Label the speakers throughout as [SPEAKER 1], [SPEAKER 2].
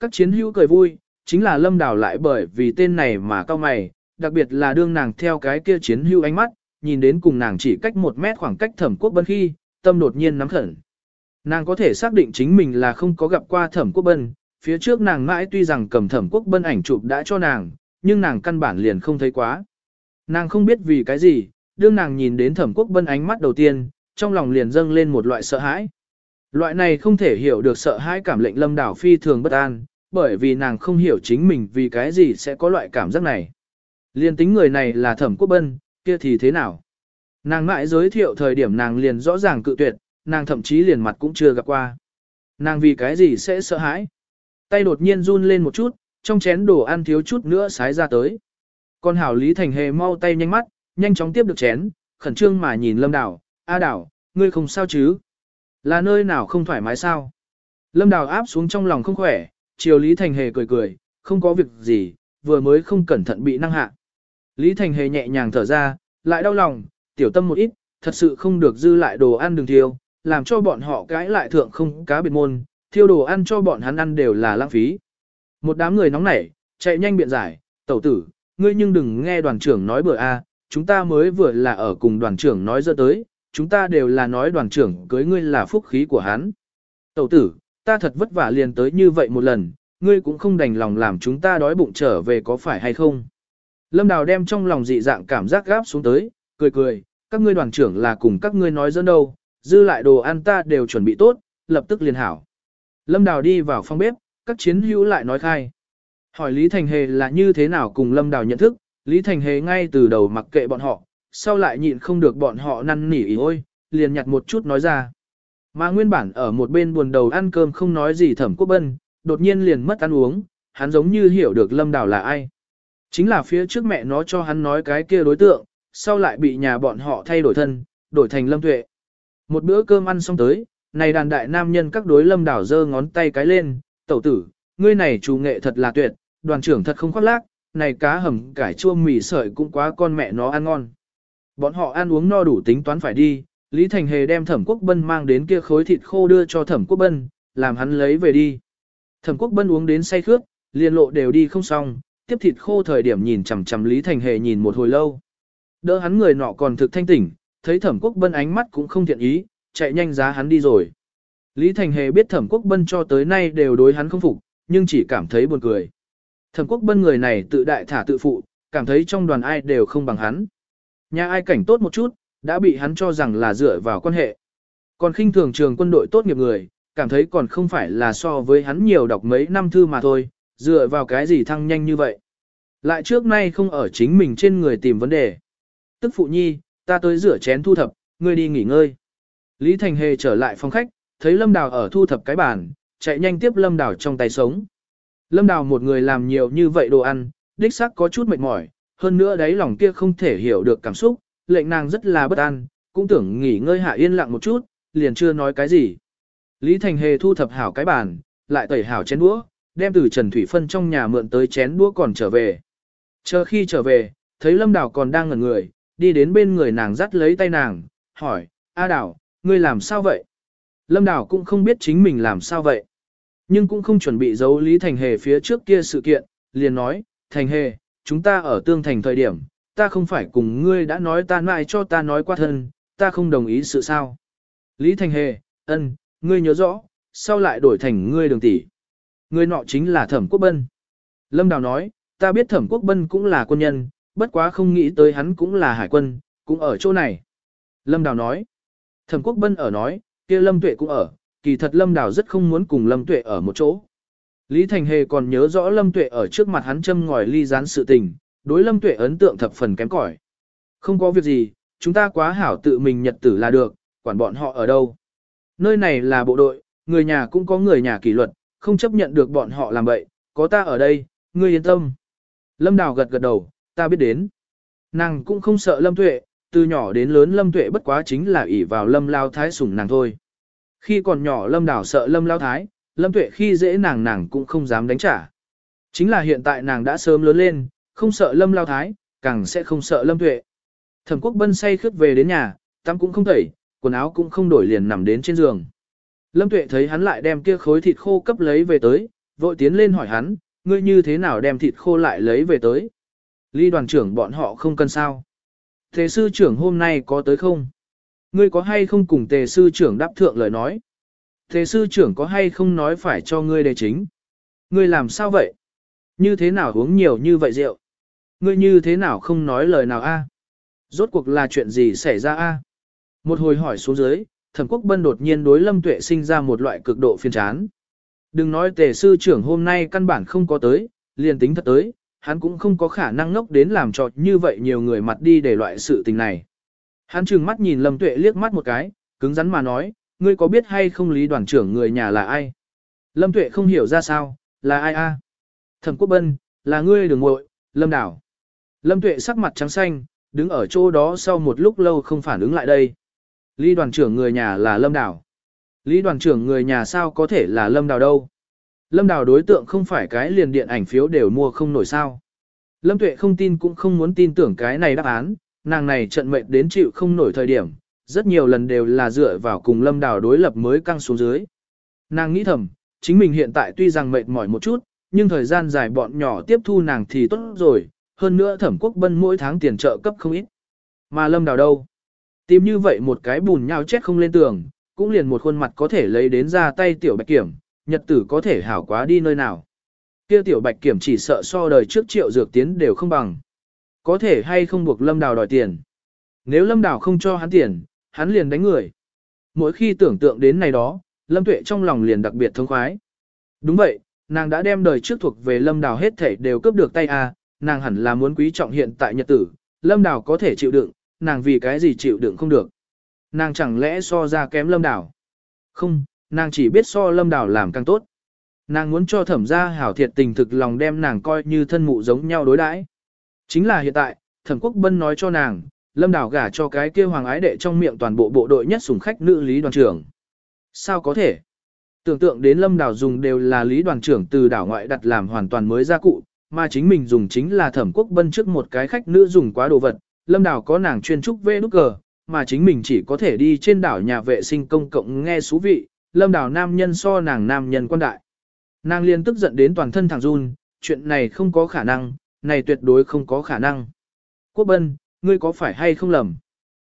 [SPEAKER 1] các chiến hữu cười vui, chính là lâm đảo lại bởi vì tên này mà cao mày, đặc biệt là đương nàng theo cái kia chiến hữu ánh mắt, nhìn đến cùng nàng chỉ cách một mét khoảng cách thẩm quốc bân khi, tâm đột nhiên nắm khẩn. Nàng có thể xác định chính mình là không có gặp qua thẩm quốc bân, phía trước nàng mãi tuy rằng cầm thẩm quốc bân ảnh chụp đã cho nàng, nhưng nàng căn bản liền không thấy quá. Nàng không biết vì cái gì, đương nàng nhìn đến thẩm quốc bân ánh mắt đầu tiên, trong lòng liền dâng lên một loại sợ hãi. Loại này không thể hiểu được sợ hãi cảm lệnh lâm đảo phi thường bất an, bởi vì nàng không hiểu chính mình vì cái gì sẽ có loại cảm giác này. Liên tính người này là thẩm quốc bân, kia thì thế nào? Nàng mãi giới thiệu thời điểm nàng liền rõ ràng cự tuyệt, nàng thậm chí liền mặt cũng chưa gặp qua. Nàng vì cái gì sẽ sợ hãi? Tay đột nhiên run lên một chút, trong chén đồ ăn thiếu chút nữa sái ra tới. Con hảo Lý Thành Hề mau tay nhanh mắt, nhanh chóng tiếp được chén, khẩn trương mà nhìn Lâm Đảo, A Đảo, ngươi không sao chứ? Là nơi nào không thoải mái sao? Lâm Đào áp xuống trong lòng không khỏe, chiều Lý Thành Hề cười cười, không có việc gì, vừa mới không cẩn thận bị năng hạ. Lý Thành Hề nhẹ nhàng thở ra, lại đau lòng, tiểu tâm một ít, thật sự không được dư lại đồ ăn đường thiêu, làm cho bọn họ cãi lại thượng không cá biệt môn, thiêu đồ ăn cho bọn hắn ăn đều là lãng phí. Một đám người nóng nảy, chạy nhanh biện giải, tẩu tử, ngươi nhưng đừng nghe đoàn trưởng nói bừa a, chúng ta mới vừa là ở cùng đoàn trưởng nói dơ tới, chúng ta đều là nói đoàn trưởng cưới ngươi là phúc khí của hắn. Tẩu tử, ta thật vất vả liền tới như vậy một lần, ngươi cũng không đành lòng làm chúng ta đói bụng trở về có phải hay không. Lâm Đào đem trong lòng dị dạng cảm giác gáp xuống tới, cười cười, các ngươi đoàn trưởng là cùng các ngươi nói dẫn đâu, dư lại đồ ăn ta đều chuẩn bị tốt, lập tức liền hảo. Lâm Đào đi vào phòng bếp, các chiến hữu lại nói khai. Hỏi Lý Thành Hề là như thế nào cùng Lâm Đào nhận thức, Lý Thành Hề ngay từ đầu mặc kệ bọn họ, sau lại nhịn không được bọn họ năn nỉ ý ôi, liền nhặt một chút nói ra. Mà nguyên bản ở một bên buồn đầu ăn cơm không nói gì thẩm quốc bân, đột nhiên liền mất ăn uống, hắn giống như hiểu được Lâm đảo là ai. Chính là phía trước mẹ nó cho hắn nói cái kia đối tượng, sau lại bị nhà bọn họ thay đổi thân, đổi thành Lâm Tuệ. Một bữa cơm ăn xong tới, này đàn đại nam nhân các đối Lâm đảo giơ ngón tay cái lên, tẩu tử, ngươi này chủ nghệ thật là tuyệt, đoàn trưởng thật không khoác lác, này cá hầm cải chua mì sợi cũng quá con mẹ nó ăn ngon. Bọn họ ăn uống no đủ tính toán phải đi, Lý Thành Hề đem Thẩm Quốc Bân mang đến kia khối thịt khô đưa cho Thẩm Quốc Bân, làm hắn lấy về đi. Thẩm Quốc Bân uống đến say khướt, liền lộ đều đi không xong, tiếp thịt khô thời điểm nhìn chằm chằm Lý Thành Hề nhìn một hồi lâu. Đỡ hắn người nọ còn thực thanh tỉnh, thấy Thẩm Quốc Bân ánh mắt cũng không thiện ý, chạy nhanh giá hắn đi rồi. Lý Thành Hề biết Thẩm Quốc Bân cho tới nay đều đối hắn không phục, nhưng chỉ cảm thấy buồn cười. Thẩm Quốc Bân người này tự đại thả tự phụ, cảm thấy trong đoàn ai đều không bằng hắn. Nhà ai cảnh tốt một chút, đã bị hắn cho rằng là dựa vào quan hệ. Còn khinh thường trường quân đội tốt nghiệp người, cảm thấy còn không phải là so với hắn nhiều đọc mấy năm thư mà thôi, dựa vào cái gì thăng nhanh như vậy. Lại trước nay không ở chính mình trên người tìm vấn đề. Tức phụ nhi, ta tới rửa chén thu thập, ngươi đi nghỉ ngơi. Lý Thành Hề trở lại phòng khách, thấy Lâm Đào ở thu thập cái bàn, chạy nhanh tiếp Lâm Đào trong tay sống. Lâm Đào một người làm nhiều như vậy đồ ăn, đích xác có chút mệt mỏi, hơn nữa đáy lòng kia không thể hiểu được cảm xúc, lệnh nàng rất là bất an, cũng tưởng nghỉ ngơi hạ yên lặng một chút, liền chưa nói cái gì. Lý Thành Hề thu thập hảo cái bàn, lại tẩy hảo chén đũa, đem từ Trần Thủy Phân trong nhà mượn tới chén đũa còn trở về. Chờ khi trở về, thấy Lâm Đào còn đang ngẩn người, đi đến bên người nàng dắt lấy tay nàng, hỏi, A Đào, ngươi làm sao vậy? Lâm Đào cũng không biết chính mình làm sao vậy. Nhưng cũng không chuẩn bị giấu Lý Thành Hề phía trước kia sự kiện, liền nói, Thành Hề, chúng ta ở tương thành thời điểm, ta không phải cùng ngươi đã nói ta lại cho ta nói qua thân, ta không đồng ý sự sao. Lý Thành Hề, ân, ngươi nhớ rõ, sau lại đổi thành ngươi đường tỷ. Ngươi nọ chính là Thẩm Quốc Bân. Lâm Đào nói, ta biết Thẩm Quốc Bân cũng là quân nhân, bất quá không nghĩ tới hắn cũng là hải quân, cũng ở chỗ này. Lâm Đào nói, Thẩm Quốc Bân ở nói, kia Lâm Tuệ cũng ở, kỳ thật Lâm Đào rất không muốn cùng Lâm Tuệ ở một chỗ. Lý Thành Hề còn nhớ rõ Lâm Tuệ ở trước mặt hắn châm ngòi ly gián sự tình, đối Lâm Tuệ ấn tượng thập phần kém cỏi. Không có việc gì, chúng ta quá hảo tự mình nhật tử là được, quản bọn họ ở đâu. Nơi này là bộ đội, người nhà cũng có người nhà kỷ luật, không chấp nhận được bọn họ làm vậy, có ta ở đây, ngươi yên tâm. Lâm Đào gật gật đầu, ta biết đến. Nàng cũng không sợ Lâm Tuệ, từ nhỏ đến lớn Lâm Tuệ bất quá chính là ỷ vào Lâm Lao Thái sủng nàng thôi. Khi còn nhỏ Lâm Đào sợ Lâm Lao Thái, Lâm Tuệ khi dễ nàng nàng cũng không dám đánh trả. Chính là hiện tại nàng đã sớm lớn lên, không sợ Lâm Lao Thái, càng sẽ không sợ Lâm Tuệ. Thẩm Quốc Bân say khướt về đến nhà, tắm cũng không tẩy, quần áo cũng không đổi liền nằm đến trên giường. Lâm Tuệ thấy hắn lại đem kia khối thịt khô cấp lấy về tới, vội tiến lên hỏi hắn, ngươi như thế nào đem thịt khô lại lấy về tới. Ly đoàn trưởng bọn họ không cần sao. Thế sư trưởng hôm nay có tới không? Ngươi có hay không cùng tề sư trưởng đáp thượng lời nói? Thế sư trưởng có hay không nói phải cho ngươi đề chính? Ngươi làm sao vậy? Như thế nào uống nhiều như vậy rượu? Ngươi như thế nào không nói lời nào a? Rốt cuộc là chuyện gì xảy ra a? Một hồi hỏi xuống dưới, thẩm quốc bân đột nhiên đối lâm tuệ sinh ra một loại cực độ phiền chán. Đừng nói tề sư trưởng hôm nay căn bản không có tới, liền tính thật tới, hắn cũng không có khả năng ngốc đến làm cho như vậy nhiều người mặt đi để loại sự tình này. Hắn trừng mắt nhìn lâm tuệ liếc mắt một cái, cứng rắn mà nói, ngươi có biết hay không lý đoàn trưởng người nhà là ai? Lâm tuệ không hiểu ra sao, là ai a? Thẩm quốc bân, là ngươi đường ngội, lâm đảo. Lâm tuệ sắc mặt trắng xanh, đứng ở chỗ đó sau một lúc lâu không phản ứng lại đây. Lý đoàn trưởng người nhà là lâm đảo. Lý đoàn trưởng người nhà sao có thể là lâm đảo đâu? Lâm đảo đối tượng không phải cái liền điện ảnh phiếu đều mua không nổi sao. Lâm tuệ không tin cũng không muốn tin tưởng cái này đáp án, nàng này trận mệnh đến chịu không nổi thời điểm, rất nhiều lần đều là dựa vào cùng lâm đảo đối lập mới căng xuống dưới. Nàng nghĩ thầm, chính mình hiện tại tuy rằng mệt mỏi một chút, nhưng thời gian dài bọn nhỏ tiếp thu nàng thì tốt rồi, hơn nữa thẩm quốc bân mỗi tháng tiền trợ cấp không ít. Mà lâm đào đâu? Tìm như vậy một cái bùn nhau chết không lên tường, cũng liền một khuôn mặt có thể lấy đến ra tay tiểu bạch kiểm, nhật tử có thể hảo quá đi nơi nào. Kia tiểu bạch kiểm chỉ sợ so đời trước triệu dược tiến đều không bằng. Có thể hay không buộc lâm đào đòi tiền. Nếu lâm đào không cho hắn tiền, hắn liền đánh người. Mỗi khi tưởng tượng đến này đó, lâm tuệ trong lòng liền đặc biệt thông khoái. Đúng vậy, nàng đã đem đời trước thuộc về lâm đào hết thể đều cướp được tay a nàng hẳn là muốn quý trọng hiện tại nhật tử, lâm đào có thể chịu đựng, nàng vì cái gì chịu đựng không được. Nàng chẳng lẽ so ra kém lâm đào? Không, nàng chỉ biết so lâm đào làm càng tốt. Nàng muốn cho thẩm gia hảo thiệt tình thực lòng đem nàng coi như thân mụ giống nhau đối đãi. Chính là hiện tại, thẩm quốc bân nói cho nàng, lâm đào gả cho cái kia hoàng ái đệ trong miệng toàn bộ bộ đội nhất sủng khách nữ lý đoàn trưởng. Sao có thể? Tưởng tượng đến lâm đào dùng đều là lý đoàn trưởng từ đảo ngoại đặt làm hoàn toàn mới gia cụ, mà chính mình dùng chính là thẩm quốc bân trước một cái khách nữ dùng quá đồ vật, lâm đảo có nàng chuyên trúc vê nút cờ, mà chính mình chỉ có thể đi trên đảo nhà vệ sinh công cộng nghe xú vị, lâm đảo nam nhân so nàng nam nhân quan đại. Nàng liên tức giận đến toàn thân thằng run, chuyện này không có khả năng, này tuyệt đối không có khả năng. Quốc bân, ngươi có phải hay không lầm?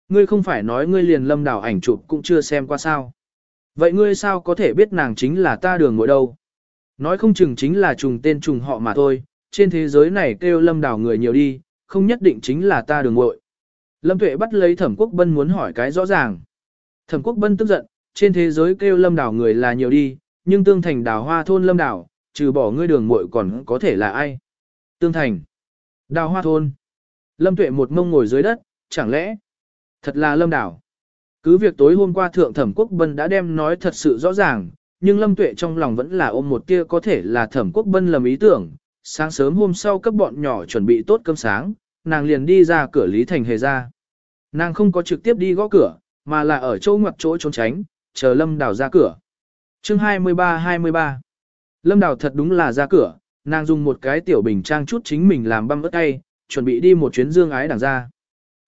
[SPEAKER 1] Ngươi không phải nói ngươi liền lâm đảo ảnh chụp cũng chưa xem qua sao. Vậy ngươi sao có thể biết nàng chính là ta đường ngồi đâu? Nói không chừng chính là trùng tên trùng họ mà thôi, trên thế giới này kêu lâm đảo người nhiều đi, không nhất định chính là ta đường ngội. Lâm Tuệ bắt lấy Thẩm Quốc Bân muốn hỏi cái rõ ràng. Thẩm Quốc Bân tức giận, trên thế giới kêu lâm đảo người là nhiều đi, nhưng tương thành đảo hoa thôn lâm đảo, trừ bỏ ngươi đường muội còn có thể là ai? Tương thành. Đào hoa thôn. Lâm Tuệ một mông ngồi dưới đất, chẳng lẽ thật là lâm đảo. Cứ việc tối hôm qua thượng thẩm quốc bân đã đem nói thật sự rõ ràng, nhưng lâm tuệ trong lòng vẫn là ôm một tia có thể là thẩm quốc bân lầm ý tưởng, sáng sớm hôm sau các bọn nhỏ chuẩn bị tốt cơm sáng, nàng liền đi ra cửa Lý Thành Hề ra. Nàng không có trực tiếp đi gõ cửa, mà là ở chỗ ngoặc chỗ trốn tránh, chờ Lâm Đào ra cửa. chương 23-23 Lâm Đào thật đúng là ra cửa, nàng dùng một cái tiểu bình trang chút chính mình làm băm ớt tay, chuẩn bị đi một chuyến dương ái đảng ra.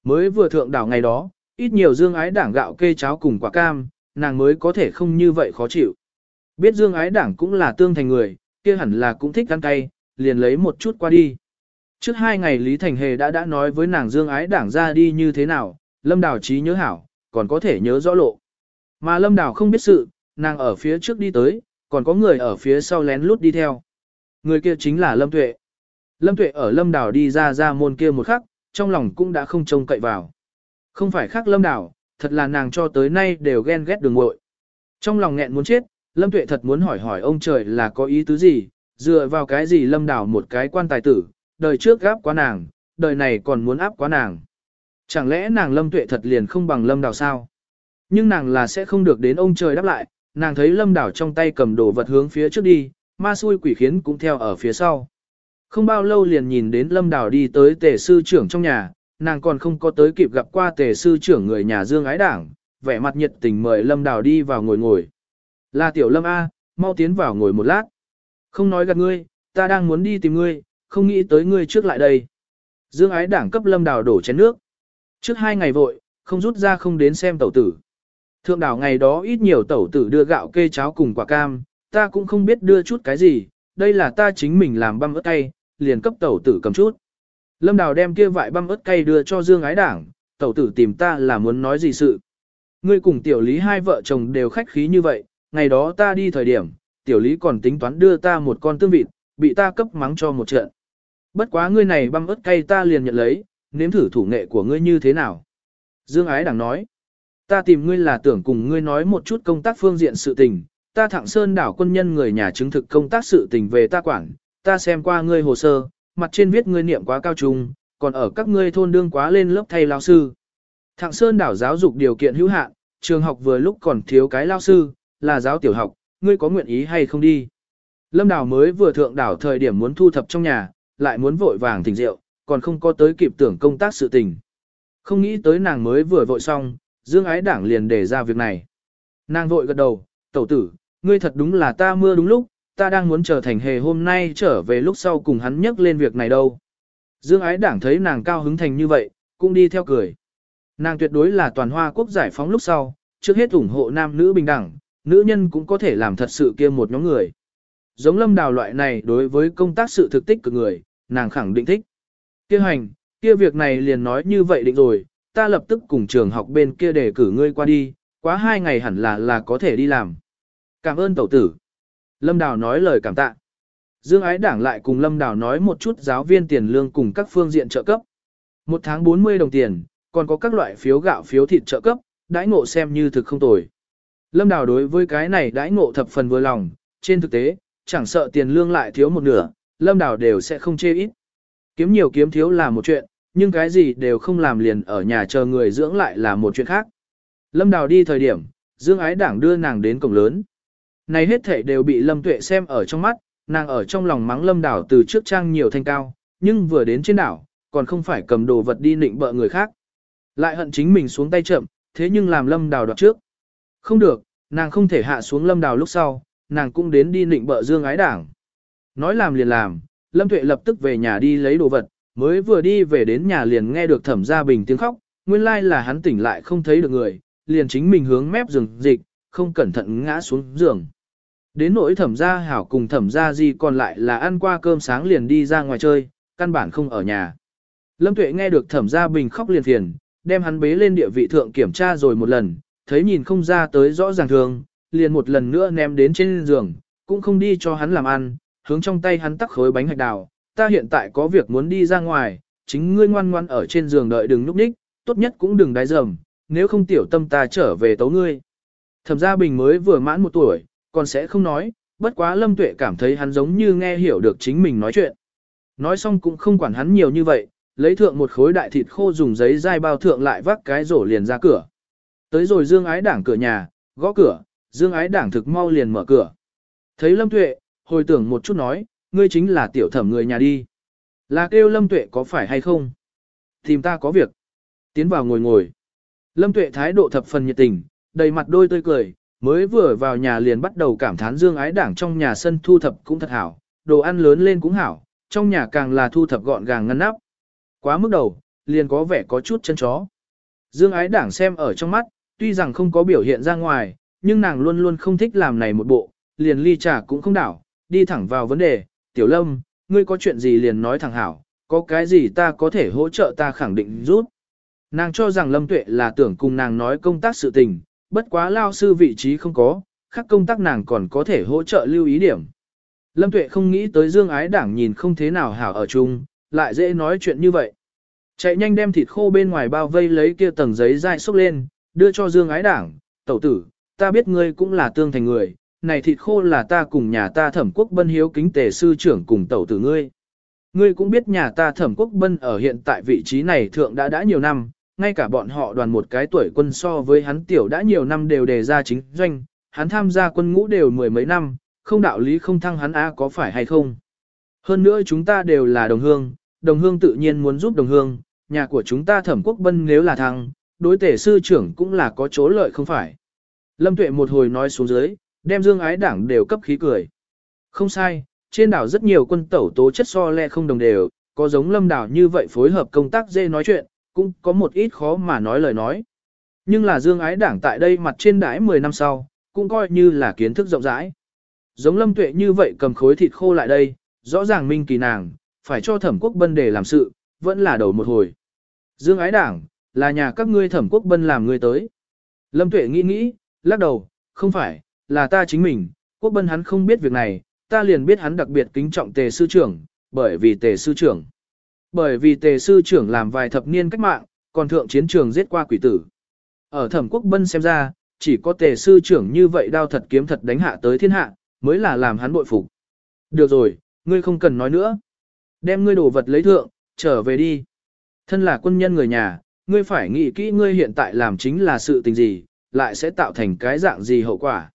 [SPEAKER 1] Mới vừa thượng đảo ngày đó, ít nhiều dương ái đảng gạo kê cháo cùng quả cam, nàng mới có thể không như vậy khó chịu. Biết dương ái đảng cũng là tương thành người, kia hẳn là cũng thích ăn cay, liền lấy một chút qua đi. Trước hai ngày Lý Thành Hề đã đã nói với nàng Dương Ái đảng ra đi như thế nào, Lâm Đào trí nhớ hảo, còn có thể nhớ rõ lộ. Mà Lâm Đào không biết sự, nàng ở phía trước đi tới, còn có người ở phía sau lén lút đi theo. Người kia chính là Lâm Tuệ. Lâm Tuệ ở Lâm Đảo đi ra ra môn kia một khắc, trong lòng cũng đã không trông cậy vào. Không phải khác Lâm Đảo, thật là nàng cho tới nay đều ghen ghét đường ngội. Trong lòng nghẹn muốn chết, Lâm Tuệ thật muốn hỏi hỏi ông trời là có ý tứ gì, dựa vào cái gì lâm đảo một cái quan tài tử, đời trước gáp quá nàng, đời này còn muốn áp quá nàng. Chẳng lẽ nàng lâm tuệ thật liền không bằng lâm đảo sao? Nhưng nàng là sẽ không được đến ông trời đáp lại, nàng thấy lâm đảo trong tay cầm đồ vật hướng phía trước đi, ma xui quỷ khiến cũng theo ở phía sau. Không bao lâu liền nhìn đến lâm Đào đi tới tề sư trưởng trong nhà, nàng còn không có tới kịp gặp qua tề sư trưởng người nhà dương ái đảng, vẻ mặt nhiệt tình mời lâm Đào đi vào ngồi ngồi. Là tiểu lâm A, mau tiến vào ngồi một lát. Không nói gạt ngươi, ta đang muốn đi tìm ngươi, không nghĩ tới ngươi trước lại đây. Dương ái đảng cấp lâm đào đổ chén nước. Trước hai ngày vội, không rút ra không đến xem tẩu tử. Thượng đảo ngày đó ít nhiều tẩu tử đưa gạo kê cháo cùng quả cam, ta cũng không biết đưa chút cái gì, đây là ta chính mình làm băm ớt tay, liền cấp tẩu tử cầm chút. Lâm Đào đem kia vại băm ớt cay đưa cho Dương Ái Đảng, tẩu tử tìm ta là muốn nói gì sự. Ngươi cùng tiểu lý hai vợ chồng đều khách khí như vậy, ngày đó ta đi thời điểm, tiểu lý còn tính toán đưa ta một con tương vịt, bị ta cấp mắng cho một trận. Bất quá ngươi này băm ớt cay ta liền nhận lấy, nếm thử thủ nghệ của ngươi như thế nào. Dương Ái Đảng nói, ta tìm ngươi là tưởng cùng ngươi nói một chút công tác phương diện sự tình, ta thẳng sơn đảo quân nhân người nhà chứng thực công tác sự tình về ta quản, ta xem qua ngươi hồ sơ, mặt trên viết ngươi niệm quá cao trung, còn ở các ngươi thôn đương quá lên lớp thay lao sư. Thạng Sơn đảo giáo dục điều kiện hữu hạn, trường học vừa lúc còn thiếu cái lao sư, là giáo tiểu học, ngươi có nguyện ý hay không đi. Lâm đảo mới vừa thượng đảo thời điểm muốn thu thập trong nhà, lại muốn vội vàng thỉnh rượu, còn không có tới kịp tưởng công tác sự tình. Không nghĩ tới nàng mới vừa vội xong, Dương Ái Đảng liền đề ra việc này. Nàng vội gật đầu, tẩu tử, ngươi thật đúng là ta mưa đúng lúc, ta đang muốn trở thành hề hôm nay trở về lúc sau cùng hắn nhắc lên việc này đâu. Dương Ái Đảng thấy nàng cao hứng thành như vậy, cũng đi theo cười. Nàng tuyệt đối là toàn hoa quốc giải phóng lúc sau, trước hết ủng hộ nam nữ bình đẳng, nữ nhân cũng có thể làm thật sự kia một nhóm người. Giống lâm đào loại này đối với công tác sự thực tích của người, nàng khẳng định thích. Kia hành, kia việc này liền nói như vậy định rồi, ta lập tức cùng trường học bên kia để cử ngươi qua đi, quá hai ngày hẳn là là có thể đi làm. Cảm ơn tẩu tử. Lâm Đào nói lời cảm tạ. Dương Ái Đảng lại cùng Lâm Đào nói một chút giáo viên tiền lương cùng các phương diện trợ cấp. Một tháng 40 đồng tiền, còn có các loại phiếu gạo phiếu thịt trợ cấp, đãi ngộ xem như thực không tồi. Lâm Đào đối với cái này đãi ngộ thập phần vừa lòng, trên thực tế, chẳng sợ tiền lương lại thiếu một nửa, Lâm Đào đều sẽ không chê ít. Kiếm nhiều kiếm thiếu là một chuyện, nhưng cái gì đều không làm liền ở nhà chờ người dưỡng lại là một chuyện khác. Lâm Đào đi thời điểm, Dương Ái Đảng đưa nàng đến cổng lớn. Này hết thể đều bị Lâm Tuệ xem ở trong mắt, nàng ở trong lòng mắng Lâm Đảo từ trước trang nhiều thanh cao, nhưng vừa đến trên đảo, còn không phải cầm đồ vật đi nịnh bợ người khác. Lại hận chính mình xuống tay chậm, thế nhưng làm Lâm Đào đoạt trước. Không được, nàng không thể hạ xuống Lâm Đào lúc sau, nàng cũng đến đi nịnh bợ Dương Ái Đảng. Nói làm liền làm, Lâm Tuệ lập tức về nhà đi lấy đồ vật, mới vừa đi về đến nhà liền nghe được thẩm gia bình tiếng khóc, nguyên lai là hắn tỉnh lại không thấy được người, liền chính mình hướng mép giường dịch, không cẩn thận ngã xuống giường. Đến nỗi thẩm gia hảo cùng thẩm gia gì còn lại là ăn qua cơm sáng liền đi ra ngoài chơi, căn bản không ở nhà. Lâm Tuệ nghe được thẩm gia bình khóc liền phiền, đem hắn bế lên địa vị thượng kiểm tra rồi một lần, thấy nhìn không ra tới rõ ràng thường, liền một lần nữa ném đến trên giường, cũng không đi cho hắn làm ăn, hướng trong tay hắn tắc khối bánh hạch đào, ta hiện tại có việc muốn đi ra ngoài, chính ngươi ngoan ngoan ở trên giường đợi đừng núp ních, tốt nhất cũng đừng đái dầm, nếu không tiểu tâm ta trở về tấu ngươi. Thẩm gia bình mới vừa mãn một tuổi, còn sẽ không nói, bất quá Lâm Tuệ cảm thấy hắn giống như nghe hiểu được chính mình nói chuyện. Nói xong cũng không quản hắn nhiều như vậy, lấy thượng một khối đại thịt khô dùng giấy dai bao thượng lại vác cái rổ liền ra cửa. Tới rồi Dương Ái Đảng cửa nhà, gõ cửa, Dương Ái Đảng thực mau liền mở cửa. Thấy Lâm Tuệ, hồi tưởng một chút nói, ngươi chính là tiểu thẩm người nhà đi. Là kêu Lâm Tuệ có phải hay không? Tìm ta có việc. Tiến vào ngồi ngồi. Lâm Tuệ thái độ thập phần nhiệt tình, đầy mặt đôi tươi cười, mới vừa vào nhà liền bắt đầu cảm thán dương ái đảng trong nhà sân thu thập cũng thật hảo, đồ ăn lớn lên cũng hảo, trong nhà càng là thu thập gọn gàng ngăn nắp. Quá mức đầu, liền có vẻ có chút chân chó. Dương ái đảng xem ở trong mắt, tuy rằng không có biểu hiện ra ngoài, nhưng nàng luôn luôn không thích làm này một bộ, liền ly trà cũng không đảo, đi thẳng vào vấn đề, tiểu lâm, ngươi có chuyện gì liền nói thẳng hảo, có cái gì ta có thể hỗ trợ ta khẳng định rút. Nàng cho rằng lâm tuệ là tưởng cùng nàng nói công tác sự tình, bất quá lao sư vị trí không có, khác công tác nàng còn có thể hỗ trợ lưu ý điểm. Lâm Tuệ không nghĩ tới Dương Ái Đảng nhìn không thế nào hảo ở chung, lại dễ nói chuyện như vậy. Chạy nhanh đem thịt khô bên ngoài bao vây lấy kia tầng giấy dai xúc lên, đưa cho Dương Ái Đảng, tẩu tử, ta biết ngươi cũng là tương thành người, này thịt khô là ta cùng nhà ta thẩm quốc bân hiếu kính tề sư trưởng cùng tẩu tử ngươi. Ngươi cũng biết nhà ta thẩm quốc bân ở hiện tại vị trí này thượng đã đã nhiều năm, ngay cả bọn họ đoàn một cái tuổi quân so với hắn tiểu đã nhiều năm đều đề ra chính doanh, hắn tham gia quân ngũ đều mười mấy năm, không đạo lý không thăng hắn á có phải hay không. Hơn nữa chúng ta đều là đồng hương, đồng hương tự nhiên muốn giúp đồng hương, nhà của chúng ta thẩm quốc bân nếu là thăng, đối tể sư trưởng cũng là có chỗ lợi không phải. Lâm Tuệ một hồi nói xuống dưới, đem dương ái đảng đều cấp khí cười. Không sai, trên đảo rất nhiều quân tẩu tố chất so le không đồng đều, có giống lâm đảo như vậy phối hợp công tác dê nói chuyện, cũng có một ít khó mà nói lời nói. Nhưng là dương ái đảng tại đây mặt trên đái 10 năm sau, cũng coi như là kiến thức rộng rãi. Giống lâm tuệ như vậy cầm khối thịt khô lại đây, rõ ràng minh kỳ nàng, phải cho thẩm quốc bân để làm sự, vẫn là đầu một hồi. Dương ái đảng, là nhà các ngươi thẩm quốc bân làm ngươi tới. Lâm tuệ nghĩ nghĩ, lắc đầu, không phải, là ta chính mình, quốc bân hắn không biết việc này, ta liền biết hắn đặc biệt kính trọng tề sư trưởng, bởi vì tề sư trưởng. Bởi vì tề sư trưởng làm vài thập niên cách mạng, còn thượng chiến trường giết qua quỷ tử. Ở thẩm quốc bân xem ra, chỉ có tề sư trưởng như vậy đao thật kiếm thật đánh hạ tới thiên hạ, mới là làm hắn bội phục. Được rồi, ngươi không cần nói nữa. Đem ngươi đồ vật lấy thượng, trở về đi. Thân là quân nhân người nhà, ngươi phải nghĩ kỹ ngươi hiện tại làm chính là sự tình gì, lại sẽ tạo thành cái dạng gì hậu quả.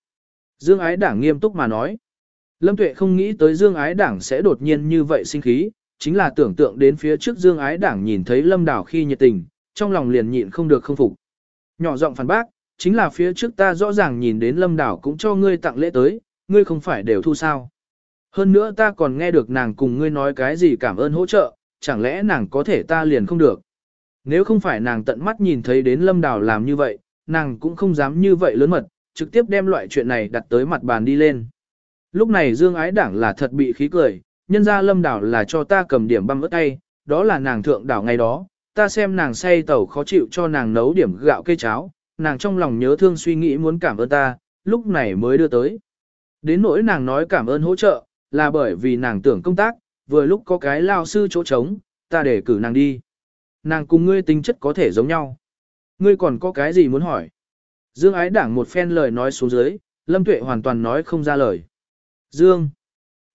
[SPEAKER 1] Dương ái đảng nghiêm túc mà nói. Lâm Tuệ không nghĩ tới Dương ái đảng sẽ đột nhiên như vậy sinh khí, chính là tưởng tượng đến phía trước Dương ái đảng nhìn thấy Lâm Đảo khi nhiệt tình, trong lòng liền nhịn không được không phục. Nhỏ giọng phản bác, chính là phía trước ta rõ ràng nhìn đến Lâm Đảo cũng cho ngươi tặng lễ tới, ngươi không phải đều thu sao. Hơn nữa ta còn nghe được nàng cùng ngươi nói cái gì cảm ơn hỗ trợ, chẳng lẽ nàng có thể ta liền không được. Nếu không phải nàng tận mắt nhìn thấy đến Lâm Đảo làm như vậy, nàng cũng không dám như vậy lớn mật, trực tiếp đem loại chuyện này đặt tới mặt bàn đi lên. Lúc này Dương Ái Đảng là thật bị khí cười, nhân ra Lâm Đảo là cho ta cầm điểm băm ớt tay, đó là nàng thượng đảo ngày đó, ta xem nàng say tàu khó chịu cho nàng nấu điểm gạo cây cháo, nàng trong lòng nhớ thương suy nghĩ muốn cảm ơn ta, lúc này mới đưa tới. Đến nỗi nàng nói cảm ơn hỗ trợ, là bởi vì nàng tưởng công tác, vừa lúc có cái lao sư chỗ trống, ta để cử nàng đi. Nàng cùng ngươi tính chất có thể giống nhau. Ngươi còn có cái gì muốn hỏi? Dương ái đảng một phen lời nói xuống dưới, Lâm Tuệ hoàn toàn nói không ra lời. Dương!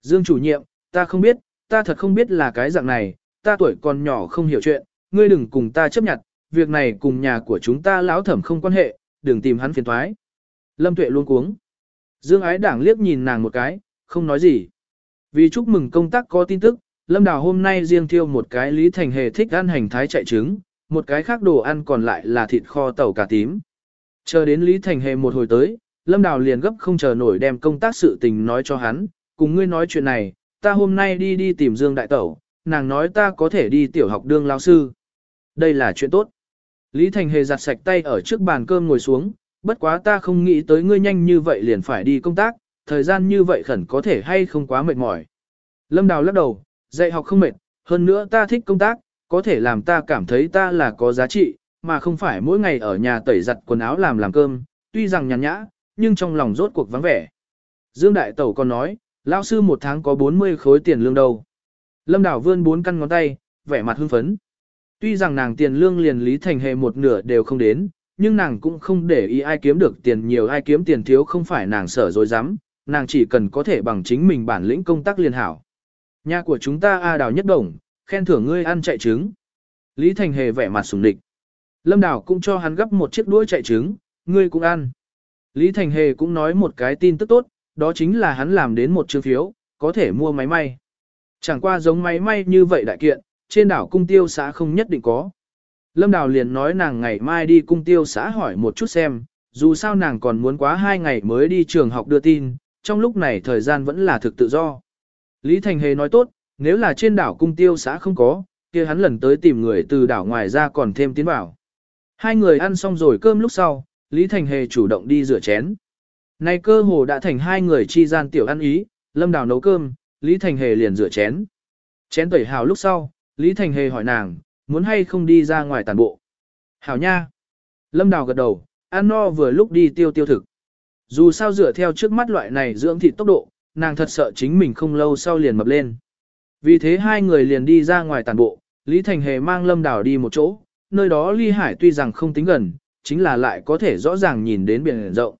[SPEAKER 1] Dương chủ nhiệm, ta không biết, ta thật không biết là cái dạng này, ta tuổi còn nhỏ không hiểu chuyện, ngươi đừng cùng ta chấp nhận, việc này cùng nhà của chúng ta lão thẩm không quan hệ, đừng tìm hắn phiền thoái. Lâm Tuệ luôn cuống. Dương ái đảng liếc nhìn nàng một cái, không nói gì. Vì chúc mừng công tác có tin tức, Lâm Đào hôm nay riêng thiêu một cái Lý Thành Hề thích ăn hành thái chạy trứng, một cái khác đồ ăn còn lại là thịt kho tàu cà tím. Chờ đến Lý Thành Hề một hồi tới, Lâm Đào liền gấp không chờ nổi đem công tác sự tình nói cho hắn, cùng ngươi nói chuyện này, ta hôm nay đi đi tìm Dương Đại Tẩu, nàng nói ta có thể đi tiểu học đương lao sư. Đây là chuyện tốt. Lý Thành Hề giặt sạch tay ở trước bàn cơm ngồi xuống, bất quá ta không nghĩ tới ngươi nhanh như vậy liền phải đi công tác, thời gian như vậy khẩn có thể hay không quá mệt mỏi. Lâm Đào lắc đầu, dạy học không mệt, hơn nữa ta thích công tác, có thể làm ta cảm thấy ta là có giá trị, mà không phải mỗi ngày ở nhà tẩy giặt quần áo làm làm cơm, tuy rằng nhàn nhã, nhưng trong lòng rốt cuộc vắng vẻ. Dương Đại Tẩu còn nói, lão sư một tháng có 40 khối tiền lương đâu. Lâm Đào vươn bốn căn ngón tay, vẻ mặt hưng phấn. Tuy rằng nàng tiền lương liền lý thành hệ một nửa đều không đến, nhưng nàng cũng không để ý ai kiếm được tiền nhiều ai kiếm tiền thiếu không phải nàng sở dối dám, nàng chỉ cần có thể bằng chính mình bản lĩnh công tác liền hảo. Nhà của chúng ta A Đào nhất đồng, khen thưởng ngươi ăn chạy trứng. Lý Thành Hề vẻ mặt sùng địch. Lâm Đào cũng cho hắn gấp một chiếc đuôi chạy trứng, ngươi cũng ăn. Lý Thành Hề cũng nói một cái tin tức tốt, đó chính là hắn làm đến một chương phiếu, có thể mua máy may. Chẳng qua giống máy may như vậy đại kiện, trên đảo cung tiêu xã không nhất định có. Lâm Đào liền nói nàng ngày mai đi cung tiêu xã hỏi một chút xem, dù sao nàng còn muốn quá hai ngày mới đi trường học đưa tin, trong lúc này thời gian vẫn là thực tự do. Lý Thành Hề nói tốt, nếu là trên đảo cung tiêu xã không có, kia hắn lần tới tìm người từ đảo ngoài ra còn thêm tiến vào. Hai người ăn xong rồi cơm lúc sau, Lý Thành Hề chủ động đi rửa chén nay cơ hồ đã thành hai người chi gian tiểu ăn ý, Lâm Đào nấu cơm, Lý Thành Hề liền rửa chén. Chén tẩy hào lúc sau, Lý Thành Hề hỏi nàng, muốn hay không đi ra ngoài tàn bộ. Hảo nha. Lâm Đào gật đầu, ăn no vừa lúc đi tiêu tiêu thực. Dù sao dựa theo trước mắt loại này dưỡng thịt tốc độ, nàng thật sợ chính mình không lâu sau liền mập lên. Vì thế hai người liền đi ra ngoài tàn bộ, Lý Thành Hề mang Lâm Đào đi một chỗ, nơi đó ly hải tuy rằng không tính gần, chính là lại có thể rõ ràng nhìn đến biển rộng.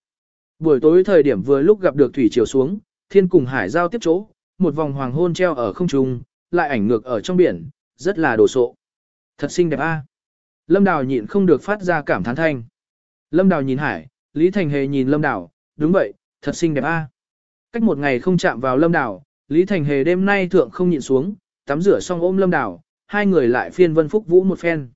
[SPEAKER 1] Buổi tối thời điểm vừa lúc gặp được thủy chiều xuống, thiên cùng hải giao tiếp chỗ, một vòng hoàng hôn treo ở không trung, lại ảnh ngược ở trong biển, rất là đồ sộ. Thật xinh đẹp a. Lâm Đào nhịn không được phát ra cảm thán thanh. Lâm Đào nhìn hải, Lý Thành Hề nhìn Lâm Đào, đúng vậy, thật xinh đẹp a. Cách một ngày không chạm vào Lâm Đào, Lý Thành Hề đêm nay thượng không nhịn xuống, tắm rửa xong ôm Lâm Đào, hai người lại phiên vân phúc vũ một phen.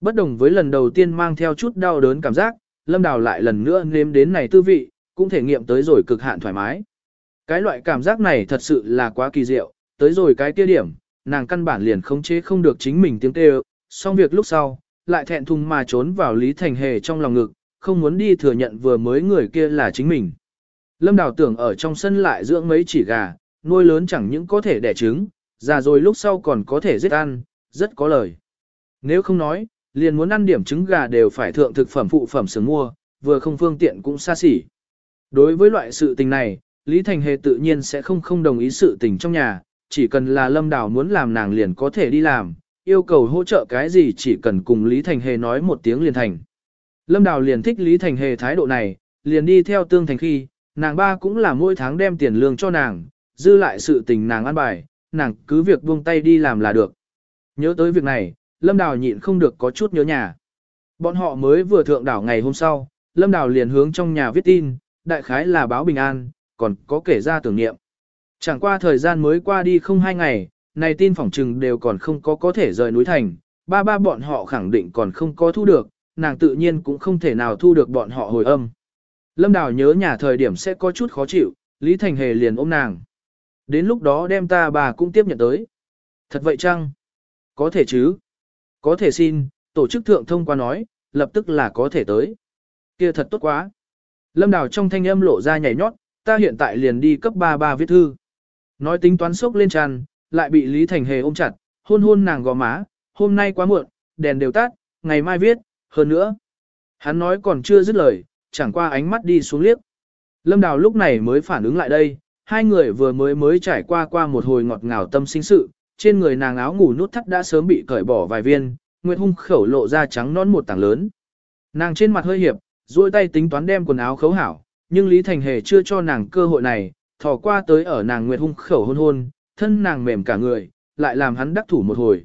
[SPEAKER 1] Bất đồng với lần đầu tiên mang theo chút đau đớn cảm giác, Lâm Đào lại lần nữa nếm đến này tư vị, cũng thể nghiệm tới rồi cực hạn thoải mái. Cái loại cảm giác này thật sự là quá kỳ diệu, tới rồi cái tiêu điểm, nàng căn bản liền khống chế không được chính mình tiếng kêu, xong việc lúc sau, lại thẹn thùng mà trốn vào Lý Thành Hề trong lòng ngực, không muốn đi thừa nhận vừa mới người kia là chính mình. Lâm Đào tưởng ở trong sân lại dưỡng mấy chỉ gà, nuôi lớn chẳng những có thể đẻ trứng, già rồi lúc sau còn có thể giết ăn, rất có lời. Nếu không nói, liền muốn ăn điểm trứng gà đều phải thượng thực phẩm phụ phẩm sướng mua, vừa không phương tiện cũng xa xỉ. Đối với loại sự tình này, Lý Thành Hề tự nhiên sẽ không không đồng ý sự tình trong nhà, chỉ cần là Lâm Đào muốn làm nàng liền có thể đi làm, yêu cầu hỗ trợ cái gì chỉ cần cùng Lý Thành Hề nói một tiếng liền thành. Lâm Đào liền thích Lý Thành Hề thái độ này, liền đi theo tương thành khi, nàng ba cũng là mỗi tháng đem tiền lương cho nàng, dư lại sự tình nàng ăn bài, nàng cứ việc buông tay đi làm là được. Nhớ tới việc này, Lâm Đào nhịn không được có chút nhớ nhà. Bọn họ mới vừa thượng đảo ngày hôm sau, Lâm Đào liền hướng trong nhà viết tin, đại khái là báo bình an, còn có kể ra tưởng niệm. Chẳng qua thời gian mới qua đi không hai ngày, này tin phỏng trừng đều còn không có có thể rời núi thành, ba ba bọn họ khẳng định còn không có thu được, nàng tự nhiên cũng không thể nào thu được bọn họ hồi âm. Lâm Đào nhớ nhà thời điểm sẽ có chút khó chịu, Lý Thành Hề liền ôm nàng. Đến lúc đó đem ta bà cũng tiếp nhận tới. Thật vậy chăng? Có thể chứ? Có thể xin, tổ chức thượng thông qua nói, lập tức là có thể tới. kia thật tốt quá. Lâm Đào trong thanh âm lộ ra nhảy nhót, ta hiện tại liền đi cấp ba ba viết thư. Nói tính toán sốc lên tràn, lại bị Lý Thành Hề ôm chặt, hôn hôn nàng gò má, hôm nay quá muộn, đèn đều tắt, ngày mai viết, hơn nữa. Hắn nói còn chưa dứt lời, chẳng qua ánh mắt đi xuống liếc. Lâm Đào lúc này mới phản ứng lại đây, hai người vừa mới mới trải qua qua một hồi ngọt ngào tâm sinh sự, trên người nàng áo ngủ nút thắt đã sớm bị cởi bỏ vài viên, Nguyệt hung khẩu lộ ra trắng non một tảng lớn. Nàng trên mặt hơi hiệp, duỗi tay tính toán đem quần áo khấu hảo, nhưng Lý Thành Hề chưa cho nàng cơ hội này, thò qua tới ở nàng Nguyệt hung khẩu hôn hôn, thân nàng mềm cả người, lại làm hắn đắc thủ một hồi.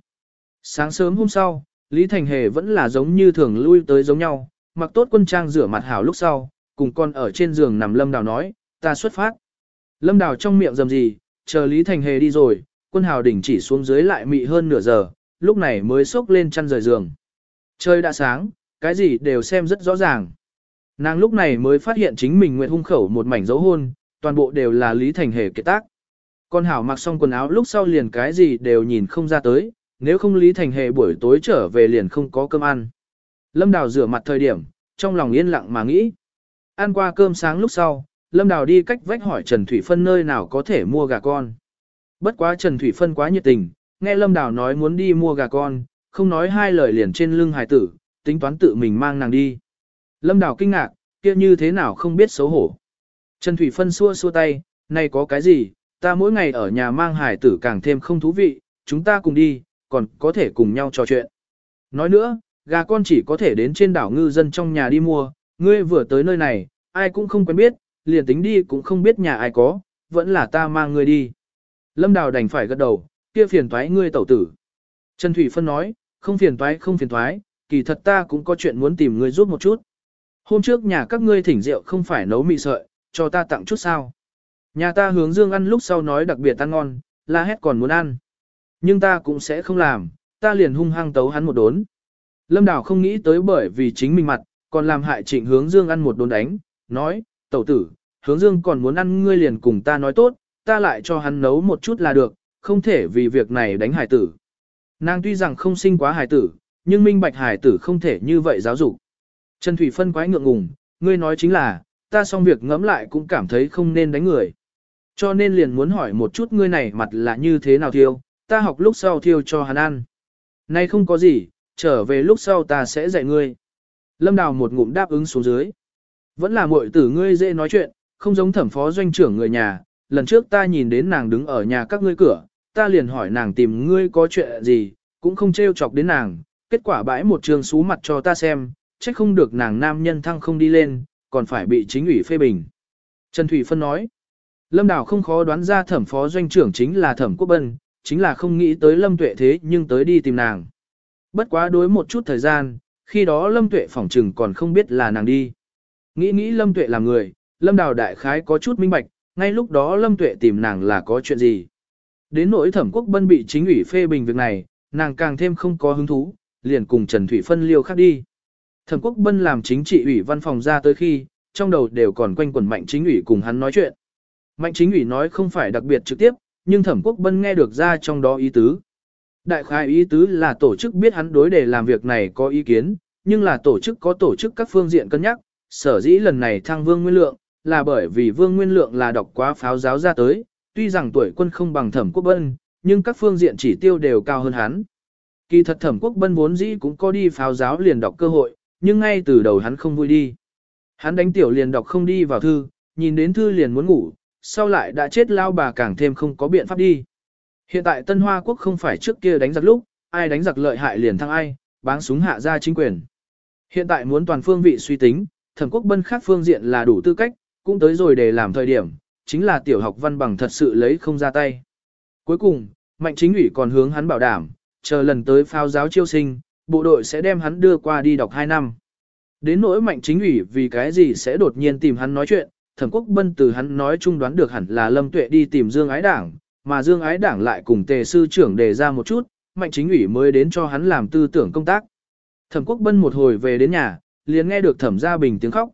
[SPEAKER 1] Sáng sớm hôm sau, Lý Thành Hề vẫn là giống như thường lui tới giống nhau, mặc tốt quân trang rửa mặt hảo lúc sau, cùng con ở trên giường nằm Lâm Đào nói, ta xuất phát. Lâm Đào trong miệng dầm gì, chờ Lý Thành Hề đi rồi, quân hào đỉnh chỉ xuống dưới lại mị hơn nửa giờ, lúc này mới xốc lên chăn rời giường. Trời đã sáng, cái gì đều xem rất rõ ràng. Nàng lúc này mới phát hiện chính mình nguyện hung khẩu một mảnh dấu hôn, toàn bộ đều là Lý Thành Hề kết tác. Con hảo mặc xong quần áo lúc sau liền cái gì đều nhìn không ra tới, nếu không Lý Thành Hề buổi tối trở về liền không có cơm ăn. Lâm Đào rửa mặt thời điểm, trong lòng yên lặng mà nghĩ. Ăn qua cơm sáng lúc sau, Lâm Đào đi cách vách hỏi Trần Thủy Phân nơi nào có thể mua gà con. Bất quá Trần Thủy Phân quá nhiệt tình, nghe Lâm Đào nói muốn đi mua gà con, không nói hai lời liền trên lưng hài tử, tính toán tự mình mang nàng đi. Lâm Đào kinh ngạc, kia như thế nào không biết xấu hổ. Trần Thủy Phân xua xua tay, này có cái gì, ta mỗi ngày ở nhà mang hải tử càng thêm không thú vị, chúng ta cùng đi, còn có thể cùng nhau trò chuyện. Nói nữa, gà con chỉ có thể đến trên đảo ngư dân trong nhà đi mua, ngươi vừa tới nơi này, ai cũng không quen biết, liền tính đi cũng không biết nhà ai có, vẫn là ta mang ngươi đi. Lâm Đào đành phải gật đầu, kia phiền toái ngươi tẩu tử. Trần Thủy Phân nói, không phiền toái không phiền toái, kỳ thật ta cũng có chuyện muốn tìm ngươi giúp một chút. Hôm trước nhà các ngươi thỉnh rượu không phải nấu mì sợi, cho ta tặng chút sao. Nhà ta hướng dương ăn lúc sau nói đặc biệt ăn ngon, la hét còn muốn ăn. Nhưng ta cũng sẽ không làm, ta liền hung hăng tấu hắn một đốn. Lâm Đào không nghĩ tới bởi vì chính mình mặt, còn làm hại trịnh hướng dương ăn một đốn đánh, nói, tẩu tử, hướng dương còn muốn ăn ngươi liền cùng ta nói tốt, ta lại cho hắn nấu một chút là được, không thể vì việc này đánh hải tử. Nàng tuy rằng không sinh quá hải tử, nhưng minh bạch hải tử không thể như vậy giáo dục. Trần Thủy Phân quái ngượng ngùng, ngươi nói chính là, ta xong việc ngẫm lại cũng cảm thấy không nên đánh người. Cho nên liền muốn hỏi một chút ngươi này mặt là như thế nào thiêu, ta học lúc sau thiêu cho hắn ăn. Nay không có gì, trở về lúc sau ta sẽ dạy ngươi. Lâm Đào một ngụm đáp ứng xuống dưới. Vẫn là muội tử ngươi dễ nói chuyện, không giống thẩm phó doanh trưởng người nhà. Lần trước ta nhìn đến nàng đứng ở nhà các ngươi cửa, ta liền hỏi nàng tìm ngươi có chuyện gì, cũng không trêu chọc đến nàng. Kết quả bãi một trường xú mặt cho ta xem, trách không được nàng nam nhân thăng không đi lên, còn phải bị chính ủy phê bình. Trần Thủy Phân nói, Lâm Đào không khó đoán ra thẩm phó doanh trưởng chính là thẩm quốc bân, chính là không nghĩ tới Lâm Tuệ thế nhưng tới đi tìm nàng. Bất quá đối một chút thời gian, khi đó Lâm Tuệ phỏng trừng còn không biết là nàng đi. Nghĩ nghĩ Lâm Tuệ là người, Lâm Đào đại khái có chút minh bạch, ngay lúc đó Lâm Tuệ tìm nàng là có chuyện gì. Đến nỗi thẩm quốc bân bị chính ủy phê bình việc này, nàng càng thêm không có hứng thú, liền cùng Trần Thủy phân liêu khác đi. Thẩm quốc bân làm chính trị ủy văn phòng ra tới khi, trong đầu đều còn quanh quẩn mạnh chính ủy cùng hắn nói chuyện. Mạnh chính ủy nói không phải đặc biệt trực tiếp, nhưng thẩm quốc bân nghe được ra trong đó ý tứ. Đại khai ý tứ là tổ chức biết hắn đối để làm việc này có ý kiến, nhưng là tổ chức có tổ chức các phương diện cân nhắc, sở dĩ lần này thăng vương nguyên lượng, là bởi vì Vương Nguyên Lượng là đọc quá pháo giáo ra tới, tuy rằng tuổi quân không bằng Thẩm Quốc Bân, nhưng các phương diện chỉ tiêu đều cao hơn hắn. Kỳ thật Thẩm Quốc Bân vốn dĩ cũng có đi pháo giáo liền đọc cơ hội, nhưng ngay từ đầu hắn không vui đi. Hắn đánh tiểu liền đọc không đi vào thư, nhìn đến thư liền muốn ngủ, sau lại đã chết lao bà càng thêm không có biện pháp đi. Hiện tại Tân Hoa Quốc không phải trước kia đánh giặc lúc, ai đánh giặc lợi hại liền thăng ai, báng súng hạ ra chính quyền. Hiện tại muốn toàn phương vị suy tính, thẩm quốc bân khác phương diện là đủ tư cách, cũng tới rồi để làm thời điểm, chính là tiểu học văn bằng thật sự lấy không ra tay. Cuối cùng, mạnh chính ủy còn hướng hắn bảo đảm, chờ lần tới phao giáo chiêu sinh, bộ đội sẽ đem hắn đưa qua đi đọc 2 năm. Đến nỗi mạnh chính ủy vì cái gì sẽ đột nhiên tìm hắn nói chuyện, thẩm quốc bân từ hắn nói chung đoán được hẳn là lâm tuệ đi tìm Dương Ái Đảng, mà Dương Ái Đảng lại cùng tề sư trưởng đề ra một chút, mạnh chính ủy mới đến cho hắn làm tư tưởng công tác. Thẩm quốc bân một hồi về đến nhà, liền nghe được thẩm gia bình tiếng khóc.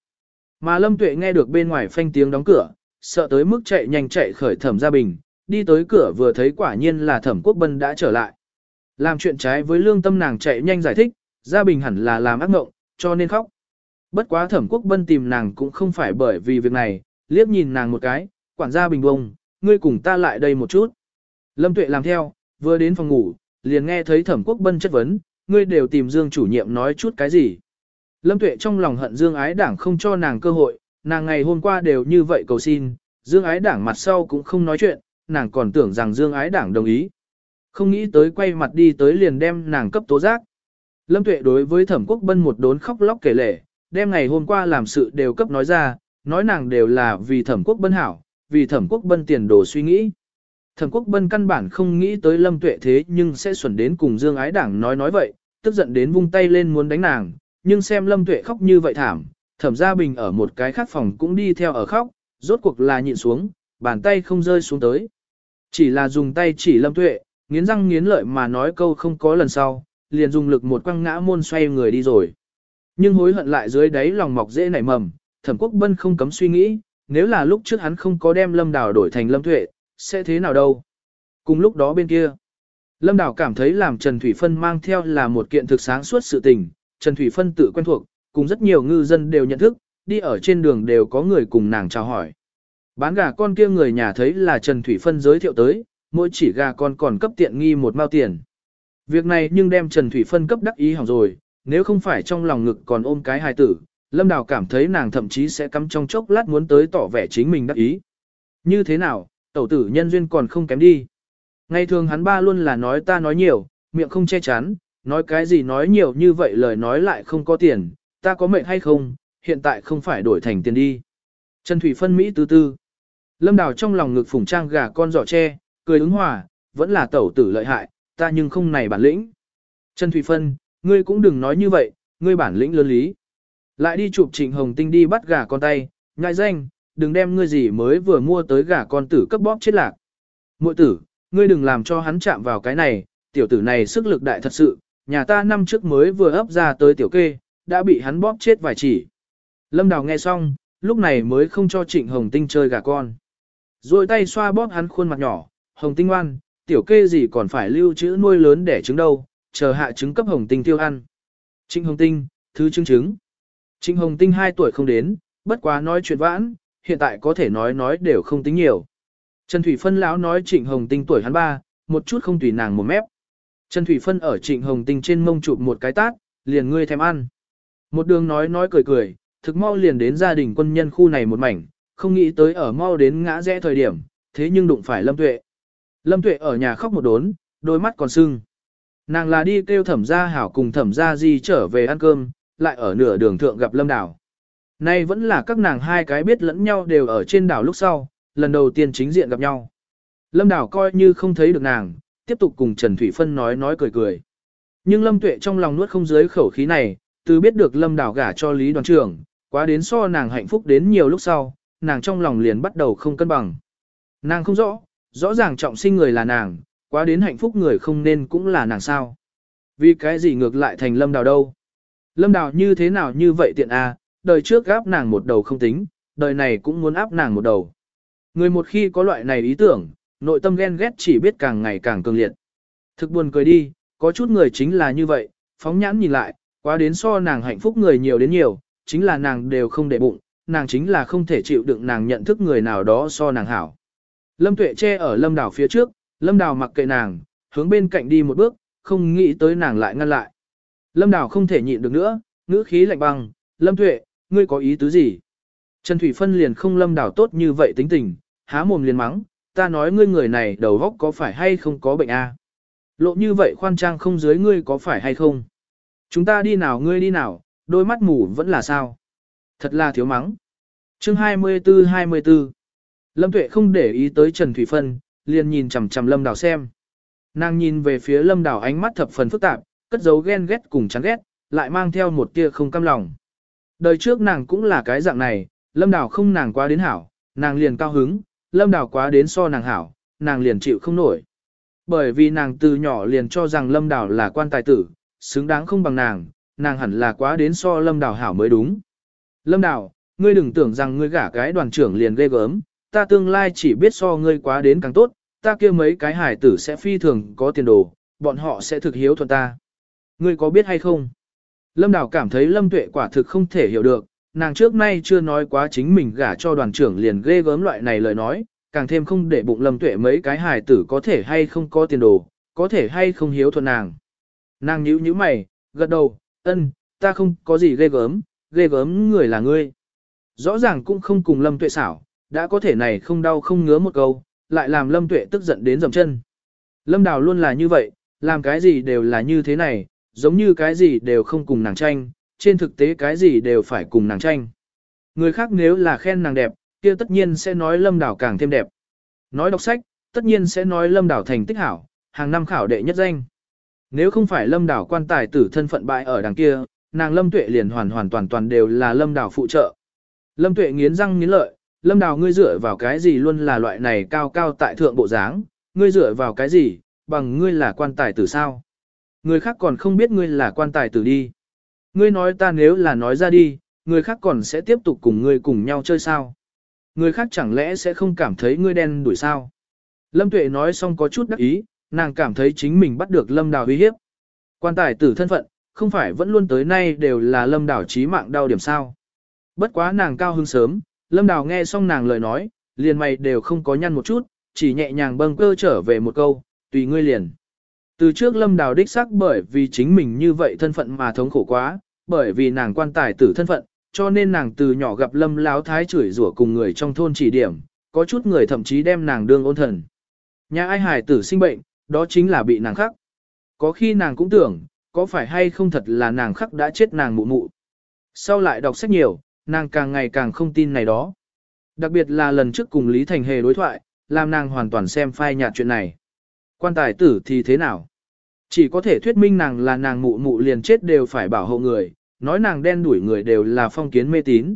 [SPEAKER 1] Mà lâm tuệ nghe được bên ngoài phanh tiếng đóng cửa, sợ tới mức chạy nhanh chạy khởi thẩm gia bình, đi tới cửa vừa thấy quả nhiên là thẩm quốc bân đã trở lại. Làm chuyện trái với lương tâm nàng chạy nhanh giải thích, gia bình hẳn là làm ác ngộng cho nên khóc. Bất quá thẩm quốc bân tìm nàng cũng không phải bởi vì việc này, liếc nhìn nàng một cái, quản gia bình bông, ngươi cùng ta lại đây một chút. Lâm tuệ làm theo, vừa đến phòng ngủ, liền nghe thấy thẩm quốc bân chất vấn, ngươi đều tìm Dương chủ nhiệm nói chút cái gì. Lâm tuệ trong lòng hận Dương ái đảng không cho nàng cơ hội, nàng ngày hôm qua đều như vậy cầu xin, Dương ái đảng mặt sau cũng không nói chuyện, nàng còn tưởng rằng Dương ái đảng đồng ý. Không nghĩ tới quay mặt đi tới liền đem nàng cấp tố giác. Lâm tuệ đối với thẩm quốc bân một đốn khóc lóc kể lể, đem ngày hôm qua làm sự đều cấp nói ra, nói nàng đều là vì thẩm quốc bân hảo, vì thẩm quốc bân tiền đồ suy nghĩ. Thẩm quốc bân căn bản không nghĩ tới lâm tuệ thế nhưng sẽ xuẩn đến cùng Dương ái đảng nói nói vậy, tức giận đến vung tay lên muốn đánh nàng, nhưng xem lâm tuệ khóc như vậy thảm, thẩm gia bình ở một cái khác phòng cũng đi theo ở khóc, rốt cuộc là nhịn xuống, bàn tay không rơi xuống tới. Chỉ là dùng tay chỉ lâm tuệ, nghiến răng nghiến lợi mà nói câu không có lần sau, liền dùng lực một quăng ngã môn xoay người đi rồi. Nhưng hối hận lại dưới đáy lòng mọc dễ nảy mầm, thẩm quốc bân không cấm suy nghĩ, nếu là lúc trước hắn không có đem lâm đào đổi thành lâm tuệ, sẽ thế nào đâu. Cùng lúc đó bên kia, lâm đào cảm thấy làm Trần Thủy Phân mang theo là một kiện thực sáng suốt sự tình, Trần Thủy Phân tự quen thuộc, cùng rất nhiều ngư dân đều nhận thức, đi ở trên đường đều có người cùng nàng chào hỏi. Bán gà con kia người nhà thấy là Trần Thủy Phân giới thiệu tới, mỗi chỉ gà con còn cấp tiện nghi một mao tiền. Việc này nhưng đem Trần Thủy Phân cấp đắc ý hỏng rồi, nếu không phải trong lòng ngực còn ôm cái hài tử, Lâm Đào cảm thấy nàng thậm chí sẽ cắm trong chốc lát muốn tới tỏ vẻ chính mình đắc ý. Như thế nào, tẩu tử nhân duyên còn không kém đi. Ngày thường hắn ba luôn là nói ta nói nhiều, miệng không che chắn, nói cái gì nói nhiều như vậy lời nói lại không có tiền, ta có mệnh hay không, hiện tại không phải đổi thành tiền đi. Trần Thủy phân Mỹ tư tư. Lâm Đào trong lòng ngực phủng trang gà con giỏ tre, cười ứng hòa, vẫn là tẩu tử lợi hại, ta nhưng không này bản lĩnh. Trần Thủy phân, ngươi cũng đừng nói như vậy, ngươi bản lĩnh lớn lý. Lại đi chụp Trịnh Hồng Tinh đi bắt gà con tay, ngại danh, đừng đem ngươi gì mới vừa mua tới gà con tử cấp bóp chết lạc. Muội tử, ngươi đừng làm cho hắn chạm vào cái này, tiểu tử này sức lực đại thật sự, nhà ta năm trước mới vừa ấp ra tới tiểu kê, đã bị hắn bóp chết vài chỉ. Lâm Đào nghe xong, lúc này mới không cho Trịnh Hồng Tinh chơi gà con. Rồi tay xoa bóp hắn khuôn mặt nhỏ, Hồng Tinh ngoan, tiểu kê gì còn phải lưu trữ nuôi lớn để trứng đâu, chờ hạ trứng cấp Hồng Tinh tiêu ăn. Trịnh Hồng Tinh, thứ trứng trứng. Trịnh Hồng Tinh 2 tuổi không đến, bất quá nói chuyện vãn, hiện tại có thể nói nói đều không tính nhiều. Trần Thủy Phân lão nói Trịnh Hồng Tinh tuổi hắn ba, một chút không tùy nàng một mép. Trần Thủy Phân ở Trịnh Hồng Tinh trên mông chụp một cái tát, liền ngươi thèm ăn. Một đường nói nói cười cười, thực mau liền đến gia đình quân nhân khu này một mảnh, không nghĩ tới ở mau đến ngã rẽ thời điểm, thế nhưng đụng phải Lâm Tuệ. Lâm Tuệ ở nhà khóc một đốn, đôi mắt còn sưng. Nàng là đi kêu thẩm gia hảo cùng thẩm gia di trở về ăn cơm, lại ở nửa đường thượng gặp Lâm Đảo. Nay vẫn là các nàng hai cái biết lẫn nhau đều ở trên đảo lúc sau, lần đầu tiên chính diện gặp nhau. Lâm Đảo coi như không thấy được nàng, tiếp tục cùng Trần Thủy Phân nói nói cười cười. Nhưng Lâm Tuệ trong lòng nuốt không dưới khẩu khí này, từ biết được Lâm Đảo gả cho Lý đoàn trưởng, quá đến so nàng hạnh phúc đến nhiều lúc sau, nàng trong lòng liền bắt đầu không cân bằng. Nàng không rõ, rõ ràng trọng sinh người là nàng, quá đến hạnh phúc người không nên cũng là nàng sao. Vì cái gì ngược lại thành Lâm Đào đâu? Lâm Đào như thế nào như vậy tiện a? À, đời trước gáp nàng một đầu không tính, đời này cũng muốn áp nàng một đầu. Người một khi có loại này ý tưởng, nội tâm ghen ghét chỉ biết càng ngày càng cường liệt. Thực buồn cười đi, có chút người chính là như vậy, phóng nhãn nhìn lại, quá đến so nàng hạnh phúc người nhiều đến nhiều, chính là nàng đều không để bụng, nàng chính là không thể chịu đựng nàng nhận thức người nào đó so nàng hảo. Lâm Tuệ che ở Lâm Đào phía trước, Lâm Đào mặc kệ nàng, hướng bên cạnh đi một bước, không nghĩ tới nàng lại ngăn lại. Lâm Đào không thể nhịn được nữa, ngữ khí lạnh băng, Lâm Tuệ, ngươi có ý tứ gì? Trần Thủy Phân liền không Lâm Đào tốt như vậy tính tình, há mồm liền mắng, ta nói ngươi người này đầu góc có phải hay không có bệnh a? Lộ như vậy khoan trang không dưới ngươi có phải hay không? Chúng ta đi nào ngươi đi nào, đôi mắt mù vẫn là sao? Thật là thiếu mắng. Chương 24-24 Lâm Tuệ không để ý tới Trần Thủy Phân, liền nhìn chằm chằm Lâm Đào xem. Nàng nhìn về phía Lâm Đào ánh mắt thập phần phức tạp, cất giấu ghen ghét cùng chán ghét, lại mang theo một tia không cam lòng. Đời trước nàng cũng là cái dạng này, Lâm Đào không nàng quá đến hảo, nàng liền cao hứng, Lâm Đào quá đến so nàng hảo, nàng liền chịu không nổi. Bởi vì nàng từ nhỏ liền cho rằng Lâm Đào là quan tài tử, xứng đáng không bằng nàng, nàng hẳn là quá đến so Lâm Đào hảo mới đúng. Lâm Đào, ngươi đừng tưởng rằng ngươi gả cái đoàn trưởng liền ghê gớm, ta tương lai chỉ biết so ngươi quá đến càng tốt, ta kia mấy cái hải tử sẽ phi thường có tiền đồ, bọn họ sẽ thực hiếu thuận ta. Ngươi có biết hay không? Lâm Đào cảm thấy Lâm Tuệ quả thực không thể hiểu được, nàng trước nay chưa nói quá chính mình gả cho đoàn trưởng liền ghê gớm loại này lời nói, càng thêm không để bụng Lâm Tuệ mấy cái hài tử có thể hay không có tiền đồ, có thể hay không hiếu thuận nàng. Nàng nhíu nhíu mày, gật đầu, ân, ta không có gì ghê gớm, ghê gớm người là ngươi. Rõ ràng cũng không cùng Lâm Tuệ xảo, đã có thể này không đau không ngứa một câu, lại làm Lâm Tuệ tức giận đến dầm chân. Lâm Đào luôn là như vậy, làm cái gì đều là như thế này, giống như cái gì đều không cùng nàng tranh, trên thực tế cái gì đều phải cùng nàng tranh. Người khác nếu là khen nàng đẹp, kia tất nhiên sẽ nói Lâm Đào càng thêm đẹp. Nói đọc sách, tất nhiên sẽ nói Lâm Đào thành tích hảo, hàng năm khảo đệ nhất danh. Nếu không phải Lâm Đào quan tài tử thân phận bại ở đằng kia, nàng Lâm Tuệ liền hoàn hoàn toàn toàn đều là Lâm Đào phụ trợ. Lâm Tuệ nghiến răng nghiến lợi, Lâm Đào ngươi dựa vào cái gì luôn là loại này cao cao tại thượng bộ dáng, ngươi dựa vào cái gì, bằng ngươi là quan tài tử sao? Người khác còn không biết ngươi là quan tài tử đi. Ngươi nói ta nếu là nói ra đi, người khác còn sẽ tiếp tục cùng ngươi cùng nhau chơi sao? Người khác chẳng lẽ sẽ không cảm thấy ngươi đen đuổi sao? Lâm Tuệ nói xong có chút đắc ý, nàng cảm thấy chính mình bắt được Lâm Đào uy hiếp. Quan tài tử thân phận, không phải vẫn luôn tới nay đều là Lâm Đào trí mạng đau điểm sao? Bất quá nàng cao hưng sớm, Lâm Đào nghe xong nàng lời nói, liền mày đều không có nhăn một chút, chỉ nhẹ nhàng bâng cơ trở về một câu, tùy ngươi liền. Từ trước Lâm Đào đích xác bởi vì chính mình như vậy thân phận mà thống khổ quá, bởi vì nàng quan tài tử thân phận, cho nên nàng từ nhỏ gặp Lâm Láo Thái chửi rủa cùng người trong thôn chỉ điểm, có chút người thậm chí đem nàng đương ôn thần. Nhà ai hài tử sinh bệnh, đó chính là bị nàng khắc. Có khi nàng cũng tưởng, có phải hay không thật là nàng khắc đã chết nàng mụ mụ. Sau lại đọc sách nhiều, nàng càng ngày càng không tin này đó. Đặc biệt là lần trước cùng Lý Thành Hề đối thoại, làm nàng hoàn toàn xem phai nhạt chuyện này. Quan tài tử thì thế nào? Chỉ có thể thuyết minh nàng là nàng mụ mụ liền chết đều phải bảo hộ người, nói nàng đen đuổi người đều là phong kiến mê tín.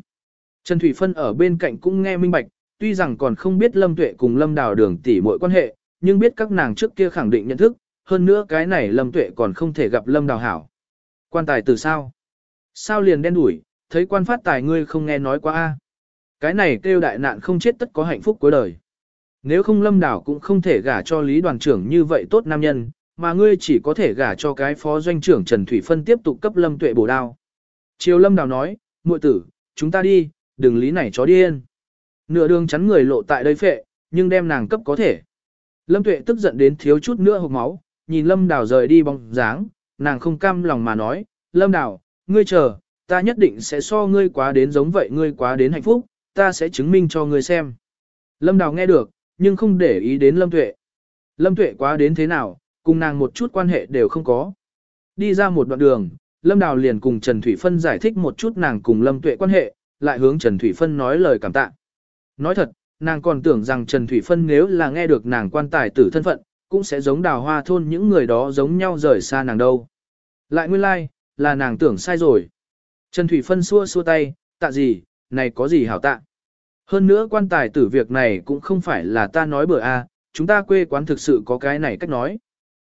[SPEAKER 1] Trần Thủy Phân ở bên cạnh cũng nghe minh bạch, tuy rằng còn không biết Lâm Tuệ cùng Lâm Đào đường tỷ mọi quan hệ, nhưng biết các nàng trước kia khẳng định nhận thức, hơn nữa cái này Lâm Tuệ còn không thể gặp Lâm Đào hảo. Quan tài từ sao? Sao liền đen đuổi, thấy quan phát tài ngươi không nghe nói quá a Cái này kêu đại nạn không chết tất có hạnh phúc cuối đời. Nếu không Lâm đảo cũng không thể gả cho Lý đoàn trưởng như vậy tốt nam nhân, mà ngươi chỉ có thể gả cho cái phó doanh trưởng Trần Thủy Phân tiếp tục cấp Lâm Tuệ bổ đao. Triều Lâm đảo nói, muội tử, chúng ta đi, đừng lý này chó điên. Nửa đường chắn người lộ tại đây phệ, nhưng đem nàng cấp có thể. Lâm Tuệ tức giận đến thiếu chút nữa hộc máu, nhìn Lâm đảo rời đi bóng dáng, nàng không cam lòng mà nói, Lâm đảo ngươi chờ, ta nhất định sẽ so ngươi quá đến giống vậy ngươi quá đến hạnh phúc, ta sẽ chứng minh cho ngươi xem. Lâm Đào nghe được, nhưng không để ý đến Lâm Tuệ. Lâm Tuệ quá đến thế nào, cùng nàng một chút quan hệ đều không có. Đi ra một đoạn đường, Lâm Đào liền cùng Trần Thủy Phân giải thích một chút nàng cùng Lâm Tuệ quan hệ, lại hướng Trần Thủy Phân nói lời cảm tạ. Nói thật, nàng còn tưởng rằng Trần Thủy Phân nếu là nghe được nàng quan tài tử thân phận, cũng sẽ giống đào hoa thôn những người đó giống nhau rời xa nàng đâu. Lại nguyên lai, like, là nàng tưởng sai rồi. Trần Thủy Phân xua xua tay, tạ gì, này có gì hảo tạ. Hơn nữa quan tài tử việc này cũng không phải là ta nói bừa a, chúng ta quê quán thực sự có cái này cách nói.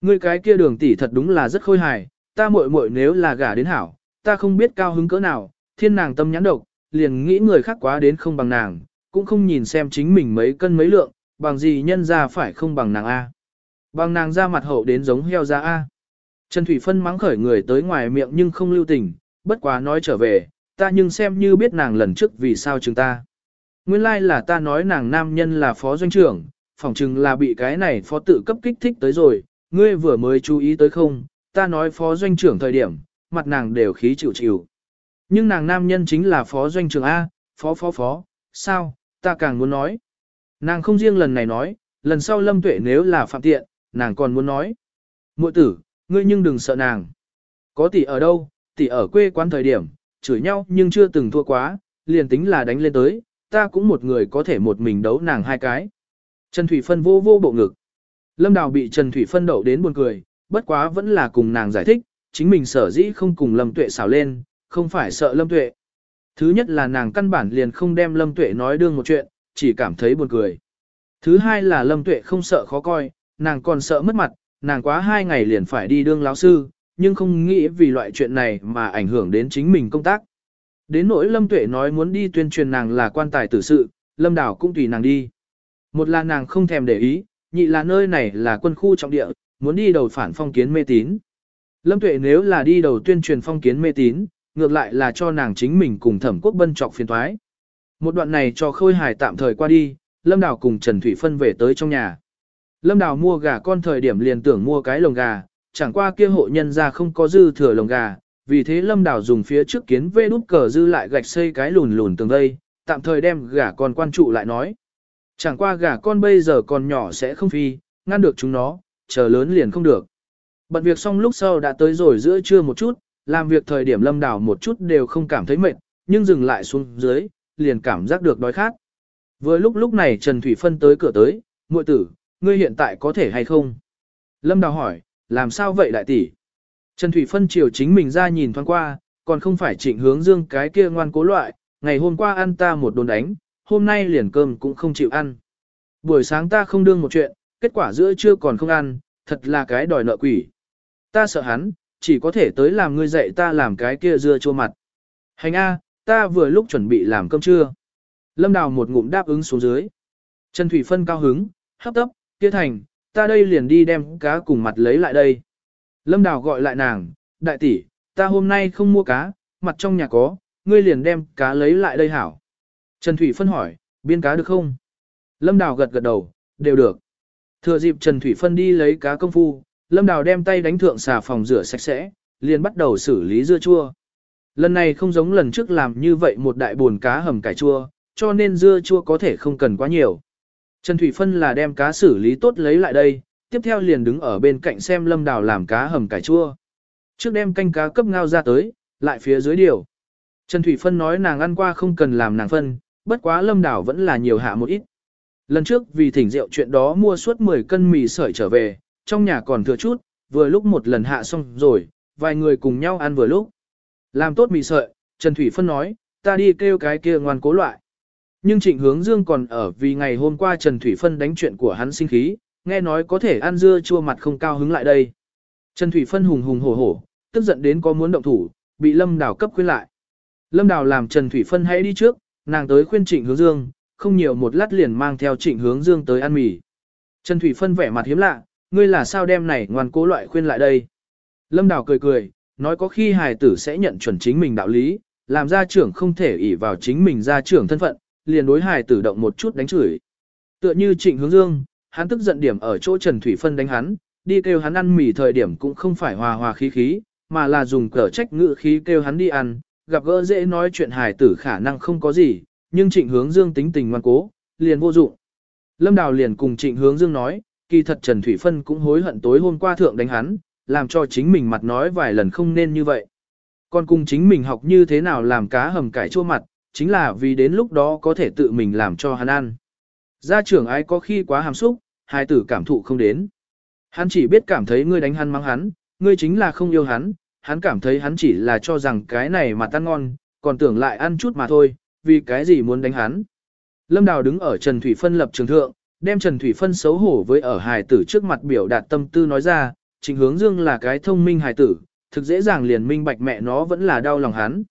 [SPEAKER 1] Ngươi cái kia đường tỷ thật đúng là rất khôi hài, ta muội muội nếu là gả đến hảo, ta không biết cao hứng cỡ nào, thiên nàng tâm nhãn độc, liền nghĩ người khác quá đến không bằng nàng, cũng không nhìn xem chính mình mấy cân mấy lượng, bằng gì nhân ra phải không bằng nàng A. Bằng nàng ra mặt hậu đến giống heo ra A. Trần Thủy Phân mắng khởi người tới ngoài miệng nhưng không lưu tình, bất quá nói trở về, ta nhưng xem như biết nàng lần trước vì sao chúng ta. Nguyên lai like là ta nói nàng nam nhân là phó doanh trưởng, phỏng chừng là bị cái này phó tự cấp kích thích tới rồi, ngươi vừa mới chú ý tới không, ta nói phó doanh trưởng thời điểm, mặt nàng đều khí chịu chịu. Nhưng nàng nam nhân chính là phó doanh trưởng A, phó phó phó, sao, ta càng muốn nói. Nàng không riêng lần này nói, lần sau lâm tuệ nếu là phạm tiện, nàng còn muốn nói. muội tử, ngươi nhưng đừng sợ nàng. Có tỷ ở đâu, tỷ ở quê quán thời điểm, chửi nhau nhưng chưa từng thua quá, liền tính là đánh lên tới, ta cũng một người có thể một mình đấu nàng hai cái. Trần Thủy Phân vô vô bộ ngực. Lâm Đào bị Trần Thủy Phân đậu đến buồn cười, bất quá vẫn là cùng nàng giải thích, chính mình sở dĩ không cùng Lâm Tuệ xảo lên, không phải sợ Lâm Tuệ. Thứ nhất là nàng căn bản liền không đem Lâm Tuệ nói đương một chuyện, chỉ cảm thấy buồn cười. Thứ hai là Lâm Tuệ không sợ khó coi, nàng còn sợ mất mặt, nàng quá hai ngày liền phải đi đương lão sư, nhưng không nghĩ vì loại chuyện này mà ảnh hưởng đến chính mình công tác. Đến nỗi Lâm Tuệ nói muốn đi tuyên truyền nàng là quan tài tử sự, Lâm Đảo cũng tùy nàng đi. Một là nàng không thèm để ý, nhị là nơi này là quân khu trọng địa, muốn đi đầu phản phong kiến mê tín. Lâm Tuệ nếu là đi đầu tuyên truyền phong kiến mê tín, ngược lại là cho nàng chính mình cùng thẩm quốc bân trọc phiền thoái. Một đoạn này cho khôi hài tạm thời qua đi, Lâm Đào cùng Trần Thủy Phân về tới trong nhà. Lâm Đào mua gà con thời điểm liền tưởng mua cái lồng gà, chẳng qua kia hộ nhân ra không có dư thừa lồng gà, vì thế Lâm Đào dùng phía trước kiến vê nút cờ dư lại gạch xây cái lùn lùn tường đây, tạm thời đem gà con quan trụ lại nói. Chẳng qua gà con bây giờ còn nhỏ sẽ không phi, ngăn được chúng nó, chờ lớn liền không được. Bận việc xong lúc sau đã tới rồi giữa trưa một chút, làm việc thời điểm lâm đảo một chút đều không cảm thấy mệt, nhưng dừng lại xuống dưới, liền cảm giác được đói khát. Vừa lúc lúc này Trần Thủy Phân tới cửa tới, muội tử, ngươi hiện tại có thể hay không? Lâm Đào hỏi, làm sao vậy đại tỷ? Trần Thủy Phân chiều chính mình ra nhìn thoáng qua, còn không phải trịnh hướng dương cái kia ngoan cố loại, ngày hôm qua ăn ta một đồn đánh, hôm nay liền cơm cũng không chịu ăn. Buổi sáng ta không đương một chuyện, kết quả giữa trưa còn không ăn, thật là cái đòi nợ quỷ. Ta sợ hắn, chỉ có thể tới làm ngươi dạy ta làm cái kia dưa chua mặt. Hành A, ta vừa lúc chuẩn bị làm cơm trưa. Lâm Đào một ngụm đáp ứng xuống dưới. Trần Thủy Phân cao hứng, hấp tấp, kia thành, ta đây liền đi đem cá cùng mặt lấy lại đây. Lâm Đào gọi lại nàng, đại tỷ, ta hôm nay không mua cá, mặt trong nhà có, ngươi liền đem cá lấy lại đây hảo. Trần Thủy Phân hỏi, biên cá được không? Lâm Đào gật gật đầu, đều được. Thừa dịp Trần Thủy Phân đi lấy cá công phu, Lâm Đào đem tay đánh thượng xà phòng rửa sạch sẽ, liền bắt đầu xử lý dưa chua. Lần này không giống lần trước làm như vậy một đại buồn cá hầm cải chua, cho nên dưa chua có thể không cần quá nhiều. Trần Thủy Phân là đem cá xử lý tốt lấy lại đây, tiếp theo liền đứng ở bên cạnh xem Lâm Đào làm cá hầm cải chua. Trước đem canh cá cấp ngao ra tới, lại phía dưới điều. Trần Thủy Phân nói nàng ăn qua không cần làm nàng phân, bất quá Lâm Đào vẫn là nhiều hạ một ít. Lần trước vì thỉnh rượu chuyện đó mua suốt 10 cân mì sợi trở về, trong nhà còn thừa chút, vừa lúc một lần hạ xong rồi, vài người cùng nhau ăn vừa lúc. Làm tốt mì sợi, Trần Thủy Phân nói, ta đi kêu cái kia ngoan cố loại. Nhưng Trịnh Hướng Dương còn ở vì ngày hôm qua Trần Thủy Phân đánh chuyện của hắn sinh khí, nghe nói có thể ăn dưa chua mặt không cao hứng lại đây. Trần Thủy Phân hùng hùng hổ hổ, tức giận đến có muốn động thủ, bị Lâm Đào cấp khuyên lại. Lâm Đào làm Trần Thủy Phân hãy đi trước, nàng tới khuyên Trịnh Hướng Dương, không nhiều một lát liền mang theo Trịnh Hướng Dương tới ăn mì. Trần Thủy Phân vẻ mặt hiếm lạ, ngươi là sao đem này ngoan cố loại khuyên lại đây. Lâm Đào cười cười, nói có khi hài tử sẽ nhận chuẩn chính mình đạo lý, làm gia trưởng không thể ỷ vào chính mình gia trưởng thân phận, liền đối hài tử động một chút đánh chửi. Tựa như Trịnh Hướng Dương, hắn tức giận điểm ở chỗ Trần Thủy Phân đánh hắn, đi kêu hắn ăn mì thời điểm cũng không phải hòa hòa khí khí, mà là dùng cờ trách ngự khí kêu hắn đi ăn, gặp gỡ dễ nói chuyện hài tử khả năng không có gì, nhưng Trịnh Hướng Dương tính tình ngoan cố, liền vô dụng. Lâm Đào liền cùng Trịnh Hướng Dương nói, kỳ thật Trần Thủy Phân cũng hối hận tối hôm qua thượng đánh hắn, làm cho chính mình mặt nói vài lần không nên như vậy. Còn cùng chính mình học như thế nào làm cá hầm cải chua mặt, chính là vì đến lúc đó có thể tự mình làm cho hắn ăn. Gia trưởng ai có khi quá hàm xúc, hai tử cảm thụ không đến. Hắn chỉ biết cảm thấy ngươi đánh hắn mắng hắn, ngươi chính là không yêu hắn, hắn cảm thấy hắn chỉ là cho rằng cái này mà tan ngon, còn tưởng lại ăn chút mà thôi, vì cái gì muốn đánh hắn. Lâm Đào đứng ở Trần Thủy Phân lập trường thượng, đem Trần Thủy Phân xấu hổ với ở hài tử trước mặt biểu đạt tâm tư nói ra, trình Hướng Dương là cái thông minh hài tử, thực dễ dàng liền minh bạch mẹ nó vẫn là đau lòng hắn.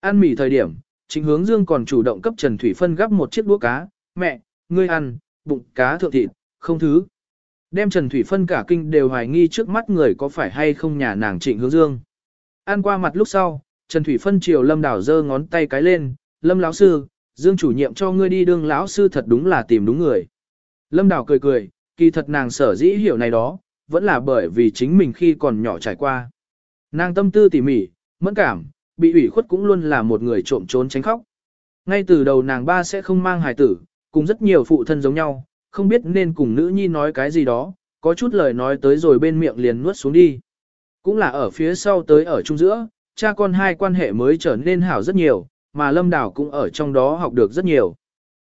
[SPEAKER 1] Ăn mì thời điểm, Trịnh Hướng Dương còn chủ động cấp Trần Thủy Phân gắp một chiếc đũa cá, mẹ, ngươi ăn, bụng cá thượng thịt, không thứ. Đem Trần Thủy Phân cả kinh đều hoài nghi trước mắt người có phải hay không nhà nàng Trịnh Hướng Dương. Ăn qua mặt lúc sau, Trần Thủy Phân chiều Lâm Đảo giơ ngón tay cái lên, Lâm lão sư, Dương chủ nhiệm cho ngươi đi đương lão sư thật đúng là tìm đúng người. Lâm Đảo cười cười, kỳ thật nàng sở dĩ hiểu này đó, vẫn là bởi vì chính mình khi còn nhỏ trải qua. Nàng tâm tư tỉ mỉ, mẫn cảm, bị ủy khuất cũng luôn là một người trộm trốn tránh khóc. Ngay từ đầu nàng ba sẽ không mang hài tử, cùng rất nhiều phụ thân giống nhau, không biết nên cùng nữ nhi nói cái gì đó, có chút lời nói tới rồi bên miệng liền nuốt xuống đi. Cũng là ở phía sau tới ở trung giữa, cha con hai quan hệ mới trở nên hảo rất nhiều, mà Lâm Đào cũng ở trong đó học được rất nhiều.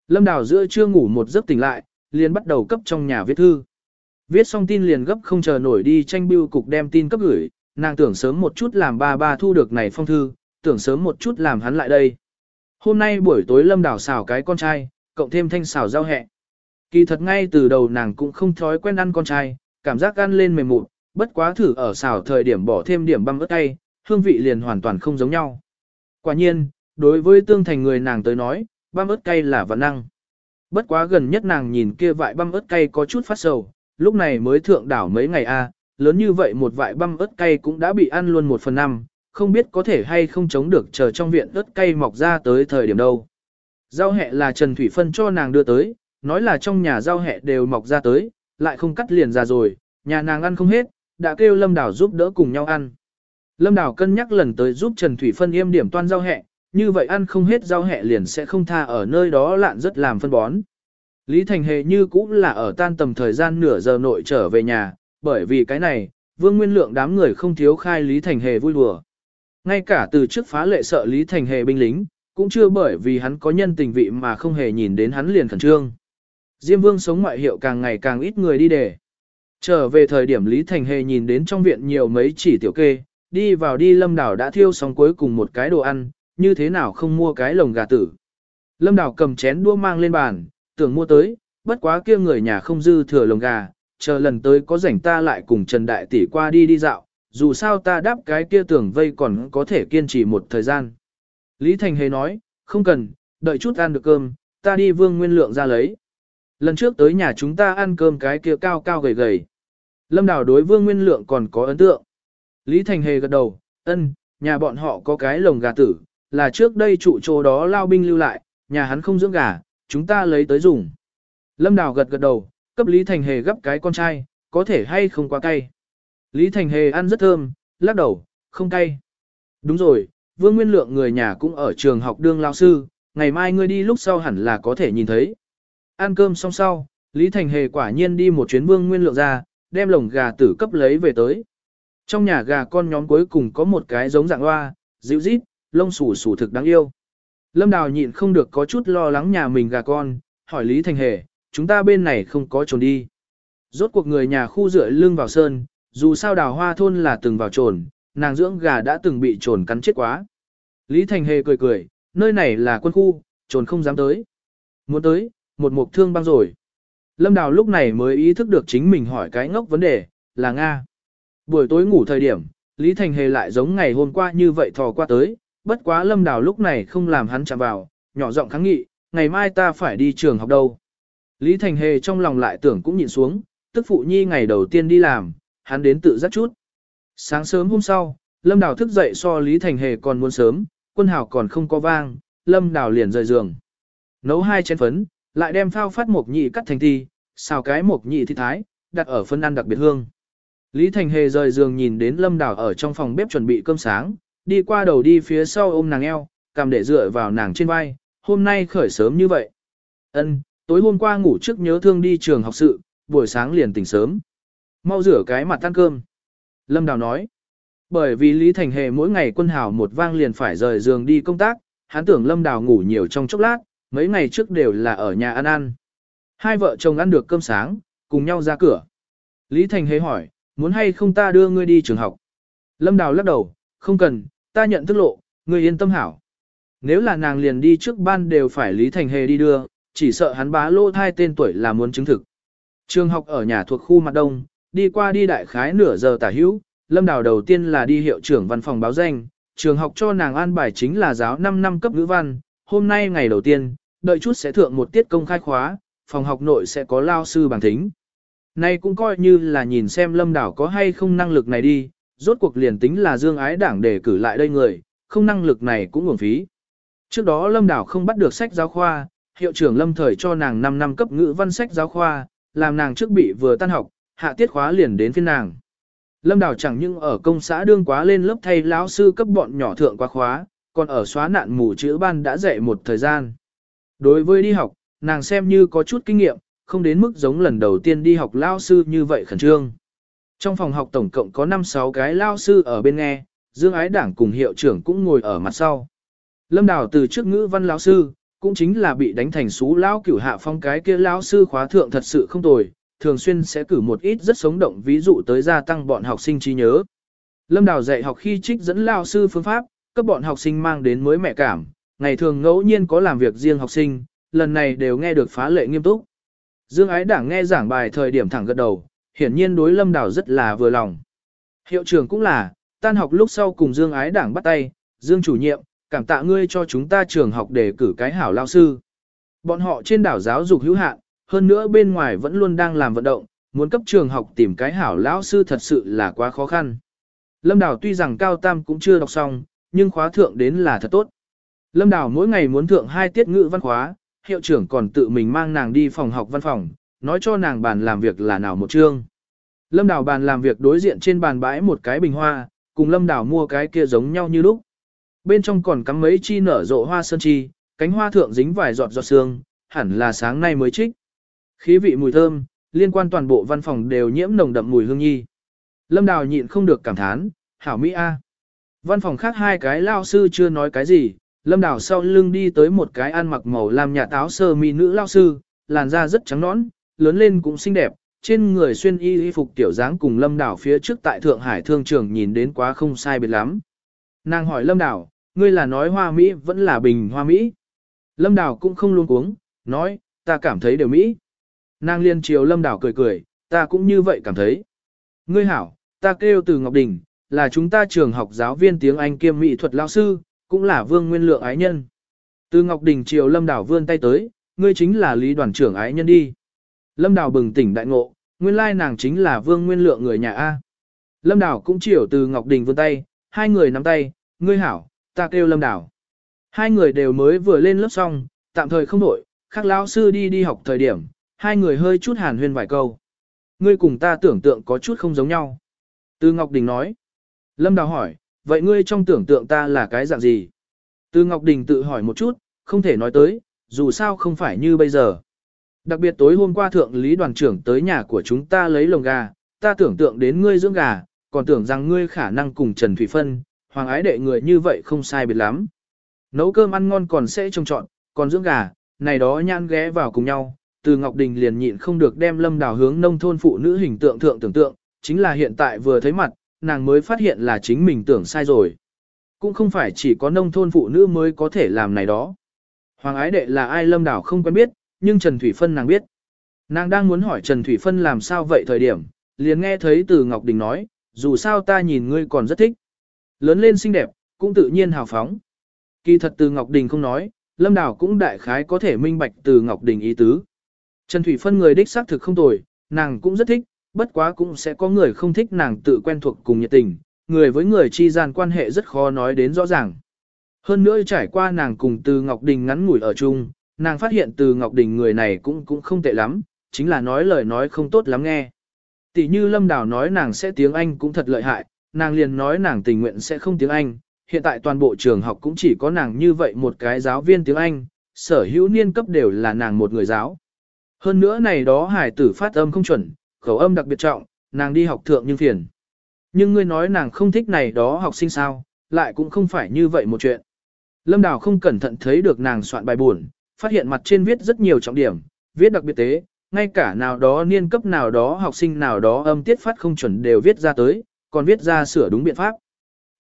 [SPEAKER 1] Lâm Đào giữa chưa ngủ một giấc tỉnh lại, liền bắt đầu cấp trong nhà viết thư. Viết xong tin liền gấp không chờ nổi đi tranh bưu cục đem tin cấp gửi, nàng tưởng sớm một chút làm ba ba thu được này phong thư, tưởng sớm một chút làm hắn lại đây. Hôm nay buổi tối Lâm đảo xào cái con trai, cộng thêm thanh xào rau hẹ. Kỳ thật ngay từ đầu nàng cũng không thói quen ăn con trai, cảm giác ăn lên mềm mụn, bất quá thử ở xào thời điểm bỏ thêm điểm băm ớt cay, hương vị liền hoàn toàn không giống nhau. Quả nhiên, đối với tương thành người nàng tới nói, băm ớt cay là văn năng. Bất quá gần nhất nàng nhìn kia vại băm ớt cay có chút phát sầu, lúc này mới thượng đảo mấy ngày a, lớn như vậy một vại băm ớt cay cũng đã bị ăn luôn một phần năm, không biết có thể hay không chống được chờ trong viện ớt cay mọc ra tới thời điểm đâu. Rau hẹ là Trần Thủy Phân cho nàng đưa tới, nói là trong nhà rau hẹ đều mọc ra tới, lại không cắt liền ra rồi, nhà nàng ăn không hết, đã kêu Lâm Đảo giúp đỡ cùng nhau ăn. Lâm Đảo cân nhắc lần tới giúp Trần Thủy Phân yêm điểm toan rau hẹ, như vậy ăn không hết rau hẹ liền sẽ không tha ở nơi đó lạn rất làm phân bón. Lý Thành Hề như cũng là ở tan tầm thời gian nửa giờ nội trở về nhà, bởi vì cái này, Vương Nguyên Lượng đám người không thiếu khai Lý Thành Hề vui đùa. Ngay cả từ trước phá lệ sợ Lý Thành Hề binh lính, cũng chưa bởi vì hắn có nhân tình vị mà không hề nhìn đến hắn liền khẩn trương. Diêm Vương sống ngoại hiệu càng ngày càng ít người đi để. Trở về thời điểm Lý Thành Hề nhìn đến trong viện nhiều mấy chỉ tiểu kê, đi vào đi lâm đảo đã thiêu xong cuối cùng một cái đồ ăn, như thế nào không mua cái lồng gà tử. Lâm đảo cầm chén đua mang lên bàn, tưởng mua tới, bất quá kia người nhà không dư thừa lồng gà, chờ lần tới có rảnh ta lại cùng Trần Đại Tỷ qua đi đi dạo, dù sao ta đáp cái kia tưởng vây còn có thể kiên trì một thời gian. Lý Thành Hề nói, không cần, đợi chút ăn được cơm, ta đi vương nguyên lượng ra lấy. Lần trước tới nhà chúng ta ăn cơm cái kia cao cao gầy gầy. Lâm Đào đối vương nguyên lượng còn có ấn tượng. Lý Thành Hề gật đầu, ân, nhà bọn họ có cái lồng gà tử, là trước đây trụ chỗ đó lao binh lưu lại, nhà hắn không dưỡng gà, chúng ta lấy tới dùng. Lâm Đào gật gật đầu, cấp Lý Thành Hề gấp cái con trai, có thể hay không quá cay. Lý Thành Hề ăn rất thơm, lắc đầu, không cay. Đúng rồi, Vương Nguyên Lượng người nhà cũng ở trường học đương lao sư, ngày mai ngươi đi lúc sau hẳn là có thể nhìn thấy. Ăn cơm xong sau, Lý Thành Hề quả nhiên đi một chuyến Vương Nguyên Lượng ra, đem lồng gà tử cấp lấy về tới. Trong nhà gà con nhóm cuối cùng có một cái giống dạng hoa, dịu rít, lông xù xù thực đáng yêu. Lâm Đào nhịn không được có chút lo lắng nhà mình gà con, hỏi Lý Thành Hề, chúng ta bên này không có trồn đi. Rốt cuộc người nhà khu rửa lưng vào sơn, dù sao đào hoa thôn là từng vào trồn, nàng dưỡng gà đã từng bị trồn cắn chết quá. Lý Thành Hề cười cười, nơi này là quân khu, trồn không dám tới. Muốn tới, một mục thương băng rồi. Lâm Đào lúc này mới ý thức được chính mình hỏi cái ngốc vấn đề, là Nga. Buổi tối ngủ thời điểm, Lý Thành Hề lại giống ngày hôm qua như vậy thò qua tới, bất quá Lâm Đào lúc này không làm hắn chạm vào, nhỏ giọng kháng nghị, ngày mai ta phải đi trường học đâu. Lý Thành Hề trong lòng lại tưởng cũng nhìn xuống, tức phụ nhi ngày đầu tiên đi làm, hắn đến tự giác chút. Sáng sớm hôm sau, Lâm Đào thức dậy so Lý Thành Hề còn muốn sớm, quân hào còn không có vang, Lâm Đào liền rời giường. Nấu hai chén phấn, lại đem phao phát mộc nhị cắt thành thi, xào cái mộc nhị thi thái, đặt ở phân ăn đặc biệt hương. Lý Thành Hề rời giường nhìn đến Lâm Đào ở trong phòng bếp chuẩn bị cơm sáng, đi qua đầu đi phía sau ôm nàng eo, cầm để dựa vào nàng trên vai, hôm nay khởi sớm như vậy. Ân, tối hôm qua ngủ trước nhớ thương đi trường học sự, buổi sáng liền tỉnh sớm. Mau rửa cái mặt ăn cơm. Lâm Đào nói. Bởi vì Lý Thành Hề mỗi ngày quân hào một vang liền phải rời giường đi công tác, hắn tưởng Lâm Đào ngủ nhiều trong chốc lát, mấy ngày trước đều là ở nhà ăn ăn. Hai vợ chồng ăn được cơm sáng, cùng nhau ra cửa. Lý Thành Hề hỏi, muốn hay không ta đưa ngươi đi trường học? Lâm Đào lắc đầu, không cần, ta nhận thức lộ, ngươi yên tâm hảo. Nếu là nàng liền đi trước ban đều phải Lý Thành Hề đi đưa, chỉ sợ hắn bá lô thai tên tuổi là muốn chứng thực. Trường học ở nhà thuộc khu mặt đông, đi qua đi đại khái nửa giờ tả hữu, Lâm Đào đầu tiên là đi hiệu trưởng văn phòng báo danh, trường học cho nàng an bài chính là giáo 5 năm cấp ngữ văn, hôm nay ngày đầu tiên, đợi chút sẽ thượng một tiết công khai khóa, phòng học nội sẽ có lao sư bằng thính. Nay cũng coi như là nhìn xem Lâm đảo có hay không năng lực này đi, rốt cuộc liền tính là dương ái đảng để cử lại đây người, không năng lực này cũng uổng phí. Trước đó Lâm Đảo không bắt được sách giáo khoa, hiệu trưởng Lâm thời cho nàng 5 năm cấp ngữ văn sách giáo khoa, làm nàng trước bị vừa tan học, hạ tiết khóa liền đến phiên nàng. Lâm Đảo chẳng những ở công xã đương quá lên lớp thay lão sư cấp bọn nhỏ thượng quá khóa, còn ở xóa nạn mù chữ ban đã dạy một thời gian. Đối với đi học, nàng xem như có chút kinh nghiệm, không đến mức giống lần đầu tiên đi học lao sư như vậy khẩn trương. Trong phòng học tổng cộng có 5-6 cái lao sư ở bên nghe, Dương Ái Đảng cùng hiệu trưởng cũng ngồi ở mặt sau. Lâm Đào từ trước ngữ văn lão sư, cũng chính là bị đánh thành xú lão cửu hạ phong cái kia lão sư khóa thượng thật sự không tồi, thường xuyên sẽ cử một ít rất sống động ví dụ tới gia tăng bọn học sinh trí nhớ. Lâm Đào dạy học khi trích dẫn lão sư phương pháp, cấp bọn học sinh mang đến mới mẹ cảm, ngày thường ngẫu nhiên có làm việc riêng học sinh, lần này đều nghe được phá lệ nghiêm túc. Dương Ái Đảng nghe giảng bài thời điểm thẳng gật đầu, hiển nhiên đối Lâm Đào rất là vừa lòng. Hiệu trưởng cũng là, tan học lúc sau cùng Dương Ái Đảng bắt tay, Dương chủ nhiệm, cảm tạ ngươi cho chúng ta trường học để cử cái hảo lao sư. Bọn họ trên đảo giáo dục hữu hạn, hơn nữa bên ngoài vẫn luôn đang làm vận động, muốn cấp trường học tìm cái hảo lão sư thật sự là quá khó khăn. Lâm Đào tuy rằng cao tam cũng chưa đọc xong, nhưng khóa thượng đến là thật tốt. Lâm Đào mỗi ngày muốn thượng hai tiết ngữ văn khóa, hiệu trưởng còn tự mình mang nàng đi phòng học văn phòng, nói cho nàng bàn làm việc là nào một chương. Lâm Đào bàn làm việc đối diện trên bàn bãi một cái bình hoa, cùng Lâm Đào mua cái kia giống nhau như lúc. Bên trong còn cắm mấy chi nở rộ hoa sơn chi, cánh hoa thượng dính vài giọt giọt sương, hẳn là sáng nay mới trích. Khí vị mùi thơm, liên quan toàn bộ văn phòng đều nhiễm nồng đậm mùi hương nhi. Lâm Đào nhịn không được cảm thán, hảo Mỹ A. Văn phòng khác hai cái lao sư chưa nói cái gì, Lâm Đào sau lưng đi tới một cái ăn mặc màu làm nhà táo sơ mi nữ lao sư, làn da rất trắng nõn, lớn lên cũng xinh đẹp, trên người xuyên y y phục tiểu dáng cùng Lâm Đào phía trước tại Thượng Hải thương trường nhìn đến quá không sai biệt lắm. Nàng hỏi Lâm Đào, ngươi là nói hoa Mỹ vẫn là bình hoa Mỹ. Lâm Đào cũng không luôn cuống, nói, ta cảm thấy đều Mỹ. Nàng liên chiều Lâm Đào cười cười, ta cũng như vậy cảm thấy. Ngươi hảo, ta kêu từ Ngọc Đình, là chúng ta trường học giáo viên tiếng Anh kiêm mỹ thuật lao sư, cũng là vương nguyên lượng ái nhân. Từ Ngọc Đình chiều Lâm Đào vươn tay tới, ngươi chính là lý đoàn trưởng ái nhân đi. Lâm Đào bừng tỉnh đại ngộ, nguyên lai nàng chính là vương nguyên lượng người nhà A. Lâm Đào cũng chiều từ Ngọc Đình vươn tay, hai người nắm tay, ngươi hảo, ta kêu Lâm Đào. Hai người đều mới vừa lên lớp xong, tạm thời không đổi, khác lão sư đi đi học thời điểm, hai người hơi chút hàn huyên vài câu. Ngươi cùng ta tưởng tượng có chút không giống nhau. Từ Ngọc Đình nói. Lâm Đào hỏi, vậy ngươi trong tưởng tượng ta là cái dạng gì? Từ Ngọc Đình tự hỏi một chút, không thể nói tới, dù sao không phải như bây giờ. Đặc biệt tối hôm qua thượng lý đoàn trưởng tới nhà của chúng ta lấy lồng gà, ta tưởng tượng đến ngươi dưỡng gà, còn tưởng rằng ngươi khả năng cùng Trần Thủy Phân, hoàng ái đệ người như vậy không sai biệt lắm. Nấu cơm ăn ngon còn sẽ trông trọn, còn dưỡng gà, này đó nhan ghé vào cùng nhau. Từ Ngọc Đình liền nhịn không được đem lâm đào hướng nông thôn phụ nữ hình tượng thượng tưởng tượng, chính là hiện tại vừa thấy mặt, nàng mới phát hiện là chính mình tưởng sai rồi. Cũng không phải chỉ có nông thôn phụ nữ mới có thể làm này đó. Hoàng ái đệ là ai lâm đảo không quen biết, nhưng Trần Thủy Phân nàng biết. Nàng đang muốn hỏi Trần Thủy Phân làm sao vậy thời điểm, liền nghe thấy từ Ngọc Đình nói, dù sao ta nhìn ngươi còn rất thích. Lớn lên xinh đẹp, cũng tự nhiên hào phóng. Kỳ thật từ Ngọc Đình không nói, Lâm Đào cũng đại khái có thể minh bạch từ Ngọc Đình ý tứ. Trần Thủy Phân người đích xác thực không tồi, nàng cũng rất thích, bất quá cũng sẽ có người không thích nàng tự quen thuộc cùng nhiệt tình, người với người chi gian quan hệ rất khó nói đến rõ ràng. Hơn nữa trải qua nàng cùng từ Ngọc Đình ngắn ngủi ở chung, nàng phát hiện từ Ngọc Đình người này cũng cũng không tệ lắm, chính là nói lời nói không tốt lắm nghe. Tỷ như Lâm Đào nói nàng sẽ tiếng Anh cũng thật lợi hại, nàng liền nói nàng tình nguyện sẽ không tiếng Anh, hiện tại toàn bộ trường học cũng chỉ có nàng như vậy một cái giáo viên tiếng Anh, sở hữu niên cấp đều là nàng một người giáo. Hơn nữa này đó hải tử phát âm không chuẩn, khẩu âm đặc biệt trọng, nàng đi học thượng nhưng phiền. Nhưng ngươi nói nàng không thích này đó học sinh sao, lại cũng không phải như vậy một chuyện. Lâm Đào không cẩn thận thấy được nàng soạn bài buồn, phát hiện mặt trên viết rất nhiều trọng điểm, viết đặc biệt tế, ngay cả nào đó niên cấp nào đó học sinh nào đó âm tiết phát không chuẩn đều viết ra tới, còn viết ra sửa đúng biện pháp.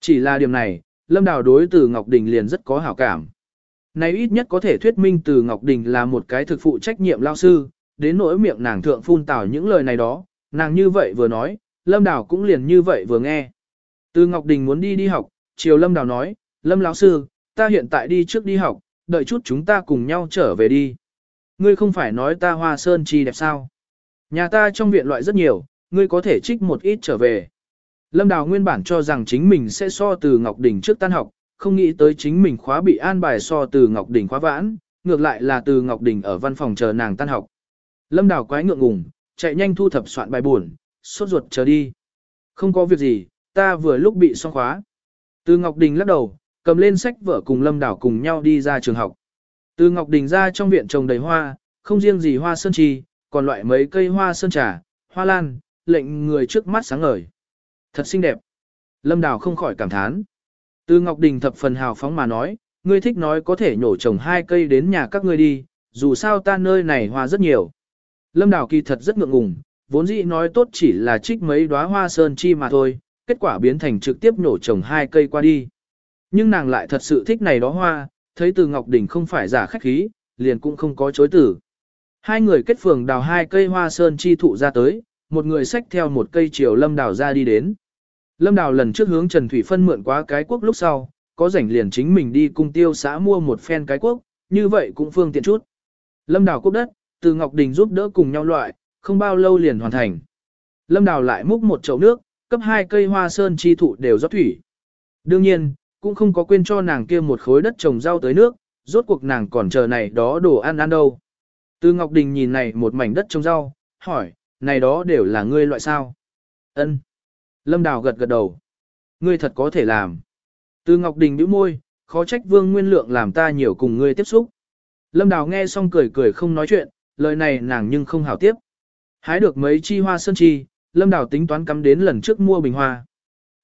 [SPEAKER 1] Chỉ là điểm này, Lâm Đào đối từ Ngọc Đình liền rất có hảo cảm. Này ít nhất có thể thuyết minh từ Ngọc Đình là một cái thực phụ trách nhiệm lao sư, đến nỗi miệng nàng thượng phun tào những lời này đó, nàng như vậy vừa nói, Lâm Đào cũng liền như vậy vừa nghe. Từ Ngọc Đình muốn đi đi học, chiều Lâm Đào nói, Lâm lão sư, ta hiện tại đi trước đi học, đợi chút chúng ta cùng nhau trở về đi. Ngươi không phải nói ta hoa sơn chi đẹp sao? Nhà ta trong viện loại rất nhiều, ngươi có thể trích một ít trở về. Lâm Đào nguyên bản cho rằng chính mình sẽ so từ Ngọc Đình trước tan học, không nghĩ tới chính mình khóa bị an bài so từ Ngọc Đình khóa vãn, ngược lại là từ Ngọc Đình ở văn phòng chờ nàng tan học. Lâm Đào quái ngượng ngùng, chạy nhanh thu thập soạn bài buồn, sốt ruột chờ đi. Không có việc gì, ta vừa lúc bị xong khóa. Từ Ngọc Đình lắc đầu, cầm lên sách vở cùng Lâm Đào cùng nhau đi ra trường học. Từ Ngọc Đình ra trong viện trồng đầy hoa, không riêng gì hoa sơn trì, còn loại mấy cây hoa sơn trà, hoa lan, lệnh người trước mắt sáng ngời. Thật xinh đẹp. Lâm Đào không khỏi cảm thán. Từ Ngọc Đình thập phần hào phóng mà nói, ngươi thích nói có thể nhổ trồng hai cây đến nhà các ngươi đi, dù sao ta nơi này hoa rất nhiều. Lâm Đào kỳ thật rất ngượng ngùng, vốn dĩ nói tốt chỉ là trích mấy đóa hoa sơn chi mà thôi, kết quả biến thành trực tiếp nhổ trồng hai cây qua đi. Nhưng nàng lại thật sự thích này đó hoa, thấy từ Ngọc Đình không phải giả khách khí, liền cũng không có chối tử. Hai người kết phường đào hai cây hoa sơn chi thụ ra tới, một người xách theo một cây chiều lâm đào ra đi đến. Lâm đào lần trước hướng Trần Thủy Phân mượn quá cái quốc lúc sau, có rảnh liền chính mình đi cung tiêu xã mua một phen cái quốc, như vậy cũng phương tiện chút. Lâm đào quốc đất, từ Ngọc Đình giúp đỡ cùng nhau loại, không bao lâu liền hoàn thành. Lâm đào lại múc một chậu nước, cấp hai cây hoa sơn chi thụ đều rót thủy. Đương nhiên, cũng không có quên cho nàng kia một khối đất trồng rau tới nước, rốt cuộc nàng còn chờ này đó đồ ăn ăn đâu. Từ Ngọc Đình nhìn này một mảnh đất trồng rau, hỏi, này đó đều là ngươi loại sao? Ân. Lâm Đào gật gật đầu. Ngươi thật có thể làm. Từ Ngọc Đình bĩu môi, khó trách Vương Nguyên Lượng làm ta nhiều cùng ngươi tiếp xúc. Lâm Đào nghe xong cười cười không nói chuyện, lời này nàng nhưng không hảo tiếp. Hái được mấy chi hoa sơn chi, Lâm Đào tính toán cắm đến lần trước mua bình hoa.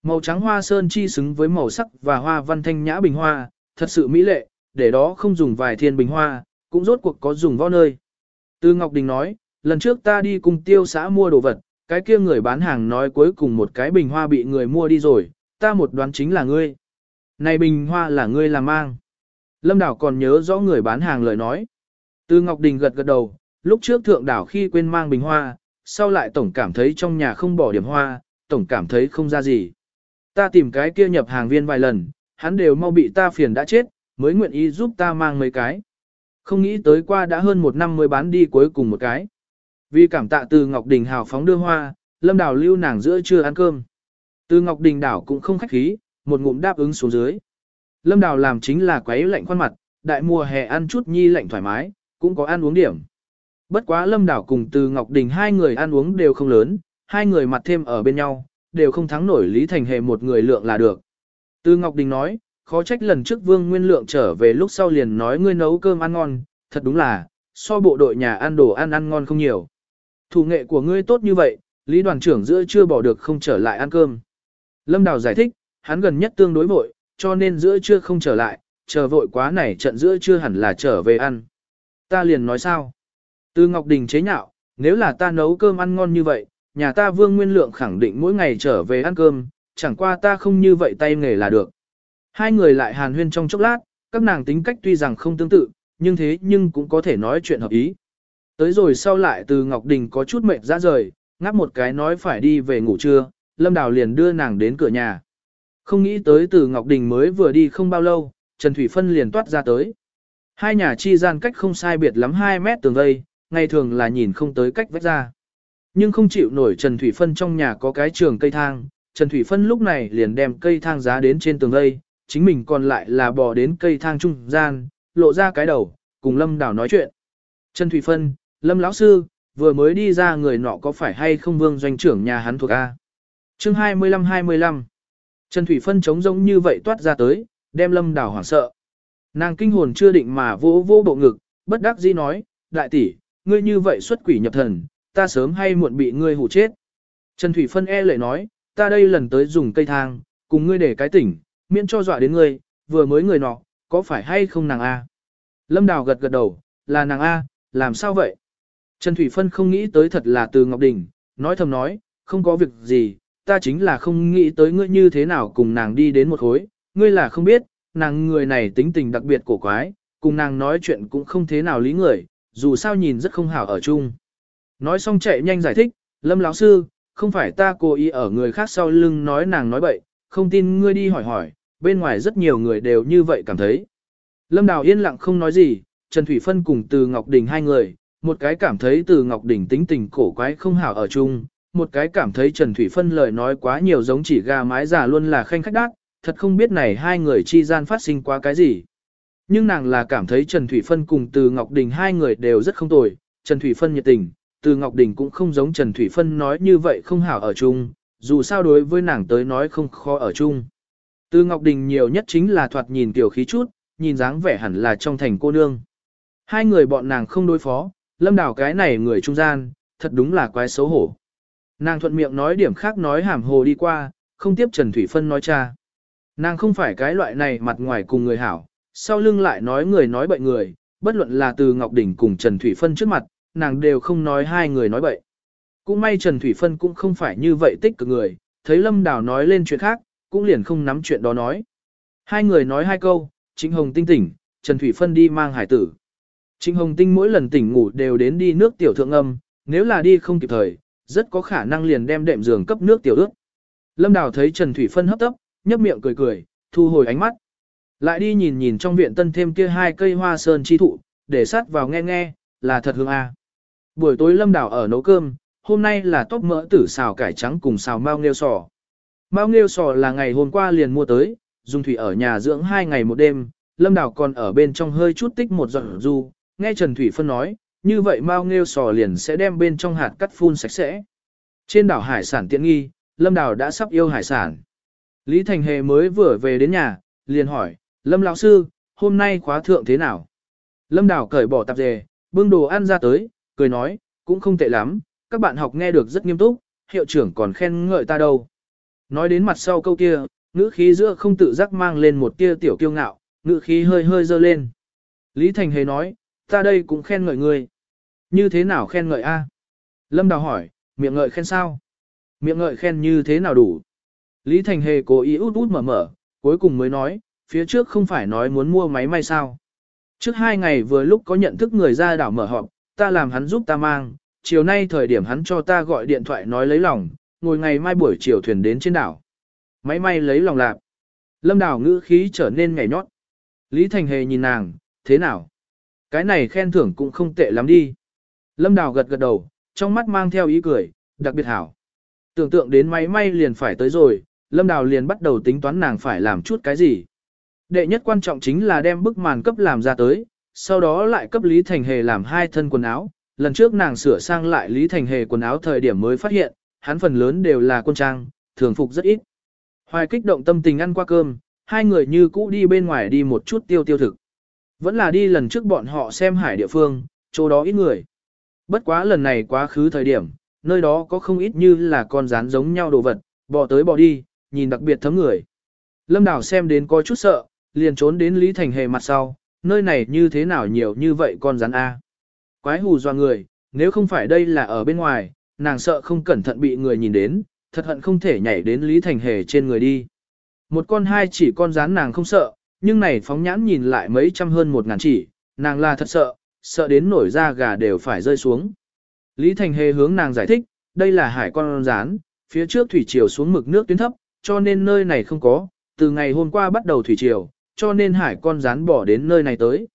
[SPEAKER 1] Màu trắng hoa sơn chi xứng với màu sắc và hoa văn thanh nhã bình hoa, thật sự mỹ lệ, để đó không dùng vài thiên bình hoa, cũng rốt cuộc có dùng võ nơi. Từ Ngọc Đình nói, lần trước ta đi cùng tiêu xã mua đồ vật, cái kia người bán hàng nói cuối cùng một cái bình hoa bị người mua đi rồi, ta một đoán chính là ngươi. Này bình hoa là ngươi làm mang. Lâm Đảo còn nhớ rõ người bán hàng lời nói. Từ Ngọc Đình gật gật đầu, lúc trước thượng đảo khi quên mang bình hoa, sau lại tổng cảm thấy trong nhà không bỏ điểm hoa, tổng cảm thấy không ra gì. Ta tìm cái kia nhập hàng viên vài lần, hắn đều mau bị ta phiền đã chết, mới nguyện ý giúp ta mang mấy cái. Không nghĩ tới qua đã hơn một năm mới bán đi cuối cùng một cái. Vì cảm tạ từ Ngọc Đình hào phóng đưa hoa, Lâm Đào lưu nàng giữa trưa ăn cơm. Từ Ngọc Đình đảo cũng không khách khí, một ngụm đáp ứng xuống dưới. Lâm Đào làm chính là quấy lạnh khoan mặt, đại mùa hè ăn chút nhi lạnh thoải mái, cũng có ăn uống điểm. Bất quá Lâm Đào cùng từ Ngọc Đình hai người ăn uống đều không lớn, hai người mặt thêm ở bên nhau, đều không thắng nổi Lý Thành Hề một người lượng là được. Từ Ngọc Đình nói, khó trách lần trước Vương Nguyên Lượng trở về lúc sau liền nói ngươi nấu cơm ăn ngon, thật đúng là, so bộ đội nhà ăn đồ ăn ăn ngon không nhiều. Thủ nghệ của ngươi tốt như vậy, Lý đoàn trưởng giữa chưa bỏ được không trở lại ăn cơm. Lâm Đào giải thích, hắn gần nhất tương đối vội, cho nên giữa trưa không trở lại, chờ vội quá này trận giữa trưa hẳn là trở về ăn. Ta liền nói sao? Từ Ngọc Đình chế nhạo, nếu là ta nấu cơm ăn ngon như vậy, nhà ta Vương Nguyên Lượng khẳng định mỗi ngày trở về ăn cơm, chẳng qua ta không như vậy tay nghề là được. Hai người lại hàn huyên trong chốc lát, các nàng tính cách tuy rằng không tương tự, nhưng thế nhưng cũng có thể nói chuyện hợp ý. Tới rồi sau lại từ Ngọc Đình có chút mệt ra rời, ngáp một cái nói phải đi về ngủ trưa, Lâm Đào liền đưa nàng đến cửa nhà. Không nghĩ tới từ Ngọc Đình mới vừa đi không bao lâu, Trần Thủy Phân liền toát ra tới. Hai nhà chi gian cách không sai biệt lắm 2 mét tường vây, ngày thường là nhìn không tới cách vách ra. Nhưng không chịu nổi Trần Thủy Phân trong nhà có cái trường cây thang, Trần Thủy Phân lúc này liền đem cây thang giá đến trên tường vây, chính mình còn lại là bò đến cây thang trung gian, lộ ra cái đầu, cùng Lâm Đào nói chuyện. Trần Thủy Phân, Lâm lão sư, vừa mới đi ra người nọ có phải hay không vương doanh trưởng nhà hắn thuộc A. chương 25-25 Trần Thủy Phân trống rỗng như vậy toát ra tới, đem Lâm Đào hoảng sợ. Nàng kinh hồn chưa định mà vô vô bộ ngực, bất đắc dĩ nói, đại tỷ, ngươi như vậy xuất quỷ nhập thần, ta sớm hay muộn bị ngươi hủ chết. Trần Thủy Phân e lệ nói, ta đây lần tới dùng cây thang, cùng ngươi để cái tỉnh, miễn cho dọa đến ngươi, vừa mới người nọ, có phải hay không nàng A? Lâm Đào gật gật đầu, là nàng A, làm sao vậy? Trần Thủy Phân không nghĩ tới thật là từ Ngọc Đình, nói thầm nói, không có việc gì, ta chính là không nghĩ tới ngươi như thế nào cùng nàng đi đến một khối, ngươi là không biết, nàng người này tính tình đặc biệt cổ quái, cùng nàng nói chuyện cũng không thế nào lý người, dù sao nhìn rất không hảo ở chung. Nói xong chạy nhanh giải thích, Lâm lão sư, không phải ta cố ý ở người khác sau lưng nói nàng nói bậy, không tin ngươi đi hỏi hỏi, bên ngoài rất nhiều người đều như vậy cảm thấy. Lâm Đào yên lặng không nói gì, Trần Thủy Phân cùng Từ Ngọc Đình hai người, một cái cảm thấy Từ Ngọc Đình tính tình cổ quái không hảo ở chung, một cái cảm thấy Trần Thủy Phân lời nói quá nhiều giống chỉ gà mái già luôn là khanh khách đát, thật không biết này hai người chi gian phát sinh quá cái gì. Nhưng nàng là cảm thấy Trần Thủy Phân cùng Từ Ngọc Đình hai người đều rất không tồi, Trần Thủy Phân nhiệt tình, Từ Ngọc Đình cũng không giống Trần Thủy Phân nói như vậy không hảo ở chung, dù sao đối với nàng tới nói không khó ở chung. Từ Ngọc Đình nhiều nhất chính là thoạt nhìn tiểu khí chút, nhìn dáng vẻ hẳn là trong thành cô nương. Hai người bọn nàng không đối phó, lâm đảo cái này người trung gian, thật đúng là quái xấu hổ. Nàng thuận miệng nói điểm khác nói hàm hồ đi qua, không tiếp Trần Thủy Phân nói cha. Nàng không phải cái loại này mặt ngoài cùng người hảo, sau lưng lại nói người nói bậy người, bất luận là từ Ngọc Đỉnh cùng Trần Thủy Phân trước mặt, nàng đều không nói hai người nói bậy. Cũng may Trần Thủy Phân cũng không phải như vậy tích cực người, thấy Lâm Đào nói lên chuyện khác, cũng liền không nắm chuyện đó nói. Hai người nói hai câu, Trịnh Hồng Tinh tỉnh, Trần Thủy Phân đi mang hải tử. Trịnh Hồng Tinh mỗi lần tỉnh ngủ đều đến đi nước tiểu thượng âm, nếu là đi không kịp thời, rất có khả năng liền đem đệm giường cấp nước tiểu ướt. Lâm Đào thấy Trần Thủy Phân hấp tấp, nhấp miệng cười cười, thu hồi ánh mắt. Lại đi nhìn nhìn trong viện tân thêm kia hai cây hoa sơn chi thụ, để sát vào nghe nghe, là thật hương a. À. Buổi tối Lâm Đào ở nấu cơm, hôm nay là tóc mỡ tử xào cải trắng cùng xào mao nghêu sò. Mao nghêu sò là ngày hôm qua liền mua tới, dùng thủy ở nhà dưỡng hai ngày một đêm, Lâm Đào còn ở bên trong hơi chút tích một giọt du, nghe Trần Thủy Phân nói, như vậy Mao nghêu sò liền sẽ đem bên trong hạt cắt phun sạch sẽ. Trên đảo hải sản tiện nghi, Lâm Đào đã sắp yêu hải sản. Lý Thành Hề mới vừa về đến nhà, liền hỏi, Lâm lão sư, hôm nay khóa thượng thế nào? Lâm Đào cởi bỏ tạp dề, bưng đồ ăn ra tới, cười nói, cũng không tệ lắm, các bạn học nghe được rất nghiêm túc, hiệu trưởng còn khen ngợi ta đâu. Nói đến mặt sau câu kia, ngữ khí giữa không tự giác mang lên một tia tiểu kiêu ngạo, ngữ khí hơi hơi dơ lên. Lý Thành Hề nói, ta đây cũng khen ngợi ngươi. Như thế nào khen ngợi a? Lâm Đào hỏi, miệng ngợi khen sao? Miệng ngợi khen như thế nào đủ? Lý Thành Hề cố ý út út mở mở, cuối cùng mới nói, phía trước không phải nói muốn mua máy may sao. Trước hai ngày vừa lúc có nhận thức người ra đảo mở họp, ta làm hắn giúp ta mang, chiều nay thời điểm hắn cho ta gọi điện thoại nói lấy lòng, ngồi ngày mai buổi chiều thuyền đến trên đảo. Máy may lấy lòng lạp. Lâm đảo ngữ khí trở nên nhảy nhót. Lý Thành Hề nhìn nàng, thế nào? Cái này khen thưởng cũng không tệ lắm đi. Lâm đào gật gật đầu, trong mắt mang theo ý cười, đặc biệt hảo. Tưởng tượng đến máy may liền phải tới rồi, Lâm Đào liền bắt đầu tính toán nàng phải làm chút cái gì. Đệ nhất quan trọng chính là đem bức màn cấp làm ra tới, sau đó lại cấp Lý Thành Hề làm hai thân quần áo. Lần trước nàng sửa sang lại Lý Thành Hề quần áo thời điểm mới phát hiện, hắn phần lớn đều là quân trang, thường phục rất ít. Hoài kích động tâm tình ăn qua cơm, hai người như cũ đi bên ngoài đi một chút tiêu tiêu thực. Vẫn là đi lần trước bọn họ xem hải địa phương, chỗ đó ít người. Bất quá lần này quá khứ thời điểm, nơi đó có không ít như là con rán giống nhau đồ vật, bò tới bò đi, nhìn đặc biệt thấm người. Lâm Đào xem đến có chút sợ, liền trốn đến Lý Thành Hề mặt sau, nơi này như thế nào nhiều như vậy con rắn A. Quái hù doa người, nếu không phải đây là ở bên ngoài, nàng sợ không cẩn thận bị người nhìn đến, thật hận không thể nhảy đến Lý Thành Hề trên người đi. Một con hai chỉ con rắn nàng không sợ, nhưng này phóng nhãn nhìn lại mấy trăm hơn một ngàn chỉ, nàng là thật sợ, sợ đến nổi da gà đều phải rơi xuống. Lý Thành Hề hướng nàng giải thích, đây là hải con rán, phía trước thủy triều xuống mực nước tuyến thấp, cho nên nơi này không có, từ ngày hôm qua bắt đầu thủy triều, cho nên hải con rán bỏ đến nơi này tới.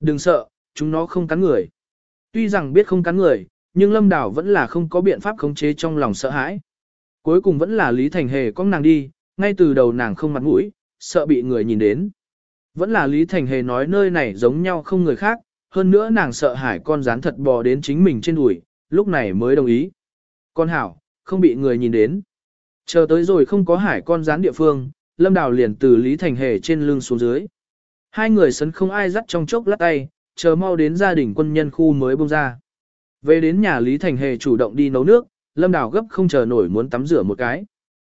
[SPEAKER 1] Đừng sợ, chúng nó không cắn người. Tuy rằng biết không cắn người, nhưng Lâm Đảo vẫn là không có biện pháp khống chế trong lòng sợ hãi. Cuối cùng vẫn là Lý Thành Hề con nàng đi, ngay từ đầu nàng không mặt mũi, sợ bị người nhìn đến. Vẫn là Lý Thành Hề nói nơi này giống nhau không người khác, hơn nữa nàng sợ hải con rán thật bò đến chính mình trên đùi, lúc này mới đồng ý. Con hảo, không bị người nhìn đến. Chờ tới rồi không có hải con rán địa phương, Lâm Đào liền từ Lý Thành Hề trên lưng xuống dưới. Hai người sấn không ai dắt trong chốc lát tay, chờ mau đến gia đình quân nhân khu mới bông ra. Về đến nhà Lý Thành Hề chủ động đi nấu nước, Lâm Đào gấp không chờ nổi muốn tắm rửa một cái.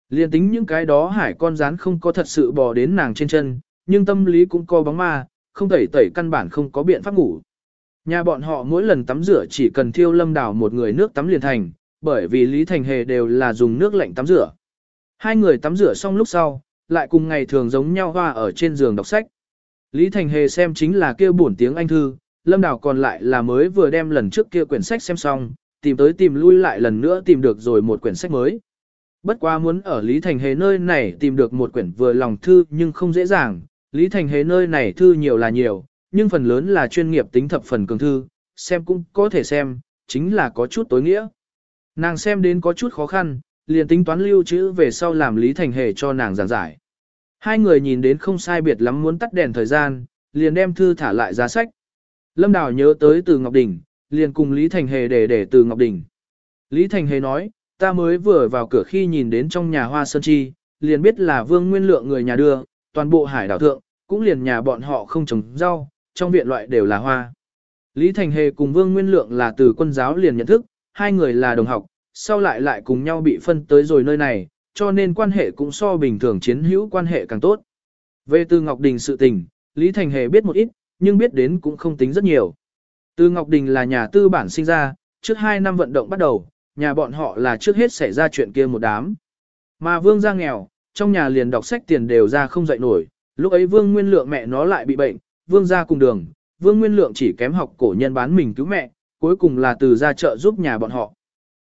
[SPEAKER 1] Liên tính những cái đó hải con rán không có thật sự bò đến nàng trên chân, nhưng tâm lý cũng có bóng ma, không tẩy tẩy căn bản không có biện pháp ngủ. Nhà bọn họ mỗi lần tắm rửa chỉ cần thiêu Lâm Đào một người nước tắm liền thành, bởi vì Lý Thành Hề đều là dùng nước lạnh tắm rửa. Hai người tắm rửa xong lúc sau, lại cùng ngày thường giống nhau hoa ở trên giường đọc sách. Lý Thành Hề xem chính là kêu buồn tiếng Anh thư, Lâm Đào còn lại là mới vừa đem lần trước kia quyển sách xem xong, tìm tới tìm lui lại lần nữa tìm được rồi một quyển sách mới. Bất quá muốn ở Lý Thành Hề nơi này tìm được một quyển vừa lòng thư nhưng không dễ dàng, Lý Thành Hề nơi này thư nhiều là nhiều, nhưng phần lớn là chuyên nghiệp tính thập phần cường thư, xem cũng có thể xem, chính là có chút tối nghĩa. Nàng xem đến có chút khó khăn, liền tính toán lưu trữ về sau làm Lý Thành Hề cho nàng giảng giải. Hai người nhìn đến không sai biệt lắm muốn tắt đèn thời gian, liền đem thư thả lại giá sách. Lâm Đào nhớ tới từ Ngọc Đình, liền cùng Lý Thành Hề để để từ Ngọc Đình. Lý Thành Hề nói, ta mới vừa vào cửa khi nhìn đến trong nhà hoa sơn chi, liền biết là vương nguyên lượng người nhà đưa, toàn bộ hải đảo thượng, cũng liền nhà bọn họ không trồng rau, trong viện loại đều là hoa. Lý Thành Hề cùng vương nguyên lượng là từ quân giáo liền nhận thức, hai người là đồng học, sau lại lại cùng nhau bị phân tới rồi nơi này, cho nên quan hệ cũng so bình thường chiến hữu quan hệ càng tốt. Về từ Ngọc Đình sự tình, Lý Thành Hề biết một ít, nhưng biết đến cũng không tính rất nhiều. Từ Ngọc Đình là nhà tư bản sinh ra, trước hai năm vận động bắt đầu, nhà bọn họ là trước hết xảy ra chuyện kia một đám. Mà Vương ra nghèo, trong nhà liền đọc sách tiền đều ra không dậy nổi, lúc ấy Vương Nguyên Lượng mẹ nó lại bị bệnh, Vương ra cùng đường, Vương Nguyên Lượng chỉ kém học cổ nhân bán mình cứu mẹ, cuối cùng là từ ra chợ giúp nhà bọn họ.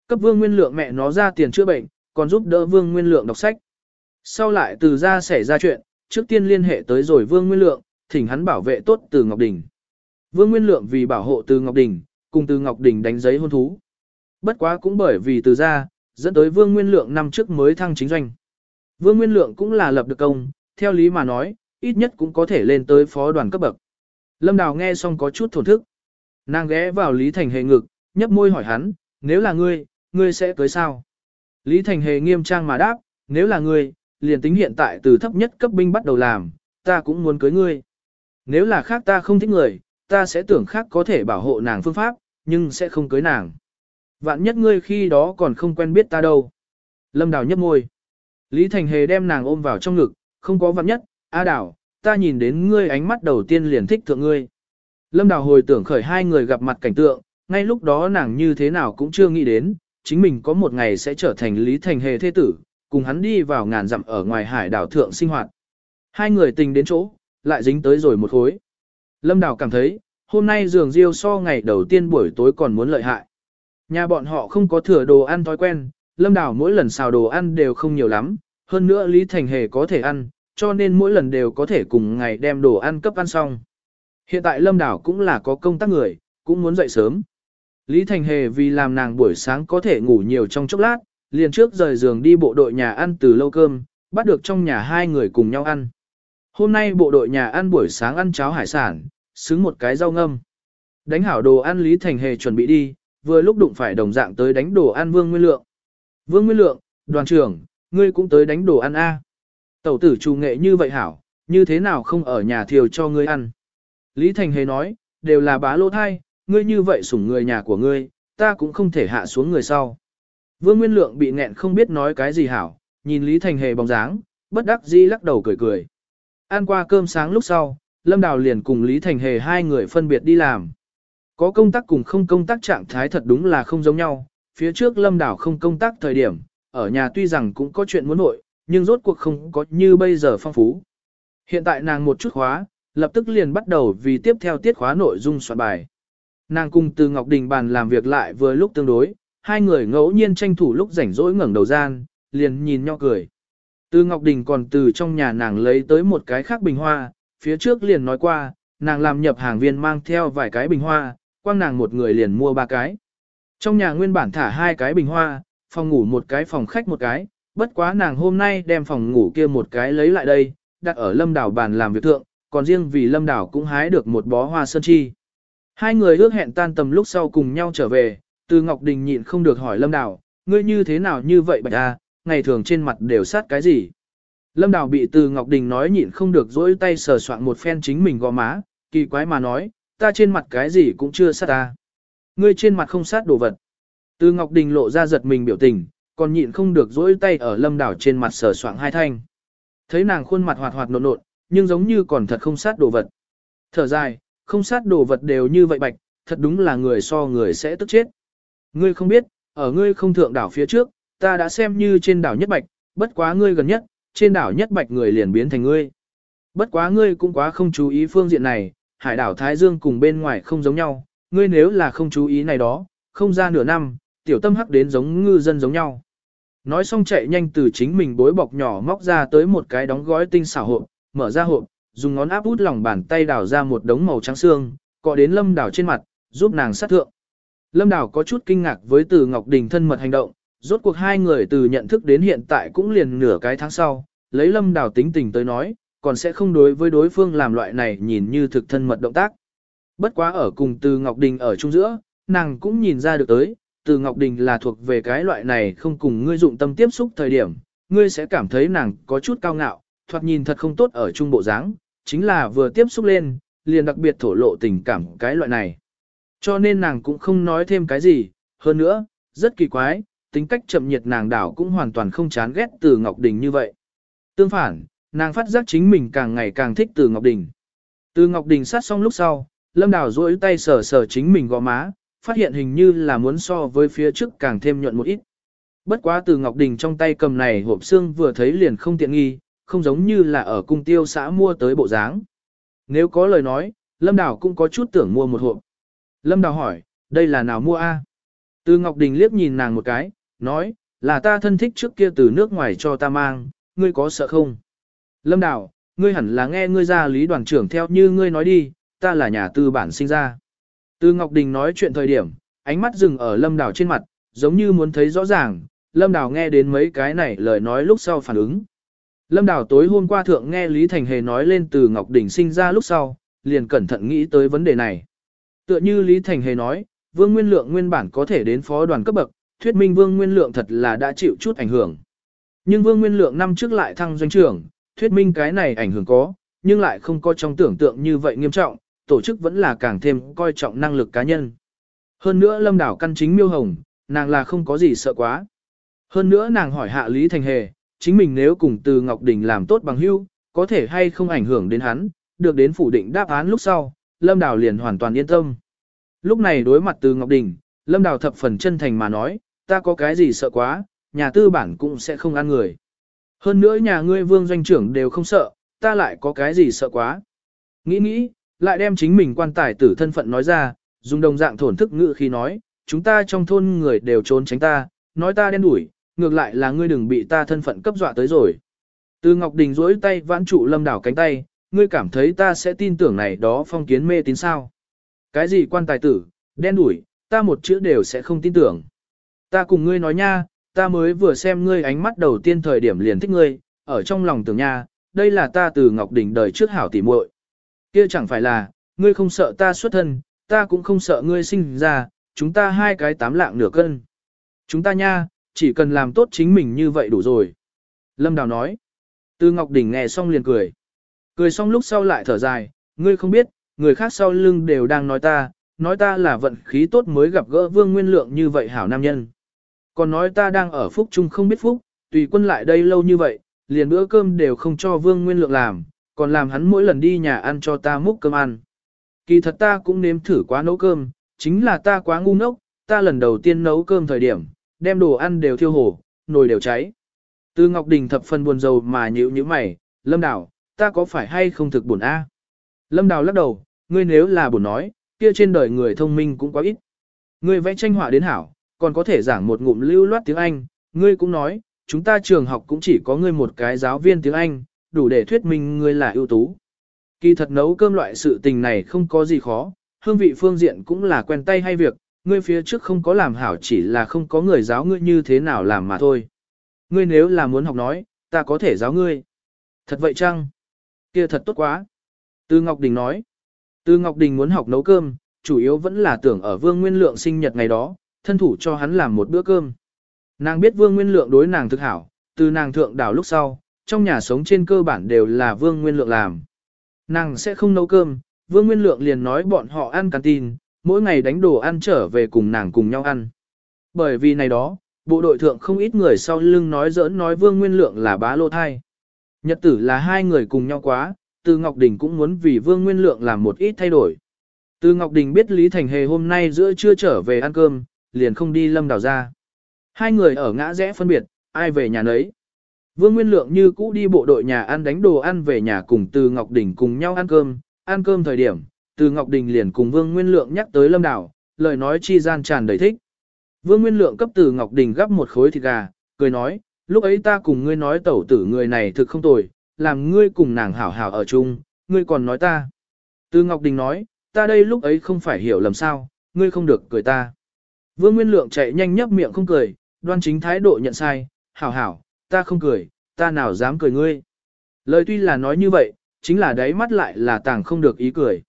[SPEAKER 1] Cấp Vương Nguyên Lượng mẹ nó ra tiền chữa bệnh, còn giúp đỡ Vương Nguyên Lượng đọc sách. Sau lại từ ra xảy ra chuyện, trước tiên liên hệ tới rồi Vương Nguyên Lượng, thỉnh hắn bảo vệ tốt từ Ngọc Đình. Vương Nguyên Lượng vì bảo hộ từ Ngọc Đình, cùng từ Ngọc Đình đánh giấy hôn thú. Bất quá cũng bởi vì từ ra, dẫn tới Vương Nguyên Lượng năm trước mới thăng chính doanh. Vương Nguyên Lượng cũng là lập được công, theo lý mà nói, ít nhất cũng có thể lên tới phó đoàn cấp bậc. Lâm Đào nghe xong có chút thổn thức. Nàng ghé vào Lý Thành Hề ngực, nhấp môi hỏi hắn, nếu là ngươi, ngươi sẽ cưới sao? Lý Thành Hề nghiêm trang mà đáp, nếu là ngươi, liền tính hiện tại từ thấp nhất cấp binh bắt đầu làm, ta cũng muốn cưới ngươi. Nếu là khác ta không thích người, ta sẽ tưởng khác có thể bảo hộ nàng phương pháp, nhưng sẽ không cưới nàng. Vạn nhất ngươi khi đó còn không quen biết ta đâu. Lâm Đào nhấp môi. Lý Thành Hề đem nàng ôm vào trong ngực, không có vặn nhất, A Đào, ta nhìn đến ngươi ánh mắt đầu tiên liền thích thượng ngươi. Lâm Đào hồi tưởng khởi hai người gặp mặt cảnh tượng, ngay lúc đó nàng như thế nào cũng chưa nghĩ đến, chính mình có một ngày sẽ trở thành Lý Thành Hề thế tử, cùng hắn đi vào ngàn dặm ở ngoài hải đảo thượng sinh hoạt. Hai người tình đến chỗ, lại dính tới rồi một khối. Lâm Đào cảm thấy, hôm nay giường riêu so ngày đầu tiên buổi tối còn muốn lợi hại. Nhà bọn họ không có thừa đồ ăn thói quen, Lâm Đào mỗi lần xào đồ ăn đều không nhiều lắm, hơn nữa Lý Thành Hề có thể ăn, cho nên mỗi lần đều có thể cùng ngày đem đồ ăn cấp ăn xong. Hiện tại Lâm Đào cũng là có công tác người, cũng muốn dậy sớm. Lý Thành Hề vì làm nàng buổi sáng có thể ngủ nhiều trong chốc lát, liền trước rời giường đi bộ đội nhà ăn từ lâu cơm, bắt được trong nhà hai người cùng nhau ăn. Hôm nay bộ đội nhà ăn buổi sáng ăn cháo hải sản, xứng một cái rau ngâm. Đánh hảo đồ ăn Lý Thành Hề chuẩn bị đi, vừa lúc đụng phải đồng dạng tới đánh đồ ăn Vương Nguyên Lượng. Vương Nguyên Lượng, đoàn trưởng, ngươi cũng tới đánh đồ ăn A. Tẩu tử trù nghệ như vậy hảo, như thế nào không ở nhà thiều cho ngươi ăn. Lý Thành Hề nói, đều là bá lô thai, ngươi như vậy sủng người nhà của ngươi, ta cũng không thể hạ xuống người sau. Vương Nguyên Lượng bị nghẹn không biết nói cái gì hảo, nhìn Lý Thành Hề bóng dáng, bất đắc dĩ lắc đầu cười cười. Ăn qua cơm sáng lúc sau, Lâm Đào liền cùng Lý Thành Hề hai người phân biệt đi làm. Có công tác cùng không công tác trạng thái thật đúng là không giống nhau, phía trước Lâm đảo không công tác thời điểm, ở nhà tuy rằng cũng có chuyện muốn nội, nhưng rốt cuộc không có như bây giờ phong phú. Hiện tại nàng một chút khóa, lập tức liền bắt đầu vì tiếp theo tiết khóa nội dung soạn bài. Nàng cùng từ Ngọc Đình bàn làm việc lại vừa lúc tương đối, hai người ngẫu nhiên tranh thủ lúc rảnh rỗi ngẩng đầu gian, liền nhìn nhau cười. Từ Ngọc Đình còn từ trong nhà nàng lấy tới một cái khác bình hoa, phía trước liền nói qua, nàng làm nhập hàng viên mang theo vài cái bình hoa, quang nàng một người liền mua ba cái. Trong nhà nguyên bản thả hai cái bình hoa, phòng ngủ một cái phòng khách một cái, bất quá nàng hôm nay đem phòng ngủ kia một cái lấy lại đây, đặt ở lâm đảo bàn làm việc thượng, còn riêng vì lâm đảo cũng hái được một bó hoa sơn chi. Hai người ước hẹn tan tầm lúc sau cùng nhau trở về, từ Ngọc Đình nhịn không được hỏi lâm đảo, ngươi như thế nào như vậy bạch à, ngày thường trên mặt đều sát cái gì. Lâm Đào bị từ Ngọc Đình nói nhịn không được dỗi tay sờ soạn một phen chính mình gò má, kỳ quái mà nói, ta trên mặt cái gì cũng chưa sát ta. Ngươi trên mặt không sát đồ vật. Từ Ngọc Đình lộ ra giật mình biểu tình, còn nhịn không được dỗi tay ở Lâm đảo trên mặt sờ soạn hai thanh. Thấy nàng khuôn mặt hoạt hoạt nộn nộn, nhưng giống như còn thật không sát đồ vật. Thở dài, không sát đồ vật đều như vậy bạch, thật đúng là người so người sẽ tức chết. Ngươi không biết, ở ngươi không thượng đảo phía trước, ta đã xem như trên đảo nhất bạch, bất quá ngươi gần nhất, trên đảo nhất bạch người liền biến thành ngươi. Bất quá ngươi cũng quá không chú ý phương diện này, hải đảo Thái Dương cùng bên ngoài không giống nhau, ngươi nếu là không chú ý này đó, không ra nửa năm, tiểu tâm hắc đến giống ngư dân giống nhau. Nói xong chạy nhanh từ chính mình bối bọc nhỏ móc ra tới một cái đóng gói tinh xảo hộp, mở ra hộp, dùng ngón áp út lòng bàn tay đào ra một đống màu trắng xương, cọ đến lâm đào trên mặt, giúp nàng sát thượng. Lâm đào có chút kinh ngạc với từ Ngọc Đình thân mật hành động, rốt cuộc hai người từ nhận thức đến hiện tại cũng liền nửa cái tháng sau, lấy lâm đào tính tình tới nói, còn sẽ không đối với đối phương làm loại này nhìn như thực thân mật động tác. Bất quá ở cùng từ Ngọc Đình ở chung giữa, nàng cũng nhìn ra được tới, từ Ngọc Đình là thuộc về cái loại này không cùng ngươi dụng tâm tiếp xúc thời điểm, ngươi sẽ cảm thấy nàng có chút cao ngạo, thoạt nhìn thật không tốt ở trung bộ dáng, chính là vừa tiếp xúc lên, liền đặc biệt thổ lộ tình cảm cái loại này. Cho nên nàng cũng không nói thêm cái gì, hơn nữa, rất kỳ quái, tính cách chậm nhiệt nàng đảo cũng hoàn toàn không chán ghét từ Ngọc Đình như vậy. Tương phản, nàng phát giác chính mình càng ngày càng thích từ Ngọc Đình. Từ Ngọc Đình sát xong lúc sau, Lâm Đào duỗi tay sờ sờ chính mình gò má, phát hiện hình như là muốn so với phía trước càng thêm nhuận một ít. Bất quá từ Ngọc Đình trong tay cầm này hộp xương vừa thấy liền không tiện nghi, không giống như là ở cung tiêu xã mua tới bộ dáng. Nếu có lời nói, Lâm Đào cũng có chút tưởng mua một hộp. Lâm Đào hỏi, đây là nào mua a? Từ Ngọc Đình liếc nhìn nàng một cái, nói, là ta thân thích trước kia từ nước ngoài cho ta mang, ngươi có sợ không? Lâm Đào, ngươi hẳn là nghe ngươi ra lý đoàn trưởng theo như ngươi nói đi, ta là nhà tư bản sinh ra. Từ Ngọc Đình nói chuyện thời điểm, ánh mắt dừng ở Lâm Đào trên mặt, giống như muốn thấy rõ ràng, Lâm Đào nghe đến mấy cái này lời nói lúc sau phản ứng. Lâm Đào tối hôm qua thượng nghe Lý Thành Hề nói lên từ Ngọc Đình sinh ra lúc sau, liền cẩn thận nghĩ tới vấn đề này. Tựa như Lý Thành Hề nói, Vương Nguyên Lượng nguyên bản có thể đến phó đoàn cấp bậc, thuyết minh Vương Nguyên Lượng thật là đã chịu chút ảnh hưởng. Nhưng Vương Nguyên Lượng năm trước lại thăng doanh trưởng, thuyết minh cái này ảnh hưởng có, nhưng lại không có trong tưởng tượng như vậy nghiêm trọng, tổ chức vẫn là càng thêm coi trọng năng lực cá nhân. Hơn nữa Lâm Đảo căn chính miêu hồng, nàng là không có gì sợ quá. Hơn nữa nàng hỏi hạ Lý Thành Hề, chính mình nếu cùng từ Ngọc Đình làm tốt bằng hưu, có thể hay không ảnh hưởng đến hắn, được đến phủ định đáp án lúc sau, Lâm đảo liền hoàn toàn yên tâm. Lúc này đối mặt từ Ngọc Đình, Lâm đảo thập phần chân thành mà nói, ta có cái gì sợ quá, nhà tư bản cũng sẽ không ăn người. Hơn nữa nhà ngươi vương doanh trưởng đều không sợ, ta lại có cái gì sợ quá. Nghĩ nghĩ, lại đem chính mình quan tài tử thân phận nói ra, dùng đồng dạng thổn thức ngữ khi nói, chúng ta trong thôn người đều trốn tránh ta, nói ta đen đủi, ngược lại là ngươi đừng bị ta thân phận cấp dọa tới rồi. Từ Ngọc Đình duỗi tay vãn trụ lâm đảo cánh tay, ngươi cảm thấy ta sẽ tin tưởng này đó phong kiến mê tín sao. Cái gì quan tài tử, đen đủi, ta một chữ đều sẽ không tin tưởng. Ta cùng ngươi nói nha, ta mới vừa xem ngươi ánh mắt đầu tiên thời điểm liền thích ngươi, ở trong lòng tưởng nha, đây là ta từ Ngọc Đình đời trước hảo tỉ muội. Kia chẳng phải là, ngươi không sợ ta xuất thân, ta cũng không sợ ngươi sinh ra, chúng ta hai cái tám lạng nửa cân. Chúng ta nha, chỉ cần làm tốt chính mình như vậy đủ rồi. Lâm Đào nói. Tư Ngọc Đình nghe xong liền cười. Cười xong lúc sau lại thở dài, ngươi không biết, người khác sau lưng đều đang nói ta, nói ta là vận khí tốt mới gặp gỡ Vương Nguyên Lượng như vậy hảo nam nhân. Còn nói ta đang ở phúc chung không biết phúc, tùy quân lại đây lâu như vậy, liền bữa cơm đều không cho Vương Nguyên Lượng làm, còn làm hắn mỗi lần đi nhà ăn cho ta múc cơm ăn. Kỳ thật ta cũng nếm thử quá nấu cơm, chính là ta quá ngu ngốc, ta lần đầu tiên nấu cơm thời điểm, đem đồ ăn đều thiêu hổ, nồi đều cháy. Từ Ngọc Đình thập phần buồn rầu mà nhíu như mày, Lâm Đào, ta có phải hay không thực buồn a? Lâm Đào lắc đầu, ngươi nếu là buồn nói, kia trên đời người thông minh cũng quá ít. Ngươi vẽ tranh họa đến hảo, còn có thể giảng một ngụm lưu loát tiếng Anh, ngươi cũng nói, chúng ta trường học cũng chỉ có ngươi một cái giáo viên tiếng Anh, đủ để thuyết minh ngươi là ưu tú. Kỳ thật nấu cơm loại sự tình này không có gì khó, hương vị phương diện cũng là quen tay hay việc, ngươi phía trước không có làm hảo chỉ là không có người giáo ngươi như thế nào làm mà thôi. Ngươi nếu là muốn học nói, ta có thể giáo ngươi. Thật vậy chăng? Kia thật tốt quá. Từ Ngọc Đình nói. Từ Ngọc Đình muốn học nấu cơm, chủ yếu vẫn là tưởng ở Vương Nguyên Lượng sinh nhật ngày đó, thân thủ cho hắn làm một bữa cơm. Nàng biết Vương Nguyên Lượng đối nàng thực hảo, từ nàng thượng đảo lúc sau, trong nhà sống trên cơ bản đều là Vương Nguyên Lượng làm. Nàng sẽ không nấu cơm, Vương Nguyên Lượng liền nói bọn họ ăn canteen, mỗi ngày đánh đồ ăn trở về cùng nàng cùng nhau ăn. Bởi vì này đó, bộ đội thượng không ít người sau lưng nói giỡn nói Vương Nguyên Lượng là bá lô thai. Nhật tử là hai người cùng nhau quá, Từ Ngọc Đình cũng muốn vì Vương Nguyên Lượng làm một ít thay đổi. Từ Ngọc Đình biết Lý Thành Hề hôm nay giữa trưa trở về ăn cơm, liền không đi lâm đào ra. Hai người ở ngã rẽ phân biệt, ai về nhà nấy. Vương Nguyên Lượng như cũ đi bộ đội nhà ăn đánh đồ ăn về nhà cùng Từ Ngọc Đình cùng nhau ăn cơm, ăn cơm thời điểm, Từ Ngọc Đình liền cùng Vương Nguyên Lượng nhắc tới Lâm Đảo, lời nói chi gian tràn đầy thích. Vương Nguyên Lượng cấp Từ Ngọc Đình gắp một khối thịt gà, cười nói, lúc ấy ta cùng ngươi nói tẩu tử người này thực không tồi, làm ngươi cùng nàng hảo hảo ở chung, ngươi còn nói ta. Từ Ngọc Đình nói, ta đây lúc ấy không phải hiểu lầm sao, ngươi không được cười ta. Vương Nguyên Lượng chạy nhanh nhấp miệng không cười, đoan chính thái độ nhận sai, hảo hảo, ta không cười, ta nào dám cười ngươi. Lời tuy là nói như vậy, chính là đáy mắt lại là tàng không được ý cười.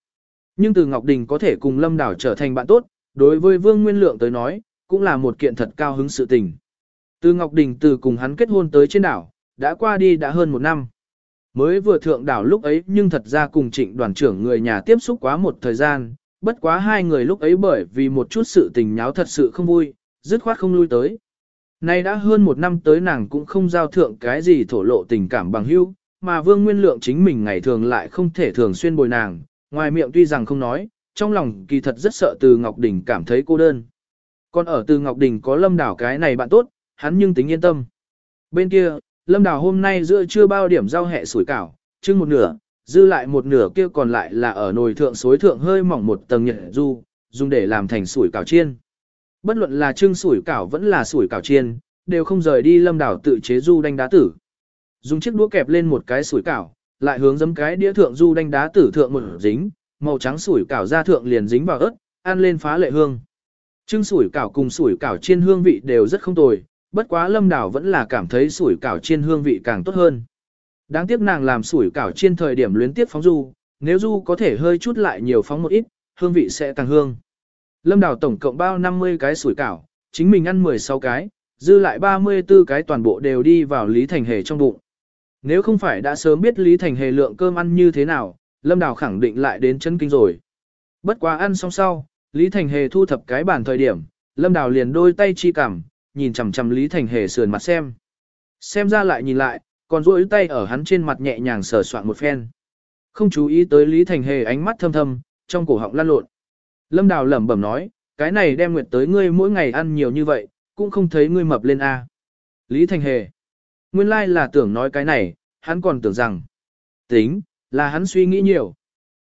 [SPEAKER 1] Nhưng từ Ngọc Đình có thể cùng Lâm Đảo trở thành bạn tốt, đối với Vương Nguyên Lượng tới nói, cũng là một kiện thật cao hứng sự tình. Từ Ngọc Đình từ cùng hắn kết hôn tới trên đảo, đã qua đi đã hơn một năm. Mới vừa thượng đảo lúc ấy nhưng thật ra cùng trịnh đoàn trưởng người nhà tiếp xúc quá một thời gian, bất quá hai người lúc ấy bởi vì một chút sự tình nháo thật sự không vui, dứt khoát không lui tới. Nay đã hơn một năm tới nàng cũng không giao thượng cái gì thổ lộ tình cảm bằng hữu, mà Vương Nguyên Lượng chính mình ngày thường lại không thể thường xuyên bồi nàng, ngoài miệng tuy rằng không nói, trong lòng kỳ thật rất sợ từ Ngọc Đình cảm thấy cô đơn. Còn ở từ Ngọc Đình có lâm đảo cái này bạn tốt, hắn nhưng tính yên tâm. Bên kia, lâm đảo hôm nay giữa chưa bao điểm giao hẹ sủi cảo, chưng một nửa, dư lại một nửa kia còn lại là ở nồi thượng xối thượng hơi mỏng một tầng nhật du, dùng để làm thành sủi cảo chiên. Bất luận là trưng sủi cảo vẫn là sủi cảo chiên, đều không rời đi lâm đảo tự chế du đanh đá tử. Dùng chiếc đũa kẹp lên một cái sủi cảo, lại hướng dấm cái đĩa thượng du đanh đá tử thượng một dính, màu trắng sủi cảo ra thượng liền dính vào ớt, ăn lên phá lệ hương. Trưng sủi cảo cùng sủi cảo chiên hương vị đều rất không tồi, bất quá lâm đảo vẫn là cảm thấy sủi cảo chiên hương vị càng tốt hơn. Đáng tiếc nàng làm sủi cảo chiên thời điểm luyến tiếp phóng du, nếu du có thể hơi chút lại nhiều phóng một ít, hương vị sẽ càng hương. Lâm Đào tổng cộng bao 50 cái sủi cảo, chính mình ăn 16 cái, dư lại 34 cái toàn bộ đều đi vào Lý Thành Hề trong bụng. Nếu không phải đã sớm biết Lý Thành Hề lượng cơm ăn như thế nào, Lâm Đào khẳng định lại đến chân kinh rồi. Bất quá ăn xong sau, Lý Thành Hề thu thập cái bàn thời điểm, Lâm Đào liền đôi tay chi cằm, nhìn chằm chằm Lý Thành Hề sườn mặt xem. Xem ra lại nhìn lại, còn duỗi tay ở hắn trên mặt nhẹ nhàng sờ soạn một phen. Không chú ý tới Lý Thành Hề ánh mắt thâm thâm, trong cổ họng lăn lộn. Lâm Đào lẩm bẩm nói, cái này đem nguyệt tới ngươi mỗi ngày ăn nhiều như vậy, cũng không thấy ngươi mập lên a. Lý Thành Hề. Nguyên lai là tưởng nói cái này, hắn còn tưởng rằng. Tính, là hắn suy nghĩ nhiều.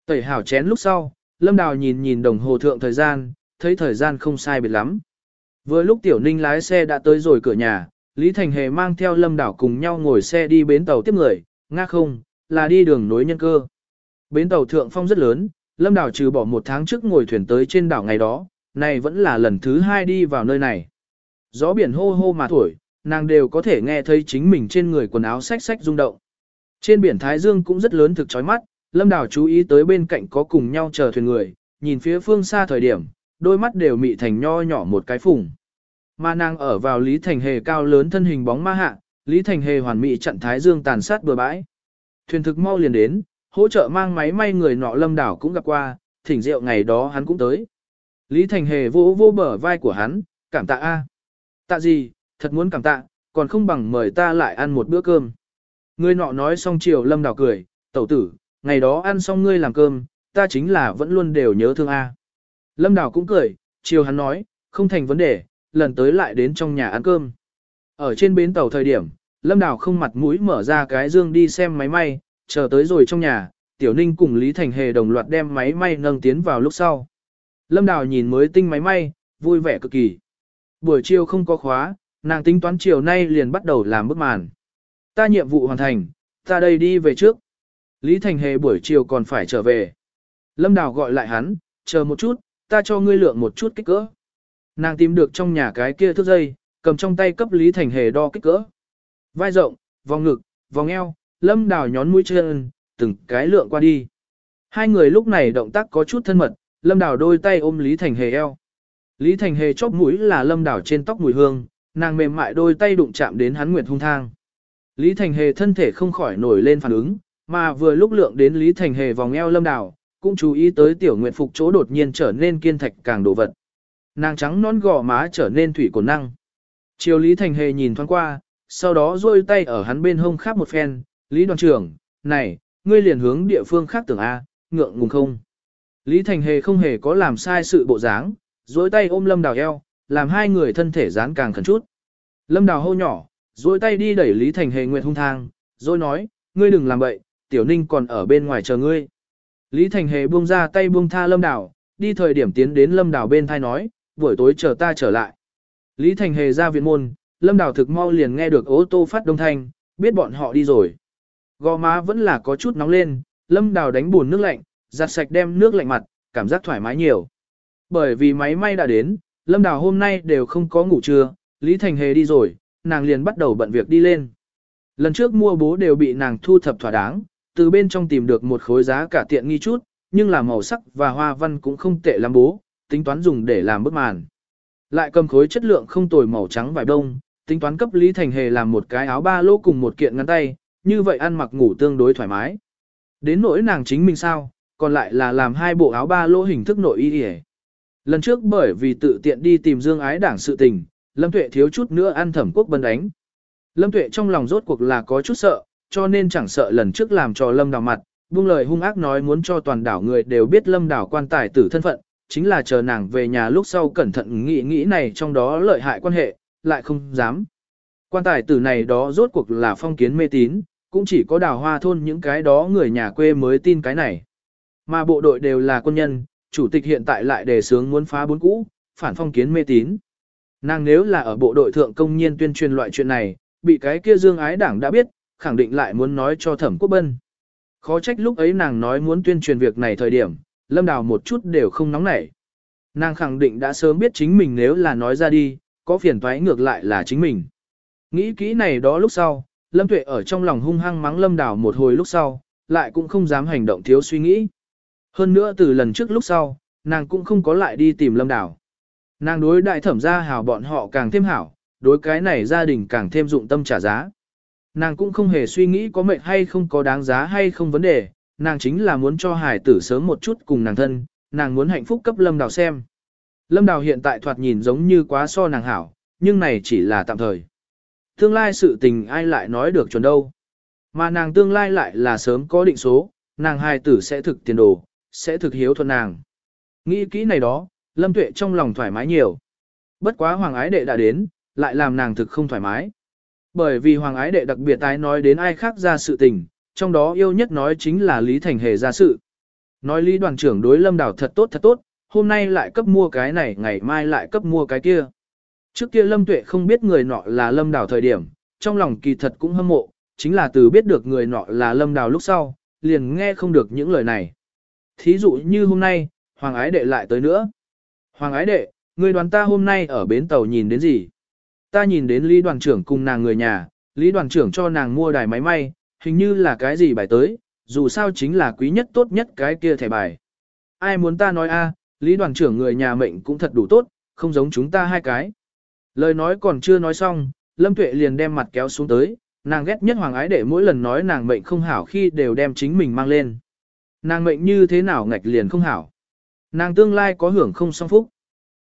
[SPEAKER 1] Tẩy hảo chén lúc sau, Lâm Đào nhìn nhìn đồng hồ thượng thời gian, thấy thời gian không sai biệt lắm. Vừa lúc Tiểu Ninh lái xe đã tới rồi cửa nhà, Lý Thành Hề mang theo Lâm Đào cùng nhau ngồi xe đi bến tàu tiếp người, nga không, là đi đường nối nhân cơ. Bến tàu thượng phong rất lớn, Lâm Đào trừ bỏ một tháng trước ngồi thuyền tới trên đảo ngày đó, này vẫn là lần thứ hai đi vào nơi này. Gió biển hô hô mà thổi, nàng đều có thể nghe thấy chính mình trên người quần áo xách xách rung động. Trên biển Thái Dương cũng rất lớn thực chói mắt, Lâm Đào chú ý tới bên cạnh có cùng nhau chờ thuyền người, nhìn phía phương xa thời điểm, đôi mắt đều mị thành nho nhỏ một cái phùng. Mà nàng ở vào Lý Thành Hề cao lớn thân hình bóng ma hạ, Lý Thành Hề hoàn mỹ chặn Thái Dương tàn sát bừa bãi. Thuyền thực mau liền đến, hỗ trợ mang máy may người nọ Lâm Đảo cũng gặp qua, thỉnh rượu ngày đó hắn cũng tới. Lý Thành Hề vỗ vô bờ vai của hắn, cảm tạ a. Tạ gì, thật muốn cảm tạ, còn không bằng mời ta lại ăn một bữa cơm. Người nọ nói xong chiều lâm đảo cười, tẩu tử, ngày đó ăn xong ngươi làm cơm, ta chính là vẫn luôn đều nhớ thương A. Lâm đảo cũng cười, chiều hắn nói, không thành vấn đề, lần tới lại đến trong nhà ăn cơm. Ở trên bến tàu thời điểm, Lâm Đào không mặt mũi mở ra cái dương đi xem máy may, chờ tới rồi trong nhà, Tiểu Ninh cùng Lý Thành Hề đồng loạt đem máy may nâng tiến vào lúc sau. Lâm Đào nhìn mới tinh máy may, vui vẻ cực kỳ. Buổi chiều không có khóa, nàng tính toán chiều nay liền bắt đầu làm bức màn. Ta nhiệm vụ hoàn thành, ta đây đi về trước. Lý Thành Hề buổi chiều còn phải trở về. Lâm Đào gọi lại hắn, chờ một chút, ta cho ngươi lượng một chút kích cỡ. Nàng tìm được trong nhà cái kia thước dây, cầm trong tay cấp Lý Thành Hề đo kích cỡ. Vai rộng, vòng ngực, vòng eo, Lâm Đào nhón mũi chân, từng cái lượng qua đi. Hai người lúc này động tác có chút thân mật, Lâm Đào đôi tay ôm Lý Thành Hề eo. Lý Thành Hề chóp mũi là Lâm Đào trên tóc mùi hương, nàng mềm mại đôi tay đụng chạm đến hắn nguyệt hung thang. Lý Thành Hề thân thể không khỏi nổi lên phản ứng, mà vừa lúc lượng đến Lý Thành Hề vòng eo lâm Đào, cũng chú ý tới tiểu nguyệt phục chỗ đột nhiên trở nên kiên thạch càng đổ vật. Nàng trắng nón gò má trở nên thủy cồn năng. Chiều Lý Thành Hề nhìn thoáng qua, sau đó duỗi tay ở hắn bên hông khắp một phen, Lý đoàn trưởng, này, ngươi liền hướng địa phương khác tưởng A, ngượng ngùng không. Lý Thành Hề không hề có làm sai sự bộ dáng, duỗi tay ôm lâm đào eo, làm hai người thân thể dán càng khẩn chút. Lâm đào hô nhỏ, duỗi tay đi đẩy Lý Thành Hề nguyệt hung thang, rồi nói, ngươi đừng làm bậy, tiểu ninh còn ở bên ngoài chờ ngươi. Lý Thành Hề buông ra tay buông tha lâm đào, đi thời điểm tiến đến lâm đào bên thai nói, buổi tối chờ ta trở lại. Lý Thành Hề ra viện môn, lâm đào thực mau liền nghe được ô tô phát đông thanh, biết bọn họ đi rồi. Gò má vẫn là có chút nóng lên, lâm đào đánh buồn nước lạnh, giặt sạch đem nước lạnh mặt, cảm giác thoải mái nhiều. Bởi vì máy may đã đến, lâm đào hôm nay đều không có ngủ trưa, Lý Thành Hề đi rồi, nàng liền bắt đầu bận việc đi lên. Lần trước mua bố đều bị nàng thu thập thỏa đáng, từ bên trong tìm được một khối giá cả tiện nghi chút, nhưng là màu sắc và hoa văn cũng không tệ lắm bố, tính toán dùng để làm bức màn. Lại cầm khối chất lượng không tồi màu trắng vải đông, tính toán cấp Lý Thành Hề làm một cái áo ba lỗ cùng một kiện ngắn tay, như vậy ăn mặc ngủ tương đối thoải mái. Đến nỗi nàng chính mình sao, còn lại là làm hai bộ áo ba lỗ hình thức nội y hề. Lần trước bởi vì tự tiện đi tìm Dương Ái Đảng sự tình, Lâm Tuệ thiếu chút nữa ăn thẩm quốc bân đánh. Lâm Tuệ trong lòng rốt cuộc là có chút sợ, cho nên chẳng sợ lần trước làm cho Lâm Đào mặt, buông lời hung ác nói muốn cho toàn đảo người đều biết Lâm đảo quan tài tử thân phận, chính là chờ nàng về nhà lúc sau cẩn thận nghĩ nghĩ này trong đó lợi hại quan hệ, lại không dám. Quan tài tử này đó rốt cuộc là phong kiến mê tín, cũng chỉ có đào hoa thôn những cái đó người nhà quê mới tin cái này. Mà bộ đội đều là quân nhân, chủ tịch hiện tại lại đề sướng muốn phá bốn cũ, phản phong kiến mê tín. Nàng nếu là ở bộ đội thượng công nhiên tuyên truyền loại chuyện này, bị cái kia dương ái đảng đã biết, khẳng định lại muốn nói cho thẩm quốc bân. Khó trách lúc ấy nàng nói muốn tuyên truyền việc này thời điểm, lâm đào một chút đều không nóng nảy. Nàng khẳng định đã sớm biết chính mình nếu là nói ra đi, có phiền toái ngược lại là chính mình. Nghĩ kỹ này đó lúc sau, lâm tuệ ở trong lòng hung hăng mắng lâm đào một hồi lúc sau, lại cũng không dám hành động thiếu suy nghĩ. Hơn nữa từ lần trước lúc sau, nàng cũng không có lại đi tìm lâm đào. Nàng đối đại thẩm gia hảo bọn họ càng thêm hảo, đối cái này gia đình càng thêm dụng tâm trả giá. Nàng cũng không hề suy nghĩ có mệnh hay không có đáng giá hay không vấn đề, nàng chính là muốn cho hải tử sớm một chút cùng nàng thân, nàng muốn hạnh phúc cấp lâm đào xem. Lâm đào hiện tại thoạt nhìn giống như quá so nàng hảo, nhưng này chỉ là tạm thời. Tương lai sự tình ai lại nói được chuẩn đâu. Mà nàng tương lai lại là sớm có định số, nàng hài tử sẽ thực tiền đồ, sẽ thực hiếu thuận nàng. Nghĩ kỹ này đó, Lâm Tuệ trong lòng thoải mái nhiều. Bất quá Hoàng Ái Đệ đã đến, lại làm nàng thực không thoải mái. Bởi vì Hoàng Ái Đệ đặc biệt tái nói đến ai khác ra sự tình, trong đó yêu nhất nói chính là Lý Thành Hề ra sự. Nói Lý đoàn trưởng đối Lâm Đảo thật tốt thật tốt, hôm nay lại cấp mua cái này ngày mai lại cấp mua cái kia. Trước kia Lâm Tuệ không biết người nọ là Lâm Đảo thời điểm, trong lòng kỳ thật cũng hâm mộ, chính là từ biết được người nọ là Lâm Đảo lúc sau, liền nghe không được những lời này. Thí dụ như hôm nay, Hoàng Ái Đệ lại tới nữa. Hoàng Ái Đệ, người đoàn ta hôm nay ở bến tàu nhìn đến gì? Ta nhìn đến Lý đoàn trưởng cùng nàng người nhà, Lý đoàn trưởng cho nàng mua đài máy may, hình như là cái gì bài tới, dù sao chính là quý nhất tốt nhất cái kia thẻ bài. Ai muốn ta nói a, Lý đoàn trưởng người nhà mệnh cũng thật đủ tốt, không giống chúng ta hai cái. Lời nói còn chưa nói xong, Lâm Tuệ liền đem mặt kéo xuống tới, nàng ghét nhất Hoàng Ái Đệ mỗi lần nói nàng mệnh không hảo khi đều đem chính mình mang lên. Nàng mệnh như thế nào ngạch liền không hảo. Nàng tương lai có hưởng không song phúc.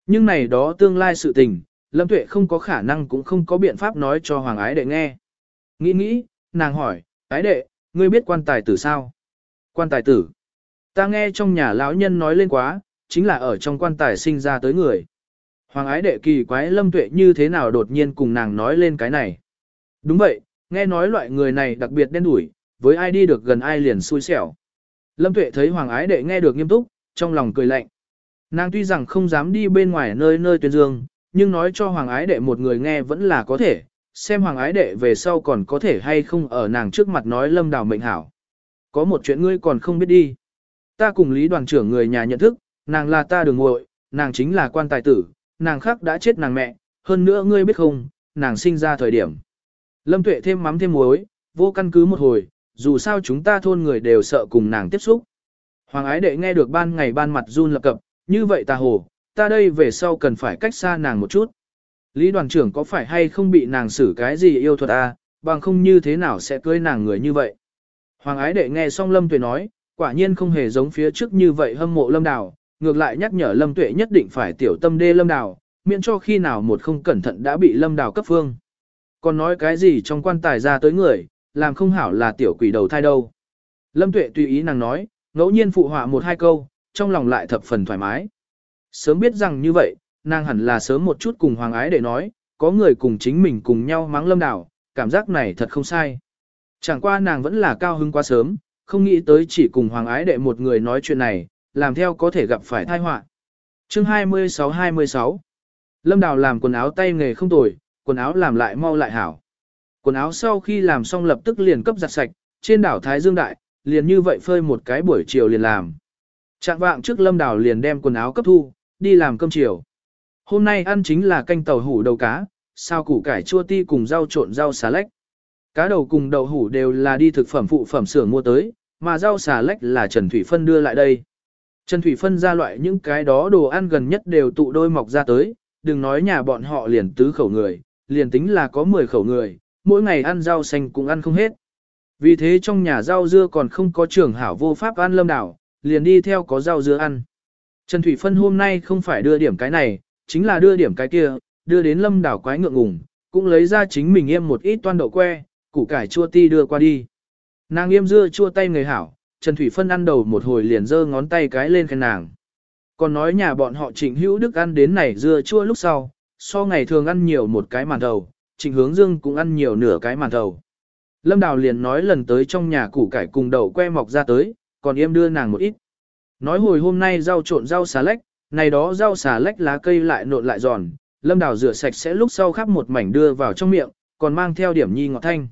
[SPEAKER 1] Nhưng này đó tương lai sự tình, Lâm Tuệ không có khả năng cũng không có biện pháp nói cho Hoàng Ái Đệ nghe. Nghĩ nghĩ, nàng hỏi, Ái Đệ, ngươi biết quan tài tử sao? Quan tài tử. Ta nghe trong nhà lão nhân nói lên quá, chính là ở trong quan tài sinh ra tới người. Hoàng Ái Đệ kỳ quái Lâm Tuệ như thế nào đột nhiên cùng nàng nói lên cái này. Đúng vậy, nghe nói loại người này đặc biệt đen đủi, với ai đi được gần ai liền xui xẻo. Lâm Tuệ thấy Hoàng Ái Đệ nghe được nghiêm túc, trong lòng cười lạnh. Nàng tuy rằng không dám đi bên ngoài nơi nơi tuyên dương, nhưng nói cho Hoàng Ái Đệ một người nghe vẫn là có thể, xem Hoàng Ái Đệ về sau còn có thể hay không ở nàng trước mặt nói lâm đào mệnh hảo. Có một chuyện ngươi còn không biết đi. Ta cùng Lý đoàn trưởng người nhà nhận thức, nàng là ta đường ngội, nàng chính là quan tài tử, nàng khác đã chết nàng mẹ, hơn nữa ngươi biết không, nàng sinh ra thời điểm. Lâm Tuệ thêm mắm thêm muối, vô căn cứ một hồi, dù sao chúng ta thôn người đều sợ cùng nàng tiếp xúc. Hoàng ái đệ nghe được ban ngày ban mặt run lập cập, như vậy ta hồ, ta đây về sau cần phải cách xa nàng một chút. Lý đoàn trưởng có phải hay không bị nàng xử cái gì yêu thuật à, bằng không như thế nào sẽ cưới nàng người như vậy. Hoàng ái đệ nghe xong Lâm Tuệ nói, quả nhiên không hề giống phía trước như vậy hâm mộ Lâm Đào, ngược lại nhắc nhở Lâm Tuệ nhất định phải tiểu tâm đê Lâm Đào, miễn cho khi nào một không cẩn thận đã bị Lâm Đào cấp phương. Còn nói cái gì trong quan tài ra tới người, làm không hảo là tiểu quỷ đầu thai đâu. Lâm Tuệ tùy ý nàng nói, ngẫu nhiên phụ họa một hai câu, trong lòng lại thập phần thoải mái. Sớm biết rằng như vậy, nàng hẳn là sớm một chút cùng Hoàng Ái để nói, có người cùng chính mình cùng nhau mắng lâm Đào, cảm giác này thật không sai. Chẳng qua nàng vẫn là cao hứng quá sớm, không nghĩ tới chỉ cùng Hoàng Ái đệ một người nói chuyện này, làm theo có thể gặp phải tai họa. Chương 26-26 Lâm Đào làm quần áo tay nghề không tồi, quần áo làm lại mau lại hảo. Quần áo sau khi làm xong lập tức liền cấp giặt sạch, trên đảo Thái Dương Đại, liền như vậy phơi một cái buổi chiều liền làm. Trạng vạng trước Lâm Đào liền đem quần áo cấp thu, đi làm cơm chiều. Hôm nay ăn chính là canh tàu hủ đầu cá, sao củ cải chua ti cùng rau trộn rau xà lách. Cá đầu cùng đậu hủ đều là đi thực phẩm phụ phẩm xưởng mua tới, mà rau xà lách là Trần Thủy Phân đưa lại đây. Trần Thủy Phân ra loại những cái đó đồ ăn gần nhất đều tụ đôi mọc ra tới, đừng nói nhà bọn họ liền tứ khẩu người, liền tính là có 10 khẩu người, mỗi ngày ăn rau xanh cũng ăn không hết. Vì thế trong nhà rau dưa còn không có trưởng hảo vô pháp ăn lâm đảo, liền đi theo có rau dưa ăn. Trần Thủy Phân hôm nay không phải đưa điểm cái này, chính là đưa điểm cái kia, đưa đến lâm đảo quái ngượng ngùng, cũng lấy ra chính mình yêm một ít toan đậu que, củ cải chua ti đưa qua đi. Nàng yêm dưa chua tay người hảo, Trần Thủy Phân ăn đầu một hồi liền giơ ngón tay cái lên khen nàng. Còn nói nhà bọn họ trịnh hữu đức ăn đến này dưa chua lúc sau, so ngày thường ăn nhiều một cái màn thầu, trịnh hướng dương cũng ăn nhiều nửa cái màn thầu. Lâm Đào liền nói lần tới trong nhà củ cải cùng đậu que mọc ra tới, còn em đưa nàng một ít. Nói hồi hôm nay rau trộn rau xà lách, này đó rau xà lách lá cây lại nộn lại giòn, Lâm Đào rửa sạch sẽ lúc sau khắp một mảnh đưa vào trong miệng, còn mang theo điểm nhi ngọt thanh.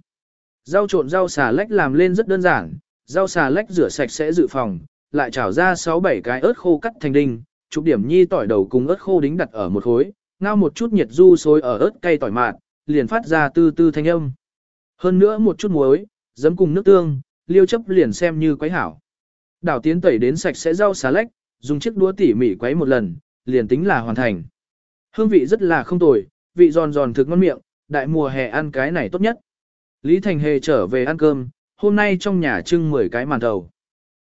[SPEAKER 1] Rau trộn rau xà lách làm lên rất đơn giản, rau xà lách rửa sạch sẽ dự phòng, lại chảo ra 6-7 cái ớt khô cắt thành đinh, chụp điểm nhi tỏi đầu cùng ớt khô đính đặt ở một khối, ngao một chút nhiệt du sôi ở ớt cay tỏi mạt, liền phát ra tư tư thanh âm. Hơn nữa một chút muối, giấm cùng nước tương, liêu chấp liền xem như quấy hảo. Đảo tiến tẩy đến sạch sẽ rau xà lách, dùng chiếc đũa tỉ mỉ quấy một lần, liền tính là hoàn thành. Hương vị rất là không tồi, vị giòn giòn thực ngon miệng, đại mùa hè ăn cái này tốt nhất. Lý Thành Hề trở về ăn cơm, hôm nay trong nhà trưng 10 cái màn thầu.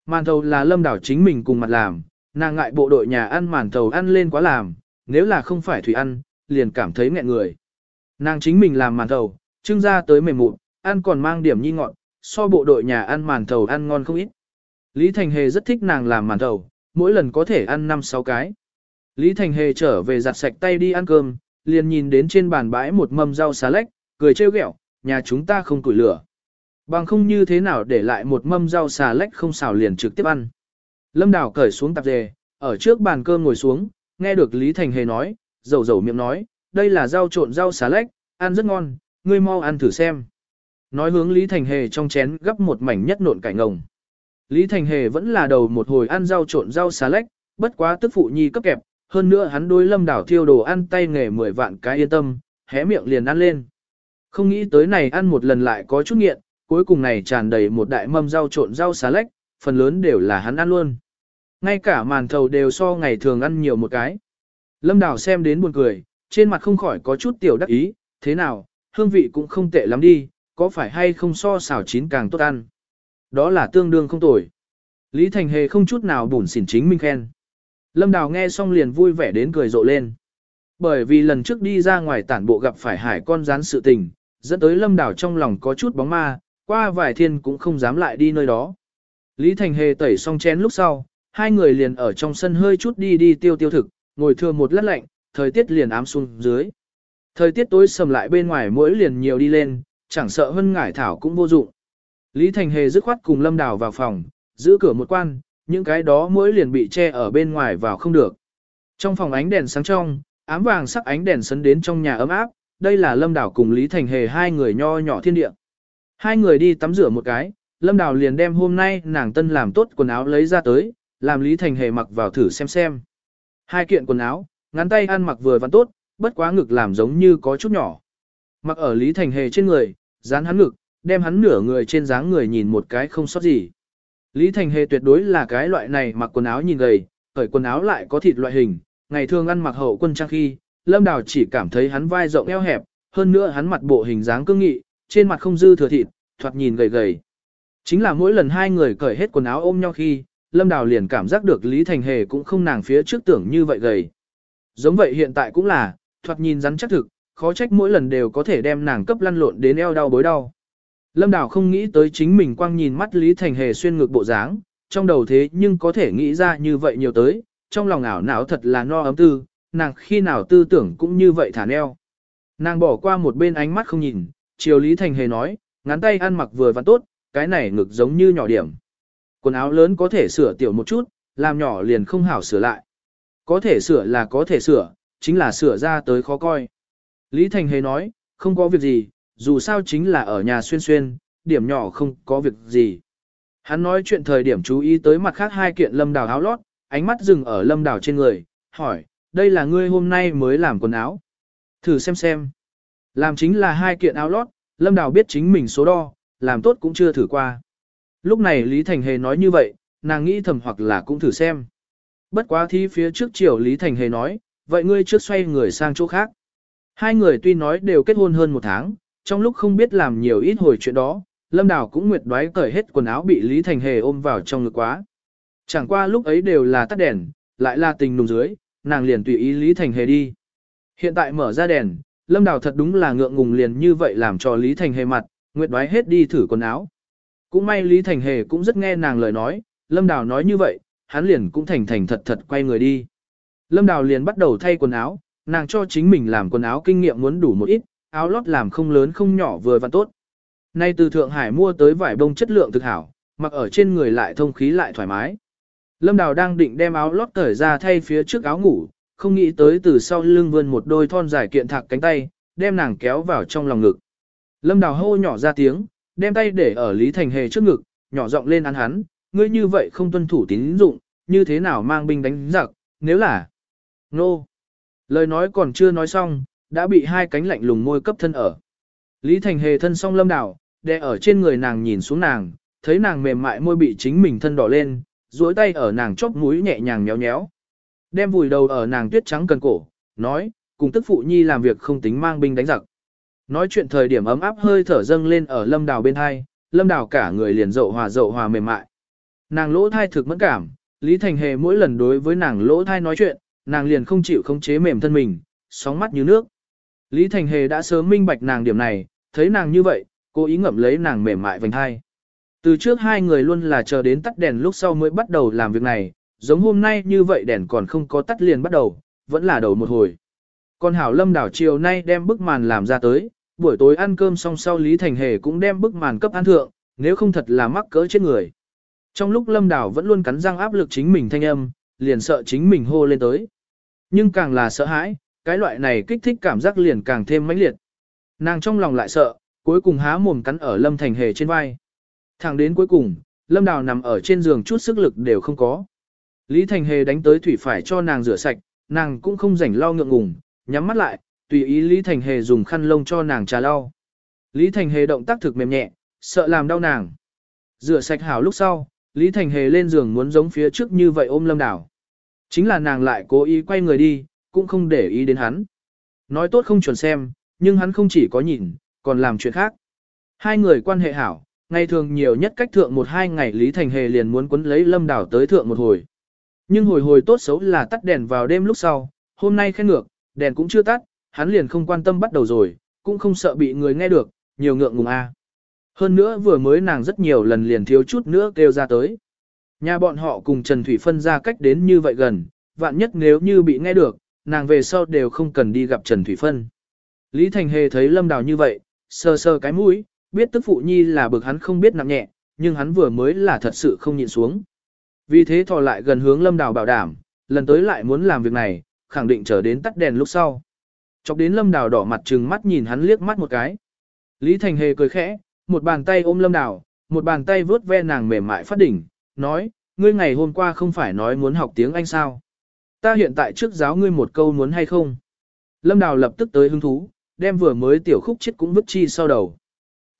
[SPEAKER 1] Màn thầu là lâm đảo chính mình cùng mặt làm, nàng ngại bộ đội nhà ăn màn thầu ăn lên quá làm, nếu là không phải thủy ăn, liền cảm thấy nghẹn người. Nàng chính mình làm màn thầu, trưng ra tới mềm mụn, ăn còn mang điểm nhi ngọn, so bộ đội nhà ăn màn thầu ăn ngon không ít. Lý Thành Hề rất thích nàng làm màn thầu, mỗi lần có thể ăn 5-6 cái. Lý Thành Hề trở về giặt sạch tay đi ăn cơm, liền nhìn đến trên bàn bãi một mâm rau xà lách, cười trêu ghẹo, nhà chúng ta không củi lửa. Bằng không như thế nào để lại một mâm rau xà lách không xào liền trực tiếp ăn. Lâm Đào cởi xuống tạp dề, ở trước bàn cơm ngồi xuống, nghe được Lý Thành Hề nói, dầu dầu miệng nói, đây là rau trộn rau xà lách, ăn rất ngon, ngươi mau ăn thử xem. Nói hướng Lý Thành Hề trong chén gấp một mảnh nhất nộn cải ngồng. Lý Thành Hề vẫn là đầu một hồi ăn rau trộn rau xà lách, bất quá tức phụ nhi cấp kẹp, hơn nữa hắn đối lâm đảo thiêu đồ ăn tay nghề 10 vạn cái yên tâm, hé miệng liền ăn lên. Không nghĩ tới này ăn một lần lại có chút nghiện, cuối cùng này tràn đầy một đại mâm rau trộn rau xà lách, phần lớn đều là hắn ăn luôn. Ngay cả màn thầu đều so ngày thường ăn nhiều một cái. Lâm Đào xem đến buồn cười, trên mặt không khỏi có chút tiểu đắc ý, thế nào, hương vị cũng không tệ lắm đi, có phải hay không so xào chín càng tốt ăn. Đó là tương đương không tồi. Lý Thành Hề không chút nào bùn xỉn chính minh khen. Lâm Đào nghe xong liền vui vẻ đến cười rộ lên. Bởi vì lần trước đi ra ngoài tản bộ gặp phải hải con rán sự tình, dẫn tới Lâm Đào trong lòng có chút bóng ma, qua vài thiên cũng không dám lại đi nơi đó. Lý Thành Hề tẩy xong chén lúc sau, hai người liền ở trong sân hơi chút đi đi tiêu tiêu thực, ngồi thừa một lát lạnh, thời tiết liền ám xuống dưới. Thời tiết tối sầm lại bên ngoài mỗi liền nhiều đi lên, chẳng sợ hân ngải thảo cũng vô dụng. Lý Thành Hề dứt khoát cùng Lâm Đào vào phòng, giữ cửa một quan, những cái đó mỗi liền bị che ở bên ngoài vào không được. Trong phòng ánh đèn sáng trong, ám vàng sắc ánh đèn sấn đến trong nhà ấm áp, đây là Lâm Đào cùng Lý Thành Hề hai người nho nhỏ thiên địa. Hai người đi tắm rửa một cái, Lâm Đào liền đem hôm nay nàng tân làm tốt quần áo lấy ra tới, làm Lý Thành Hề mặc vào thử xem xem. Hai kiện quần áo, ngắn tay ăn mặc vừa vặn tốt, bất quá ngực làm giống như có chút nhỏ. Mặc ở Lý Thành Hề trên người, dán hắn ngực, đem hắn nửa người trên dáng người nhìn một cái không sót gì. Lý Thành Hề tuyệt đối là cái loại này mặc quần áo nhìn gầy, cởi quần áo lại có thịt loại hình, ngày thường ăn mặc hậu quân trang khi, Lâm Đào chỉ cảm thấy hắn vai rộng eo hẹp, hơn nữa hắn mặt bộ hình dáng cương nghị, trên mặt không dư thừa thịt, thoạt nhìn gầy gầy. Chính là mỗi lần hai người cởi hết quần áo ôm nhau khi, Lâm Đào liền cảm giác được Lý Thành Hề cũng không nàng phía trước tưởng như vậy gầy. Giống vậy hiện tại cũng là, thoạt nhìn rắn chắc thực, khó trách mỗi lần đều có thể đem nàng cấp lăn lộn đến eo đau bối đau. Lâm Đào không nghĩ tới chính mình quang nhìn mắt Lý Thành Hề xuyên ngược bộ dáng, trong đầu thế nhưng có thể nghĩ ra như vậy nhiều tới, trong lòng ảo não thật là no ấm tư, nàng khi nào tư tưởng cũng như vậy thả neo. Nàng bỏ qua một bên ánh mắt không nhìn, chiều Lý Thành Hề nói, ngắn tay ăn mặc vừa vặn tốt, cái này ngực giống như nhỏ điểm. Quần áo lớn có thể sửa tiểu một chút, làm nhỏ liền không hảo sửa lại. Có thể sửa là có thể sửa, chính là sửa ra tới khó coi. Lý Thành Hề nói, không có việc gì, dù sao chính là ở nhà xuyên xuyên, điểm nhỏ không có việc gì. Hắn nói chuyện thời điểm chú ý tới mặt khác hai kiện lâm đào áo lót, ánh mắt dừng ở lâm đào trên người, hỏi, đây là ngươi hôm nay mới làm quần áo. Thử xem xem. Làm chính là hai kiện áo lót, Lâm Đào biết chính mình số đo, làm tốt cũng chưa thử qua. Lúc này Lý Thành Hề nói như vậy, nàng nghĩ thầm hoặc là cũng thử xem. Bất quá thi phía trước chiều Lý Thành Hề nói, vậy ngươi trước xoay người sang chỗ khác. Hai người tuy nói đều kết hôn hơn một tháng, trong lúc không biết làm nhiều ít hồi chuyện đó, Lâm Đào cũng nguyệt đoái cởi hết quần áo bị Lý Thành Hề ôm vào trong ngực quá. Chẳng qua lúc ấy đều là tắt đèn, lại là tình nùng dưới, nàng liền tùy ý Lý Thành Hề đi. Hiện tại mở ra đèn, Lâm Đào thật đúng là ngượng ngùng liền như vậy làm cho Lý Thành Hề mặt, nguyệt đoái hết đi thử quần áo. Cũng may Lý Thành Hề cũng rất nghe nàng lời nói, Lâm Đào nói như vậy, hắn liền cũng thành thành thật thật quay người đi. Lâm Đào liền bắt đầu thay quần áo, nàng cho chính mình làm quần áo kinh nghiệm muốn đủ một ít, áo lót làm không lớn không nhỏ vừa và tốt. Nay từ Thượng Hải mua tới vải bông chất lượng thực hảo, mặc ở trên người lại thông khí lại thoải mái. Lâm Đào đang định đem áo lót cởi ra thay phía trước áo ngủ, không nghĩ tới từ sau lưng vươn một đôi thon dài kiện thạc cánh tay, đem nàng kéo vào trong lòng ngực. Lâm Đào hô nhỏ ra tiếng, đem tay để ở Lý Thành Hề trước ngực, nhỏ giọng lên ăn hắn, ngươi như vậy không tuân thủ tín dụng, như thế nào mang binh đánh giặc, nếu là... Nô! Lời nói còn chưa nói xong, đã bị hai cánh lạnh lùng môi cấp thân ở. Lý Thành Hề thân song lâm đào đè ở trên người nàng nhìn xuống nàng, thấy nàng mềm mại môi bị chính mình thân đỏ lên, duỗi tay ở nàng chóp mũi nhẹ nhàng nhéo nhéo. Đem vùi đầu ở nàng tuyết trắng cần cổ, nói, cùng tức phụ nhi làm việc không tính mang binh đánh giặc. Nói chuyện thời điểm ấm áp hơi thở dâng lên ở lâm đào bên hai, lâm đào cả người liền dậu hòa dậu hòa mềm mại. Nàng lỗ thai thực mẫn cảm, Lý Thành Hề mỗi lần đối với nàng lỗ thai nói chuyện, nàng liền không chịu không chế mềm thân mình, sóng mắt như nước. Lý Thành Hề đã sớm minh bạch nàng điểm này, thấy nàng như vậy, cố ý ngậm lấy nàng mềm mại vành hai. Từ trước hai người luôn là chờ đến tắt đèn lúc sau mới bắt đầu làm việc này, giống hôm nay như vậy đèn còn không có tắt liền bắt đầu, vẫn là đầu một hồi. Còn Hảo Lâm đảo chiều nay đem bức màn làm ra tới, buổi tối ăn cơm xong sau Lý Thành Hề cũng đem bức màn cấp ăn thượng, nếu không thật là mắc cỡ chết người. Trong lúc Lâm Đảo vẫn luôn cắn răng áp lực chính mình thanh âm, liền sợ chính mình hô lên tới. Nhưng càng là sợ hãi, cái loại này kích thích cảm giác liền càng thêm mãnh liệt. Nàng trong lòng lại sợ, cuối cùng há mồm cắn ở Lâm Thành Hề trên vai. Thẳng đến cuối cùng, Lâm Đào nằm ở trên giường chút sức lực đều không có. Lý Thành Hề đánh tới thủy phải cho nàng rửa sạch, nàng cũng không rảnh lo ngượng ngùng, nhắm mắt lại, tùy ý Lý Thành Hề dùng khăn lông cho nàng trà lau. Lý Thành Hề động tác thực mềm nhẹ, sợ làm đau nàng. Rửa sạch hảo lúc sau, Lý Thành Hề lên giường muốn giống phía trước như vậy ôm Lâm đảo. Chính là nàng lại cố ý quay người đi, cũng không để ý đến hắn. Nói tốt không chuẩn xem, nhưng hắn không chỉ có nhìn, còn làm chuyện khác. Hai người quan hệ hảo, ngày thường nhiều nhất cách thượng một hai ngày Lý Thành Hề liền muốn quấn lấy Lâm Đảo tới thượng một hồi. Nhưng hồi hồi tốt xấu là tắt đèn vào đêm lúc sau, hôm nay khen ngược, đèn cũng chưa tắt, hắn liền không quan tâm bắt đầu rồi, cũng không sợ bị người nghe được, nhiều ngượng ngùng a. Hơn nữa vừa mới nàng rất nhiều lần liền thiếu chút nữa kêu ra tới. Nhà bọn họ cùng Trần Thủy phân ra cách đến như vậy gần, vạn nhất nếu như bị nghe được, nàng về sau đều không cần đi gặp Trần Thủy Phân. Lý Thành Hề thấy Lâm Đào như vậy, sờ sờ cái mũi, biết tức phụ nhi là bực hắn không biết nặng nhẹ, nhưng hắn vừa mới là thật sự không nhịn xuống. Vì thế thò lại gần hướng Lâm Đào bảo đảm, lần tới lại muốn làm việc này, khẳng định chờ đến tắt đèn lúc sau. Chọc đến Lâm Đào đỏ mặt trừng mắt nhìn hắn liếc mắt một cái. Lý Thành Hề cười khẽ, một bàn tay ôm Lâm Đào, một bàn tay vướt ve nàng mềm mại phát đỉnh, nói, ngươi ngày hôm qua không phải nói muốn học tiếng Anh sao. Ta hiện tại trước giáo ngươi một câu muốn hay không. Lâm Đào lập tức tới hứng thú, đem vừa mới tiểu khúc chết cũng vứt chi sau đầu.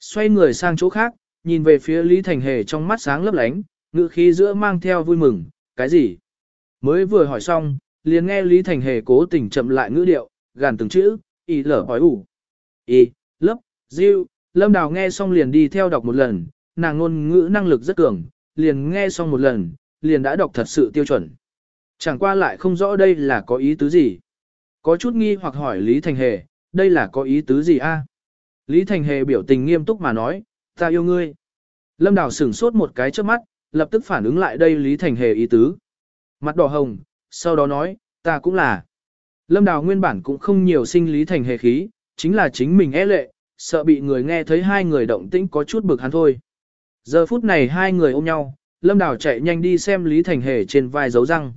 [SPEAKER 1] Xoay người sang chỗ khác, nhìn về phía Lý Thành Hề trong mắt sáng lấp lánh, ngữ khí giữa mang theo vui mừng, cái gì? Mới vừa hỏi xong, liền nghe Lý Thành Hề cố tình chậm lại ngữ điệu, gàn từng chữ, y lở hỏi ủ. Y, lấp, diêu, Lâm Đào nghe xong liền đi theo đọc một lần, nàng ngôn ngữ năng lực rất cường, liền nghe xong một lần, liền đã đọc thật sự tiêu chuẩn. Chẳng qua lại không rõ đây là có ý tứ gì. Có chút nghi hoặc hỏi Lý Thành Hề, đây là có ý tứ gì a? Lý Thành Hề biểu tình nghiêm túc mà nói, ta yêu ngươi. Lâm Đào sửng sốt một cái trước mắt, lập tức phản ứng lại đây Lý Thành Hề ý tứ. Mặt đỏ hồng, sau đó nói, ta cũng là. Lâm Đào nguyên bản cũng không nhiều sinh Lý Thành Hề khí, chính là chính mình e lệ, sợ bị người nghe thấy hai người động tĩnh có chút bực hắn thôi. Giờ phút này hai người ôm nhau, Lâm Đào chạy nhanh đi xem Lý Thành Hề trên vai dấu răng.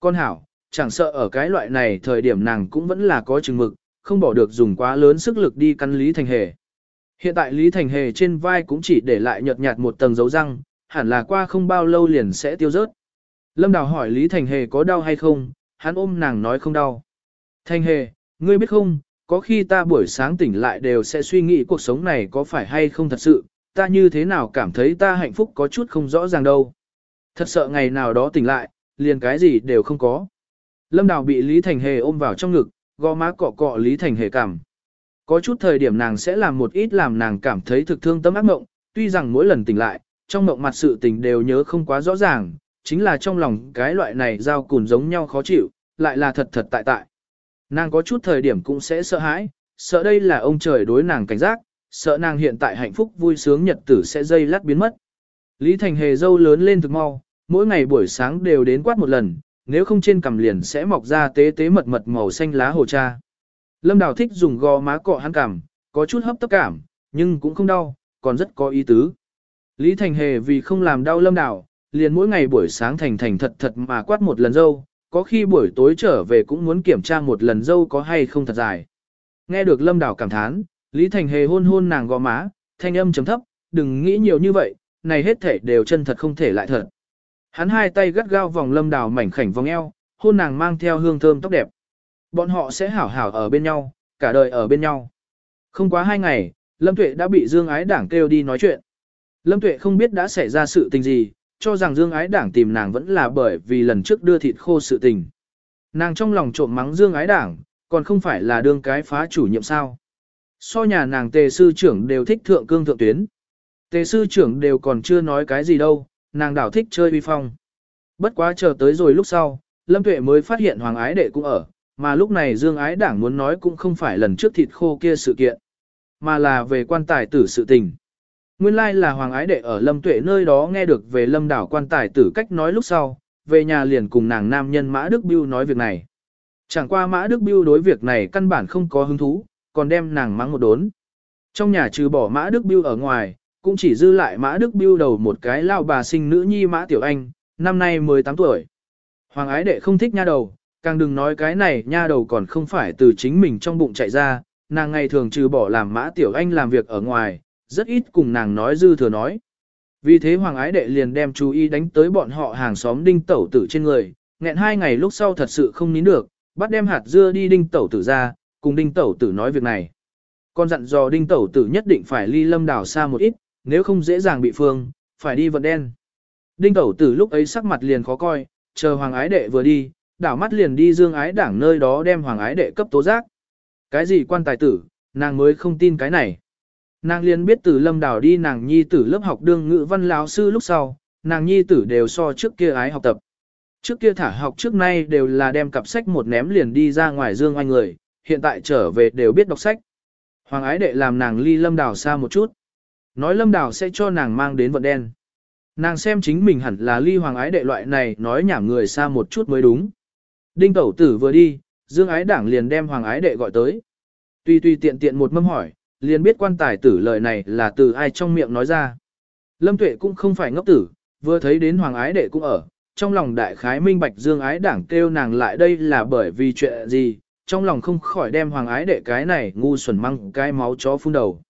[SPEAKER 1] Con hảo, chẳng sợ ở cái loại này thời điểm nàng cũng vẫn là có chừng mực, không bỏ được dùng quá lớn sức lực đi cắn Lý Thành Hề. Hiện tại Lý Thành Hề trên vai cũng chỉ để lại nhợt nhạt một tầng dấu răng, hẳn là qua không bao lâu liền sẽ tiêu rớt. Lâm Đào hỏi Lý Thành Hề có đau hay không, hắn ôm nàng nói không đau. Thành Hề, ngươi biết không, có khi ta buổi sáng tỉnh lại đều sẽ suy nghĩ cuộc sống này có phải hay không thật sự, ta như thế nào cảm thấy ta hạnh phúc có chút không rõ ràng đâu. Thật sợ ngày nào đó tỉnh lại, liền cái gì đều không có. Lâm Đào bị Lý Thành Hề ôm vào trong ngực, gò má cọ cọ Lý Thành Hề cảm. Có chút thời điểm nàng sẽ làm một ít làm nàng cảm thấy thực thương tâm ác mộng, tuy rằng mỗi lần tỉnh lại, trong mộng mặt sự tình đều nhớ không quá rõ ràng, chính là trong lòng cái loại này giao cùn giống nhau khó chịu, lại là thật thật tại tại. Nàng có chút thời điểm cũng sẽ sợ hãi, sợ đây là ông trời đối nàng cảnh giác, sợ nàng hiện tại hạnh phúc vui sướng nhật tử sẽ dây lát biến mất. Lý Thành Hề dâu lớn lên thực mau, mỗi ngày buổi sáng đều đến quát một lần, nếu không trên cằm liền sẽ mọc ra tế tế mật mật màu xanh lá hồ cha. Lâm Đào thích dùng gò má cọ hắn cảm có chút hấp tấp cảm, nhưng cũng không đau, còn rất có ý tứ. Lý Thành Hề vì không làm đau Lâm Đào, liền mỗi ngày buổi sáng thành thành thật thật mà quát một lần dâu, có khi buổi tối trở về cũng muốn kiểm tra một lần dâu có hay không thật dài. Nghe được Lâm Đào cảm thán, Lý Thành Hề hôn hôn nàng gò má, thanh âm chấm thấp, đừng nghĩ nhiều như vậy, này hết thể đều chân thật không thể lại thật. Hắn hai tay gắt gao vòng Lâm Đào mảnh khảnh vòng eo, hôn nàng mang theo hương thơm tóc đẹp. Bọn họ sẽ hảo hảo ở bên nhau, cả đời ở bên nhau. Không quá hai ngày, Lâm Tuệ đã bị Dương Ái Đảng kêu đi nói chuyện. Lâm Tuệ không biết đã xảy ra sự tình gì, cho rằng Dương Ái Đảng tìm nàng vẫn là bởi vì lần trước đưa thịt khô sự tình. Nàng trong lòng trộm mắng Dương Ái Đảng, còn không phải là đương cái phá chủ nhiệm sao. So nhà nàng tề sư trưởng đều thích thượng cương thượng tuyến. Tề sư trưởng đều còn chưa nói cái gì đâu, nàng đảo thích chơi uy phong. Bất quá chờ tới rồi lúc sau, Lâm Tuệ mới phát hiện Hoàng Ái Đệ cũng ở, mà lúc này Dương Ái Đảng muốn nói cũng không phải lần trước thịt khô kia sự kiện, mà là về quan tài tử sự tình. Nguyên lai là Hoàng Ái Đệ ở Lâm Tuệ nơi đó nghe được về Lâm đảo quan tài tử cách nói lúc sau, về nhà liền cùng nàng nam nhân Mã Đức Biêu nói việc này. Chẳng qua Mã Đức Biêu đối việc này căn bản không có hứng thú, còn đem nàng mắng một đốn. Trong nhà trừ bỏ Mã Đức Biêu ở ngoài, cũng chỉ dư lại Mã Đức Biêu đầu một cái lao bà sinh nữ nhi Mã Tiểu Anh, năm nay 18 tuổi. Hoàng ái đệ không thích nha đầu, càng đừng nói cái này nha đầu còn không phải từ chính mình trong bụng chạy ra, nàng ngày thường trừ bỏ làm Mã Tiểu Anh làm việc ở ngoài, rất ít cùng nàng nói dư thừa nói. Vì thế Hoàng ái đệ liền đem chú ý đánh tới bọn họ hàng xóm đinh tẩu tử trên người, nghẹn hai ngày lúc sau thật sự không nín được, bắt đem hạt dưa đi đinh tẩu tử ra, cùng đinh tẩu tử nói việc này. Con dặn dò đinh tẩu tử nhất định phải ly lâm đảo xa một ít, nếu không dễ dàng bị phương, phải đi vận đen. Đinh tẩu tử lúc ấy sắc mặt liền khó coi, chờ hoàng ái đệ vừa đi, đảo mắt liền đi dương ái đảng nơi đó đem hoàng ái đệ cấp tố giác. Cái gì quan tài tử, nàng mới không tin cái này. Nàng liền biết từ lâm đảo đi nàng nhi tử lớp học đương ngữ văn lão sư lúc sau, nàng nhi tử đều so trước kia ái học tập. Trước kia thả học trước nay đều là đem cặp sách một ném liền đi ra ngoài dương oanh người, hiện tại trở về đều biết đọc sách. Hoàng ái đệ làm nàng ly lâm đảo xa một chút. Nói lâm đảo sẽ cho nàng mang đến vận đen. Nàng xem chính mình hẳn là ly hoàng ái đệ loại này nói nhảm người xa một chút mới đúng. Đinh tẩu tử vừa đi, dương ái đảng liền đem hoàng ái đệ gọi tới. Tuy tuy tiện tiện một mâm hỏi, liền biết quan tài tử lời này là từ ai trong miệng nói ra. Lâm tuệ cũng không phải ngốc tử, vừa thấy đến hoàng ái đệ cũng ở, trong lòng đại khái minh bạch dương ái đảng kêu nàng lại đây là bởi vì chuyện gì, trong lòng không khỏi đem hoàng ái đệ cái này ngu xuẩn măng cái máu chó phun đầu.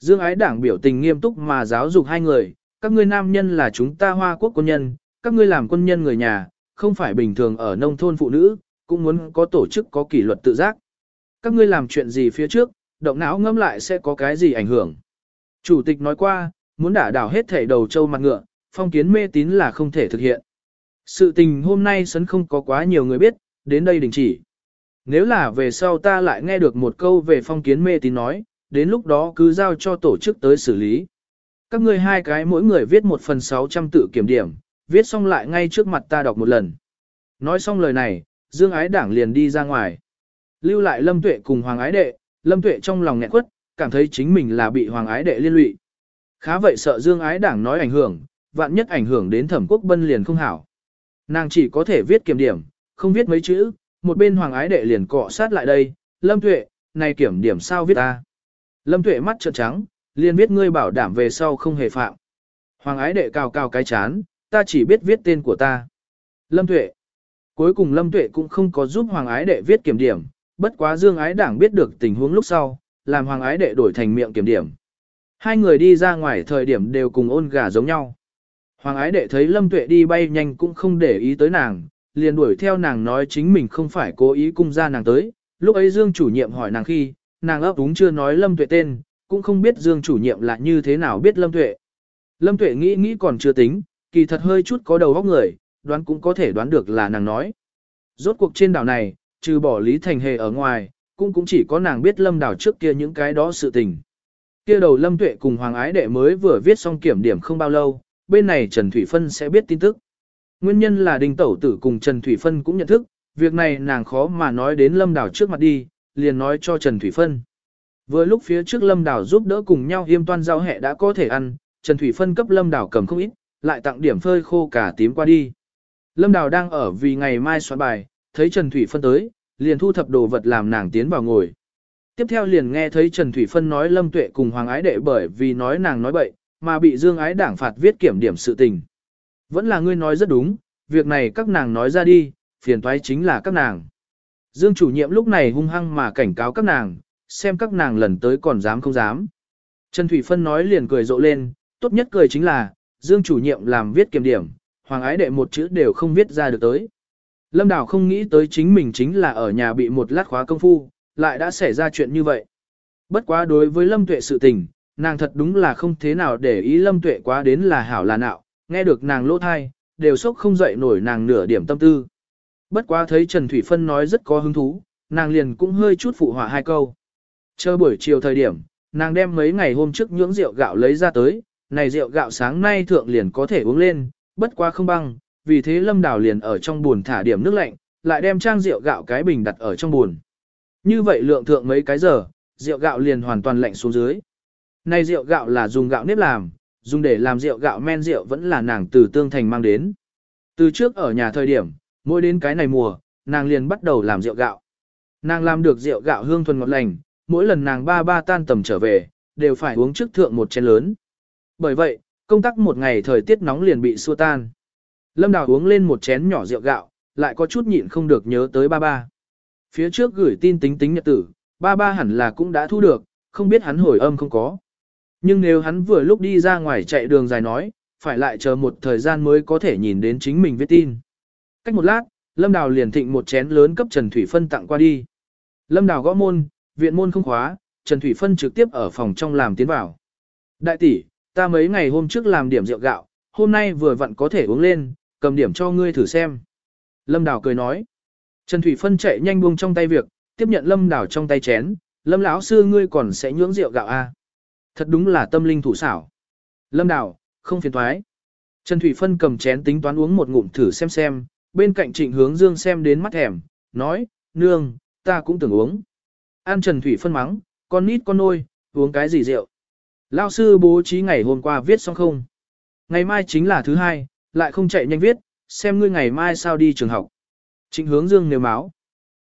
[SPEAKER 1] Dương ái đảng biểu tình nghiêm túc mà giáo dục hai người, các ngươi nam nhân là chúng ta hoa quốc quân nhân, các ngươi làm quân nhân người nhà, không phải bình thường ở nông thôn phụ nữ, cũng muốn có tổ chức có kỷ luật tự giác. Các ngươi làm chuyện gì phía trước, động não ngâm lại sẽ có cái gì ảnh hưởng. Chủ tịch nói qua, muốn đả đảo hết thể đầu châu mặt ngựa, phong kiến mê tín là không thể thực hiện. Sự tình hôm nay sấn không có quá nhiều người biết, đến đây đình chỉ. Nếu là về sau ta lại nghe được một câu về phong kiến mê tín nói, đến lúc đó cứ giao cho tổ chức tới xử lý. Các ngươi hai cái mỗi người viết một phần 600 tự kiểm điểm, viết xong lại ngay trước mặt ta đọc một lần. Nói xong lời này, Dương Ái Đảng liền đi ra ngoài. Lưu lại Lâm Tuệ cùng Hoàng Ái Đệ, Lâm Tuệ trong lòng nghẹn quất, cảm thấy chính mình là bị Hoàng Ái Đệ liên lụy. Khá vậy sợ Dương Ái Đảng nói ảnh hưởng, vạn nhất ảnh hưởng đến thẩm quốc bân liền không hảo. Nàng chỉ có thể viết kiểm điểm, không viết mấy chữ, một bên Hoàng Ái Đệ liền cọ sát lại đây, Lâm Tuệ, này kiểm điểm sao viết ta. Lâm Tuệ mắt trợn trắng, liền biết ngươi bảo đảm về sau không hề phạm. Hoàng ái đệ cao cao cái chán, ta chỉ biết viết tên của ta. Lâm Tuệ. Cuối cùng Lâm Tuệ cũng không có giúp Hoàng ái đệ viết kiểm điểm, bất quá Dương ái đảng biết được tình huống lúc sau, làm Hoàng ái đệ đổi thành miệng kiểm điểm. Hai người đi ra ngoài thời điểm đều cùng ôn gà giống nhau. Hoàng ái đệ thấy Lâm Tuệ đi bay nhanh cũng không để ý tới nàng, liền đuổi theo nàng nói chính mình không phải cố ý cung ra nàng tới, lúc ấy Dương chủ nhiệm hỏi nàng khi, nàng ấp úng chưa nói Lâm Tuệ tên, cũng không biết Dương chủ nhiệm là như thế nào biết Lâm Tuệ. Lâm Tuệ nghĩ nghĩ còn chưa tính, kỳ thật hơi chút có đầu óc người, đoán cũng có thể đoán được là nàng nói. Rốt cuộc trên đảo này, trừ bỏ Lý Thành Hề ở ngoài, cũng cũng chỉ có nàng biết Lâm Đào trước kia những cái đó sự tình. Kia đầu Lâm Tuệ cùng Hoàng Ái Đệ mới vừa viết xong kiểm điểm không bao lâu, bên này Trần Thủy Phân sẽ biết tin tức. Nguyên nhân là Đinh Tẩu Tử cùng Trần Thủy Phân cũng nhận thức, việc này nàng khó mà nói đến Lâm Đào trước mặt đi, liền nói cho Trần Thủy Phân. Vừa lúc phía trước Lâm Đào giúp đỡ cùng nhau yêm toan rau hẹ đã có thể ăn, Trần Thủy Phân cấp Lâm Đào cầm không ít, lại tặng điểm phơi khô cả tím qua đi. Lâm Đào đang ở vì ngày mai soạn bài, thấy Trần Thủy Phân tới, liền thu thập đồ vật làm nàng tiến vào ngồi. Tiếp theo liền nghe thấy Trần Thủy Phân nói Lâm Tuệ cùng Hoàng Ái Đệ bởi vì nói nàng nói bậy, mà bị Dương Ái Đảng phạt viết kiểm điểm sự tình. Vẫn là ngươi nói rất đúng, việc này các nàng nói ra đi, phiền toái chính là các nàng. Dương chủ nhiệm lúc này hung hăng mà cảnh cáo các nàng, xem các nàng lần tới còn dám không dám. Trần Thủy Phân nói liền cười rộ lên, tốt nhất cười chính là, Dương chủ nhiệm làm viết kiểm điểm, hoàng ái đệ một chữ đều không viết ra được tới. Lâm Đào không nghĩ tới chính mình chính là ở nhà bị một lát khóa công phu, lại đã xảy ra chuyện như vậy. Bất quá đối với Lâm Tuệ sự tình, nàng thật đúng là không thế nào để ý Lâm Tuệ quá đến là hảo là nạo, nghe được nàng lỗ thai, đều sốc không dậy nổi nàng nửa điểm tâm tư. Bất quá thấy Trần Thủy Phân nói rất có hứng thú, nàng liền cũng hơi chút phụ họa hai câu. Chờ buổi chiều thời điểm, nàng đem mấy ngày hôm trước nhưỡng rượu gạo lấy ra tới, này rượu gạo sáng nay thượng liền có thể uống lên, bất quá không băng, vì thế Lâm Đào liền ở trong buồn thả điểm nước lạnh, lại đem trang rượu gạo cái bình đặt ở trong buồn. Như vậy lượng thượng mấy cái giờ, rượu gạo liền hoàn toàn lạnh xuống dưới. nay rượu gạo là dùng gạo nếp làm, dùng để làm rượu gạo men rượu vẫn là nàng từ tương thành mang đến. Từ trước ở nhà thời điểm, mỗi đến cái này mùa, nàng liền bắt đầu làm rượu gạo. Nàng làm được rượu gạo hương thuần ngọt lành, mỗi lần nàng ba ba tan tầm trở về, đều phải uống trước thượng một chén lớn. Bởi vậy, công tác một ngày thời tiết nóng liền bị xua tan. Lâm Đào uống lên một chén nhỏ rượu gạo, lại có chút nhịn không được nhớ tới ba ba. Phía trước gửi tin tính tính nhật tử, ba ba hẳn là cũng đã thu được, không biết hắn hồi âm không có. Nhưng nếu hắn vừa lúc đi ra ngoài chạy đường dài nói, phải lại chờ một thời gian mới có thể nhìn đến chính mình viết tin. Cách một lát, Lâm Đào liền thịnh một chén lớn cấp Trần Thủy Phân tặng qua đi. Lâm Đào gõ môn, viện môn không khóa, Trần Thủy Phân trực tiếp ở phòng trong làm tiến vào. Đại tỷ, ta mấy ngày hôm trước làm điểm rượu gạo, hôm nay vừa vặn có thể uống lên, cầm điểm cho ngươi thử xem. Lâm Đào cười nói. Trần Thủy Phân chạy nhanh buông trong tay việc, tiếp nhận Lâm Đào trong tay chén, Lâm lão sư ngươi còn sẽ nhưỡng rượu gạo à? Thật đúng là tâm linh thủ xảo. Lâm Đào, không phiền thoái. Trần Thủy Phân cầm chén tính toán uống một ngụm thử xem xem, bên cạnh trịnh hướng dương xem đến mắt thèm, nói, nương, ta cũng tưởng uống. An Trần Thủy phân mắng, con nít con nôi, uống cái gì rượu. Lao sư bố trí ngày hôm qua viết xong không? Ngày mai chính là thứ hai, lại không chạy nhanh viết, xem ngươi ngày mai sao đi trường học. Trịnh hướng dương nêu máu.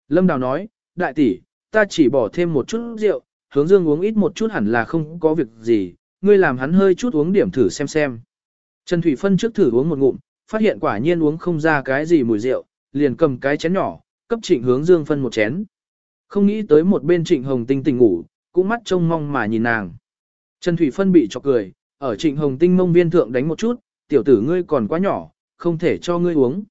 [SPEAKER 1] Lâm Đào nói, đại tỷ, ta chỉ bỏ thêm một chút rượu, hướng dương uống ít một chút hẳn là không có việc gì, ngươi làm hắn hơi chút uống điểm thử xem xem. Trần Thủy Phân trước thử uống một ngụm, phát hiện quả nhiên uống không ra cái gì mùi rượu, liền cầm cái chén nhỏ, cấp trịnh hướng dương phân một chén. Không nghĩ tới một bên trịnh hồng tinh tỉnh ngủ, cũng mắt trông mong mà nhìn nàng. Trần Thủy phân bị chọc cười, ở trịnh hồng tinh mông viên thượng đánh một chút, tiểu tử ngươi còn quá nhỏ, không thể cho ngươi uống.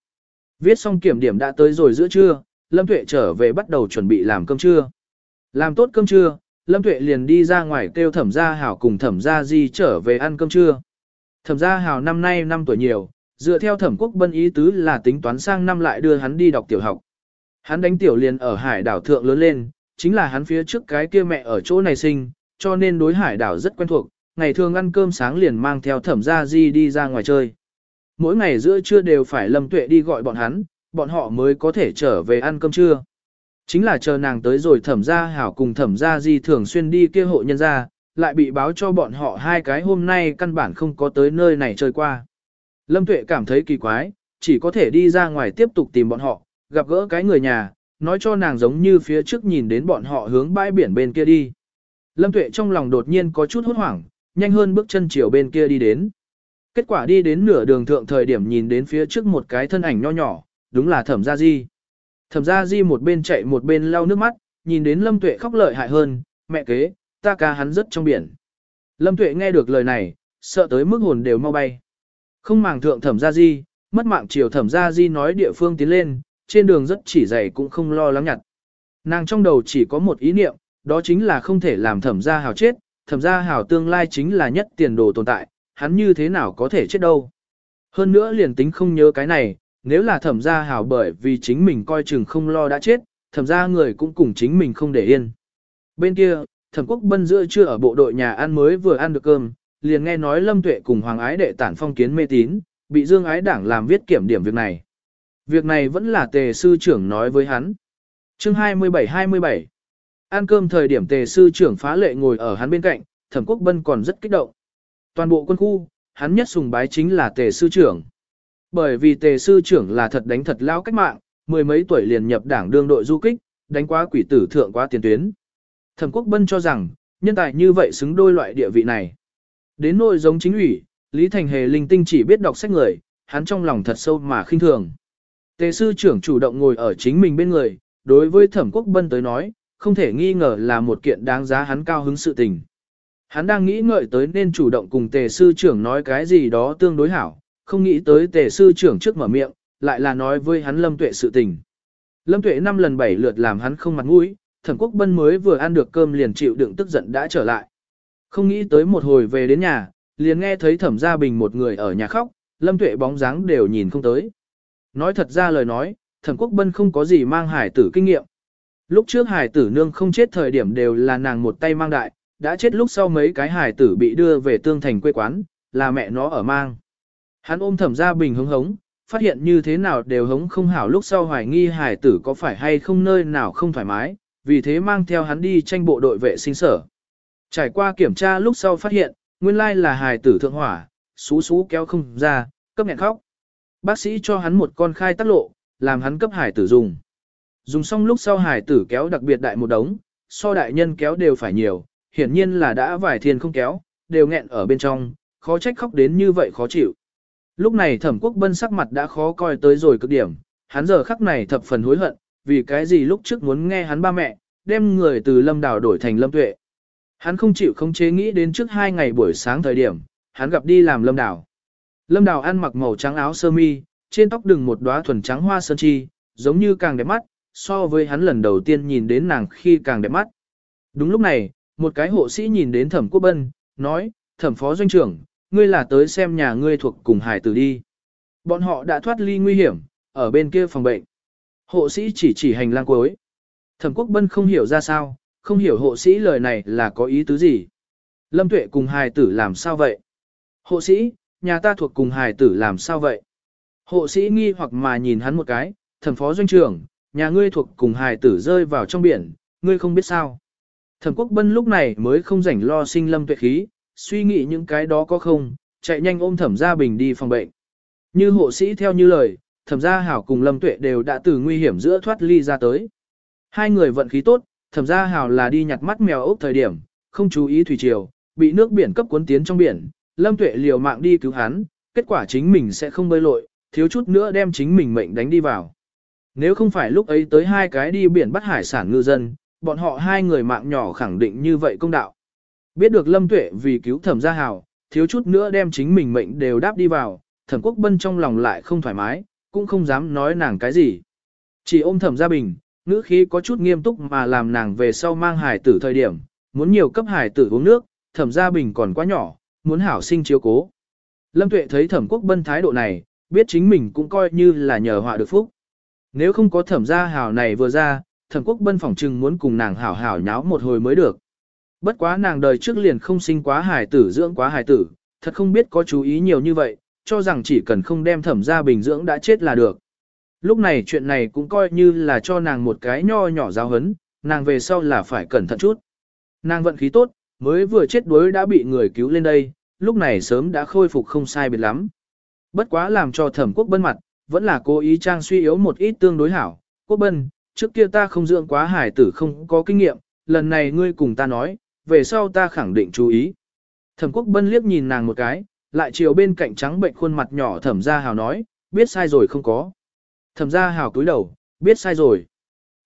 [SPEAKER 1] Viết xong kiểm điểm đã tới rồi giữa trưa, Lâm Tuệ trở về bắt đầu chuẩn bị làm cơm trưa. Làm tốt cơm trưa, Lâm Tuệ liền đi ra ngoài kêu thẩm gia hảo cùng thẩm gia di trở về ăn cơm trưa. Thẩm gia hảo năm nay năm tuổi nhiều, dựa theo thẩm quốc bân ý tứ là tính toán sang năm lại đưa hắn đi đọc tiểu học. Hắn đánh tiểu liền ở hải đảo thượng lớn lên, chính là hắn phía trước cái kia mẹ ở chỗ này sinh, cho nên đối hải đảo rất quen thuộc, ngày thường ăn cơm sáng liền mang theo thẩm gia di đi ra ngoài chơi. Mỗi ngày giữa trưa đều phải lâm tuệ đi gọi bọn hắn, bọn họ mới có thể trở về ăn cơm trưa. Chính là chờ nàng tới rồi thẩm gia hảo cùng thẩm gia di thường xuyên đi kia hộ nhân gia, lại bị báo cho bọn họ hai cái hôm nay căn bản không có tới nơi này chơi qua. Lâm Tuệ cảm thấy kỳ quái, chỉ có thể đi ra ngoài tiếp tục tìm bọn họ, gặp gỡ cái người nhà, nói cho nàng giống như phía trước nhìn đến bọn họ hướng bãi biển bên kia đi. Lâm Tuệ trong lòng đột nhiên có chút hốt hoảng, nhanh hơn bước chân chiều bên kia đi đến. Kết quả đi đến nửa đường thượng thời điểm nhìn đến phía trước một cái thân ảnh nho nhỏ, đúng là Thẩm Gia Di. Thẩm Gia Di một bên chạy một bên lau nước mắt, nhìn đến Lâm Tuệ khóc lợi hại hơn, mẹ kế, ta ca hắn rất trong biển. Lâm Tuệ nghe được lời này, sợ tới mức hồn đều mau bay. Không màng thượng thẩm gia di, mất mạng chiều thẩm gia di nói địa phương tiến lên, trên đường rất chỉ dày cũng không lo lắng nhặt. Nàng trong đầu chỉ có một ý niệm, đó chính là không thể làm thẩm gia hào chết, thẩm gia Hảo tương lai chính là nhất tiền đồ tồn tại, hắn như thế nào có thể chết đâu. Hơn nữa liền tính không nhớ cái này, nếu là thẩm gia Hảo bởi vì chính mình coi chừng không lo đã chết, thẩm gia người cũng cùng chính mình không để yên. Bên kia, thẩm quốc bân giữa chưa ở bộ đội nhà ăn mới vừa ăn được cơm, liền nghe nói lâm tuệ cùng hoàng ái đệ tản phong kiến mê tín, bị dương ái đảng làm viết kiểm điểm việc này. Việc này vẫn là tề sư trưởng nói với hắn. Chương 27-27 Ăn cơm thời điểm tề sư trưởng phá lệ ngồi ở hắn bên cạnh, thẩm quốc bân còn rất kích động. Toàn bộ quân khu, hắn nhất sùng bái chính là tề sư trưởng. Bởi vì tề sư trưởng là thật đánh thật lao cách mạng, mười mấy tuổi liền nhập đảng đương đội du kích, đánh quá quỷ tử thượng quá tiền tuyến. Thẩm quốc bân cho rằng, nhân tài như vậy xứng đôi loại địa vị này. Đến nội giống chính ủy, Lý Thành Hề linh tinh chỉ biết đọc sách người, hắn trong lòng thật sâu mà khinh thường. Tề sư trưởng chủ động ngồi ở chính mình bên người, đối với thẩm quốc bân tới nói, không thể nghi ngờ là một kiện đáng giá hắn cao hứng sự tình. Hắn đang nghĩ ngợi tới nên chủ động cùng tề sư trưởng nói cái gì đó tương đối hảo, không nghĩ tới tề sư trưởng trước mở miệng, lại là nói với hắn lâm tuệ sự tình. Lâm tuệ năm lần bảy lượt làm hắn không mặt mũi, thẩm quốc bân mới vừa ăn được cơm liền chịu đựng tức giận đã trở lại. Không nghĩ tới một hồi về đến nhà, liền nghe thấy thẩm gia bình một người ở nhà khóc, lâm tuệ bóng dáng đều nhìn không tới. Nói thật ra lời nói, thẩm quốc bân không có gì mang hải tử kinh nghiệm. Lúc trước hải tử nương không chết thời điểm đều là nàng một tay mang đại, đã chết lúc sau mấy cái hải tử bị đưa về tương thành quê quán, là mẹ nó ở mang. Hắn ôm thẩm gia bình hứng hống, phát hiện như thế nào đều hống không hảo lúc sau hoài nghi hải tử có phải hay không nơi nào không thoải mái, vì thế mang theo hắn đi tranh bộ đội vệ sinh sở. Trải qua kiểm tra lúc sau phát hiện, nguyên lai là hải tử thượng hỏa, xú xú kéo không ra, cấp nghẹn khóc. Bác sĩ cho hắn một con khai tắc lộ, làm hắn cấp hải tử dùng. Dùng xong lúc sau hải tử kéo đặc biệt đại một đống, so đại nhân kéo đều phải nhiều, hiển nhiên là đã vài thiên không kéo, đều nghẹn ở bên trong, khó trách khóc đến như vậy khó chịu. Lúc này thẩm quốc bân sắc mặt đã khó coi tới rồi cực điểm, hắn giờ khắc này thập phần hối hận, vì cái gì lúc trước muốn nghe hắn ba mẹ, đem người từ lâm đảo đổi thành lâm tuệ. Hắn không chịu không chế nghĩ đến trước hai ngày buổi sáng thời điểm, hắn gặp đi làm lâm đảo. Lâm đảo ăn mặc màu trắng áo sơ mi, trên tóc đừng một đóa thuần trắng hoa sơn chi, giống như càng đẹp mắt, so với hắn lần đầu tiên nhìn đến nàng khi càng đẹp mắt. Đúng lúc này, một cái hộ sĩ nhìn đến thẩm quốc bân, nói, thẩm phó doanh trưởng, ngươi là tới xem nhà ngươi thuộc cùng hải tử đi. Bọn họ đã thoát ly nguy hiểm, ở bên kia phòng bệnh. Hộ sĩ chỉ chỉ hành lang cuối. Thẩm quốc bân không hiểu ra sao, không hiểu hộ sĩ lời này là có ý tứ gì. Lâm tuệ cùng hài tử làm sao vậy? Hộ sĩ, nhà ta thuộc cùng hài tử làm sao vậy? Hộ sĩ nghi hoặc mà nhìn hắn một cái, thẩm phó doanh trưởng, nhà ngươi thuộc cùng hài tử rơi vào trong biển, ngươi không biết sao. Thẩm quốc bân lúc này mới không rảnh lo sinh lâm tuệ khí, suy nghĩ những cái đó có không, chạy nhanh ôm thẩm gia bình đi phòng bệnh. Như hộ sĩ theo như lời, thẩm gia hảo cùng lâm tuệ đều đã từ nguy hiểm giữa thoát ly ra tới. Hai người vận khí tốt, thẩm gia hảo là đi nhặt mắt mèo ốc thời điểm, không chú ý thủy triều, bị nước biển cấp cuốn tiến trong biển, lâm tuệ liều mạng đi cứu hắn, kết quả chính mình sẽ không bơi lội, thiếu chút nữa đem chính mình mệnh đánh đi vào. Nếu không phải lúc ấy tới hai cái đi biển bắt hải sản ngư dân, bọn họ hai người mạng nhỏ khẳng định như vậy công đạo. Biết được Lâm Tuệ vì cứu thẩm gia hào, thiếu chút nữa đem chính mình mệnh đều đáp đi vào, thẩm quốc bân trong lòng lại không thoải mái, cũng không dám nói nàng cái gì. Chỉ ôm thẩm gia bình, ngữ khí có chút nghiêm túc mà làm nàng về sau mang hải tử thời điểm, muốn nhiều cấp hải tử uống nước, thẩm gia bình còn quá nhỏ, muốn hảo sinh chiếu cố. Lâm Tuệ thấy thẩm quốc bân thái độ này, biết chính mình cũng coi như là nhờ họa được phúc. Nếu không có thẩm gia hảo này vừa ra, thẩm quốc bân phỏng trừng muốn cùng nàng hảo hảo nháo một hồi mới được. Bất quá nàng đời trước liền không sinh quá hài tử dưỡng quá hài tử, thật không biết có chú ý nhiều như vậy, cho rằng chỉ cần không đem thẩm gia bình dưỡng đã chết là được. Lúc này chuyện này cũng coi như là cho nàng một cái nho nhỏ giáo hấn, nàng về sau là phải cẩn thận chút. Nàng vận khí tốt, mới vừa chết đuối đã bị người cứu lên đây, lúc này sớm đã khôi phục không sai biệt lắm. Bất quá làm cho thẩm quốc bân mặt, vẫn là cố ý trang suy yếu một ít tương đối hảo. Quốc bân, trước kia ta không dưỡng quá hải tử không có kinh nghiệm, lần này ngươi cùng ta nói, về sau ta khẳng định chú ý. Thẩm quốc bân liếc nhìn nàng một cái, lại chiều bên cạnh trắng bệnh khuôn mặt nhỏ thẩm gia hào nói, biết sai rồi không có. Thẩm gia hào cúi đầu, biết sai rồi.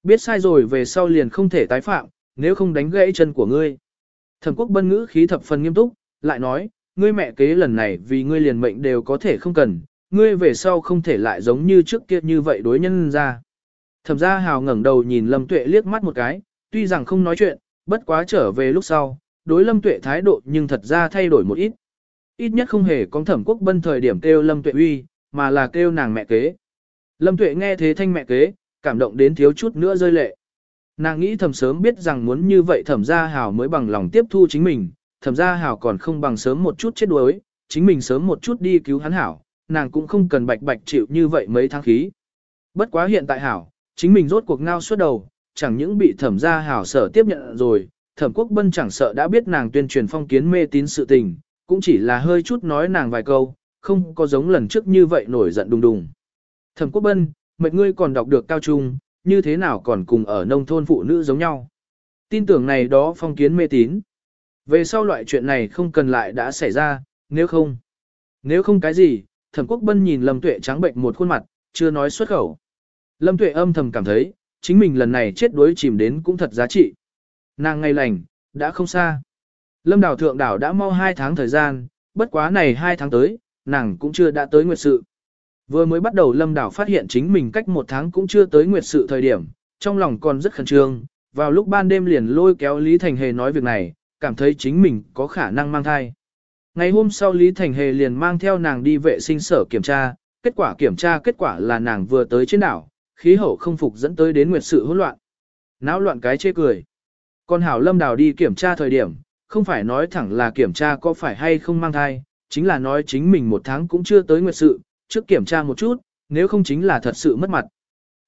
[SPEAKER 1] Biết sai rồi về sau liền không thể tái phạm, nếu không đánh gãy chân của ngươi. Thẩm quốc bân ngữ khí thập phần nghiêm túc, lại nói, ngươi mẹ kế lần này vì ngươi liền mệnh đều có thể không cần, ngươi về sau không thể lại giống như trước kia như vậy đối nhân ra. Thẩm gia hào ngẩng đầu nhìn Lâm Tuệ liếc mắt một cái, tuy rằng không nói chuyện, bất quá trở về lúc sau, đối Lâm Tuệ thái độ nhưng thật ra thay đổi một ít. Ít nhất không hề có thẩm quốc bân thời điểm kêu Lâm Tuệ uy, mà là kêu nàng mẹ kế. Lâm Tuệ nghe thế thanh mẹ kế, cảm động đến thiếu chút nữa rơi lệ. Nàng nghĩ thầm sớm biết rằng muốn như vậy thẩm gia hào mới bằng lòng tiếp thu chính mình, thẩm gia hào còn không bằng sớm một chút chết đuối, chính mình sớm một chút đi cứu hắn hảo, nàng cũng không cần bạch bạch chịu như vậy mấy tháng khí. Bất quá hiện tại hảo, chính mình rốt cuộc ngao suốt đầu, chẳng những bị thẩm gia hảo sở tiếp nhận rồi, thẩm quốc bân chẳng sợ đã biết nàng tuyên truyền phong kiến mê tín sự tình, cũng chỉ là hơi chút nói nàng vài câu, không có giống lần trước như vậy nổi giận đùng đùng. Thẩm quốc bân, mệt ngươi còn đọc được cao trung, như thế nào còn cùng ở nông thôn phụ nữ giống nhau. Tin tưởng này đó phong kiến mê tín. Về sau loại chuyện này không cần lại đã xảy ra, nếu không. Nếu không cái gì, thẩm quốc bân nhìn Lâm Tuệ trắng bệnh một khuôn mặt, chưa nói xuất khẩu. Lâm Tuệ âm thầm cảm thấy, chính mình lần này chết đuối chìm đến cũng thật giá trị. Nàng ngay lành, đã không xa. Lâm đảo thượng đảo đã mau 2 tháng thời gian, bất quá này 2 tháng tới, nàng cũng chưa đã tới nguyệt sự. Vừa mới bắt đầu Lâm đảo phát hiện chính mình cách một tháng cũng chưa tới nguyệt sự thời điểm, trong lòng còn rất khẩn trương, vào lúc ban đêm liền lôi kéo Lý Thành Hề nói việc này, cảm thấy chính mình có khả năng mang thai. Ngày hôm sau Lý Thành Hề liền mang theo nàng đi vệ sinh sở kiểm tra, kết quả kiểm tra kết quả là nàng vừa tới trên đảo, khí hậu không phục dẫn tới đến nguyệt sự hỗn loạn. Náo loạn cái chê cười. Còn Hảo Lâm Đào đi kiểm tra thời điểm, không phải nói thẳng là kiểm tra có phải hay không mang thai, chính là nói chính mình một tháng cũng chưa tới nguyệt sự, trước kiểm tra một chút, nếu không chính là thật sự mất mặt.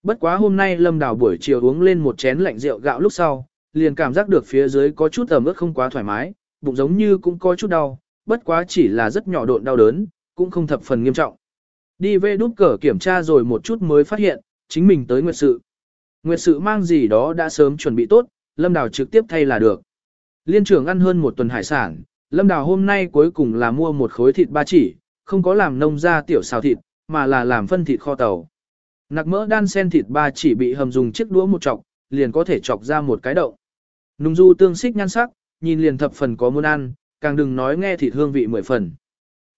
[SPEAKER 1] Bất quá hôm nay Lâm Đào buổi chiều uống lên một chén lạnh rượu gạo lúc sau, liền cảm giác được phía dưới có chút ẩm ướt không quá thoải mái, bụng giống như cũng có chút đau, bất quá chỉ là rất nhỏ độn đau đớn, cũng không thập phần nghiêm trọng. Đi về đút cờ kiểm tra rồi một chút mới phát hiện, chính mình tới nguyệt sự. Nguyệt sự mang gì đó đã sớm chuẩn bị tốt, Lâm Đào trực tiếp thay là được. Liên trưởng ăn hơn một tuần hải sản, Lâm Đào hôm nay cuối cùng là mua một khối thịt ba chỉ, không có làm nông ra tiểu xào thịt, mà là làm phân thịt kho tàu. Nạc mỡ đan sen thịt ba chỉ bị hầm dùng chiếc đũa một chọc, liền có thể chọc ra một cái đậu. Nung du tương xích nhan sắc, nhìn liền thập phần có muốn ăn, càng đừng nói nghe thịt hương vị mười phần.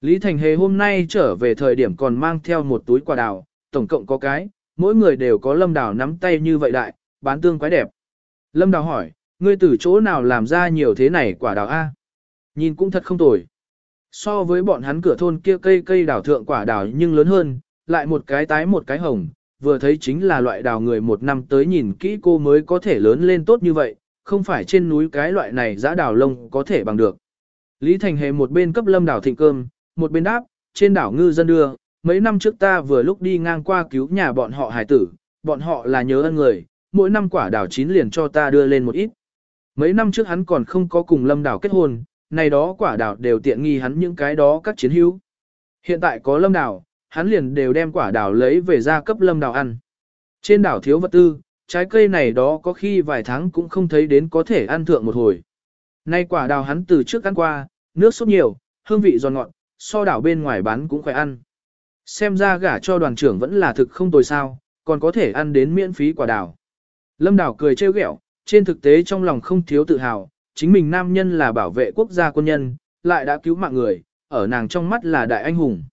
[SPEAKER 1] Lý Thành Hề hôm nay trở về thời điểm còn mang theo một túi quả đào, tổng cộng có cái, mỗi người đều có lâm đào nắm tay như vậy đại, bán tương quái đẹp. Lâm đào hỏi, ngươi từ chỗ nào làm ra nhiều thế này quả đào A? Nhìn cũng thật không tồi. So với bọn hắn cửa thôn kia cây cây đào thượng quả đào nhưng lớn hơn, lại một cái tái một cái hồng, vừa thấy chính là loại đào người một năm tới nhìn kỹ cô mới có thể lớn lên tốt như vậy, không phải trên núi cái loại này giã đào lông có thể bằng được. Lý Thành Hề một bên cấp lâm đảo thịnh cơm, một bên đáp, trên đảo ngư dân đưa, mấy năm trước ta vừa lúc đi ngang qua cứu nhà bọn họ hải tử, bọn họ là nhớ ơn người, mỗi năm quả đảo chín liền cho ta đưa lên một ít. Mấy năm trước hắn còn không có cùng lâm đảo kết hôn, này đó quả đảo đều tiện nghi hắn những cái đó các chiến hữu. Hiện tại có lâm đảo, hắn liền đều đem quả đảo lấy về ra cấp lâm đảo ăn. Trên đảo thiếu vật tư, trái cây này đó có khi vài tháng cũng không thấy đến có thể ăn thượng một hồi. Nay quả đào hắn từ trước ăn qua, nước sốt nhiều, hương vị giòn ngọt, so đảo bên ngoài bán cũng khỏe ăn. Xem ra gả cho đoàn trưởng vẫn là thực không tồi sao, còn có thể ăn đến miễn phí quả đào. Lâm đảo cười trêu ghẹo, trên thực tế trong lòng không thiếu tự hào, chính mình nam nhân là bảo vệ quốc gia quân nhân, lại đã cứu mạng người, ở nàng trong mắt là đại anh hùng.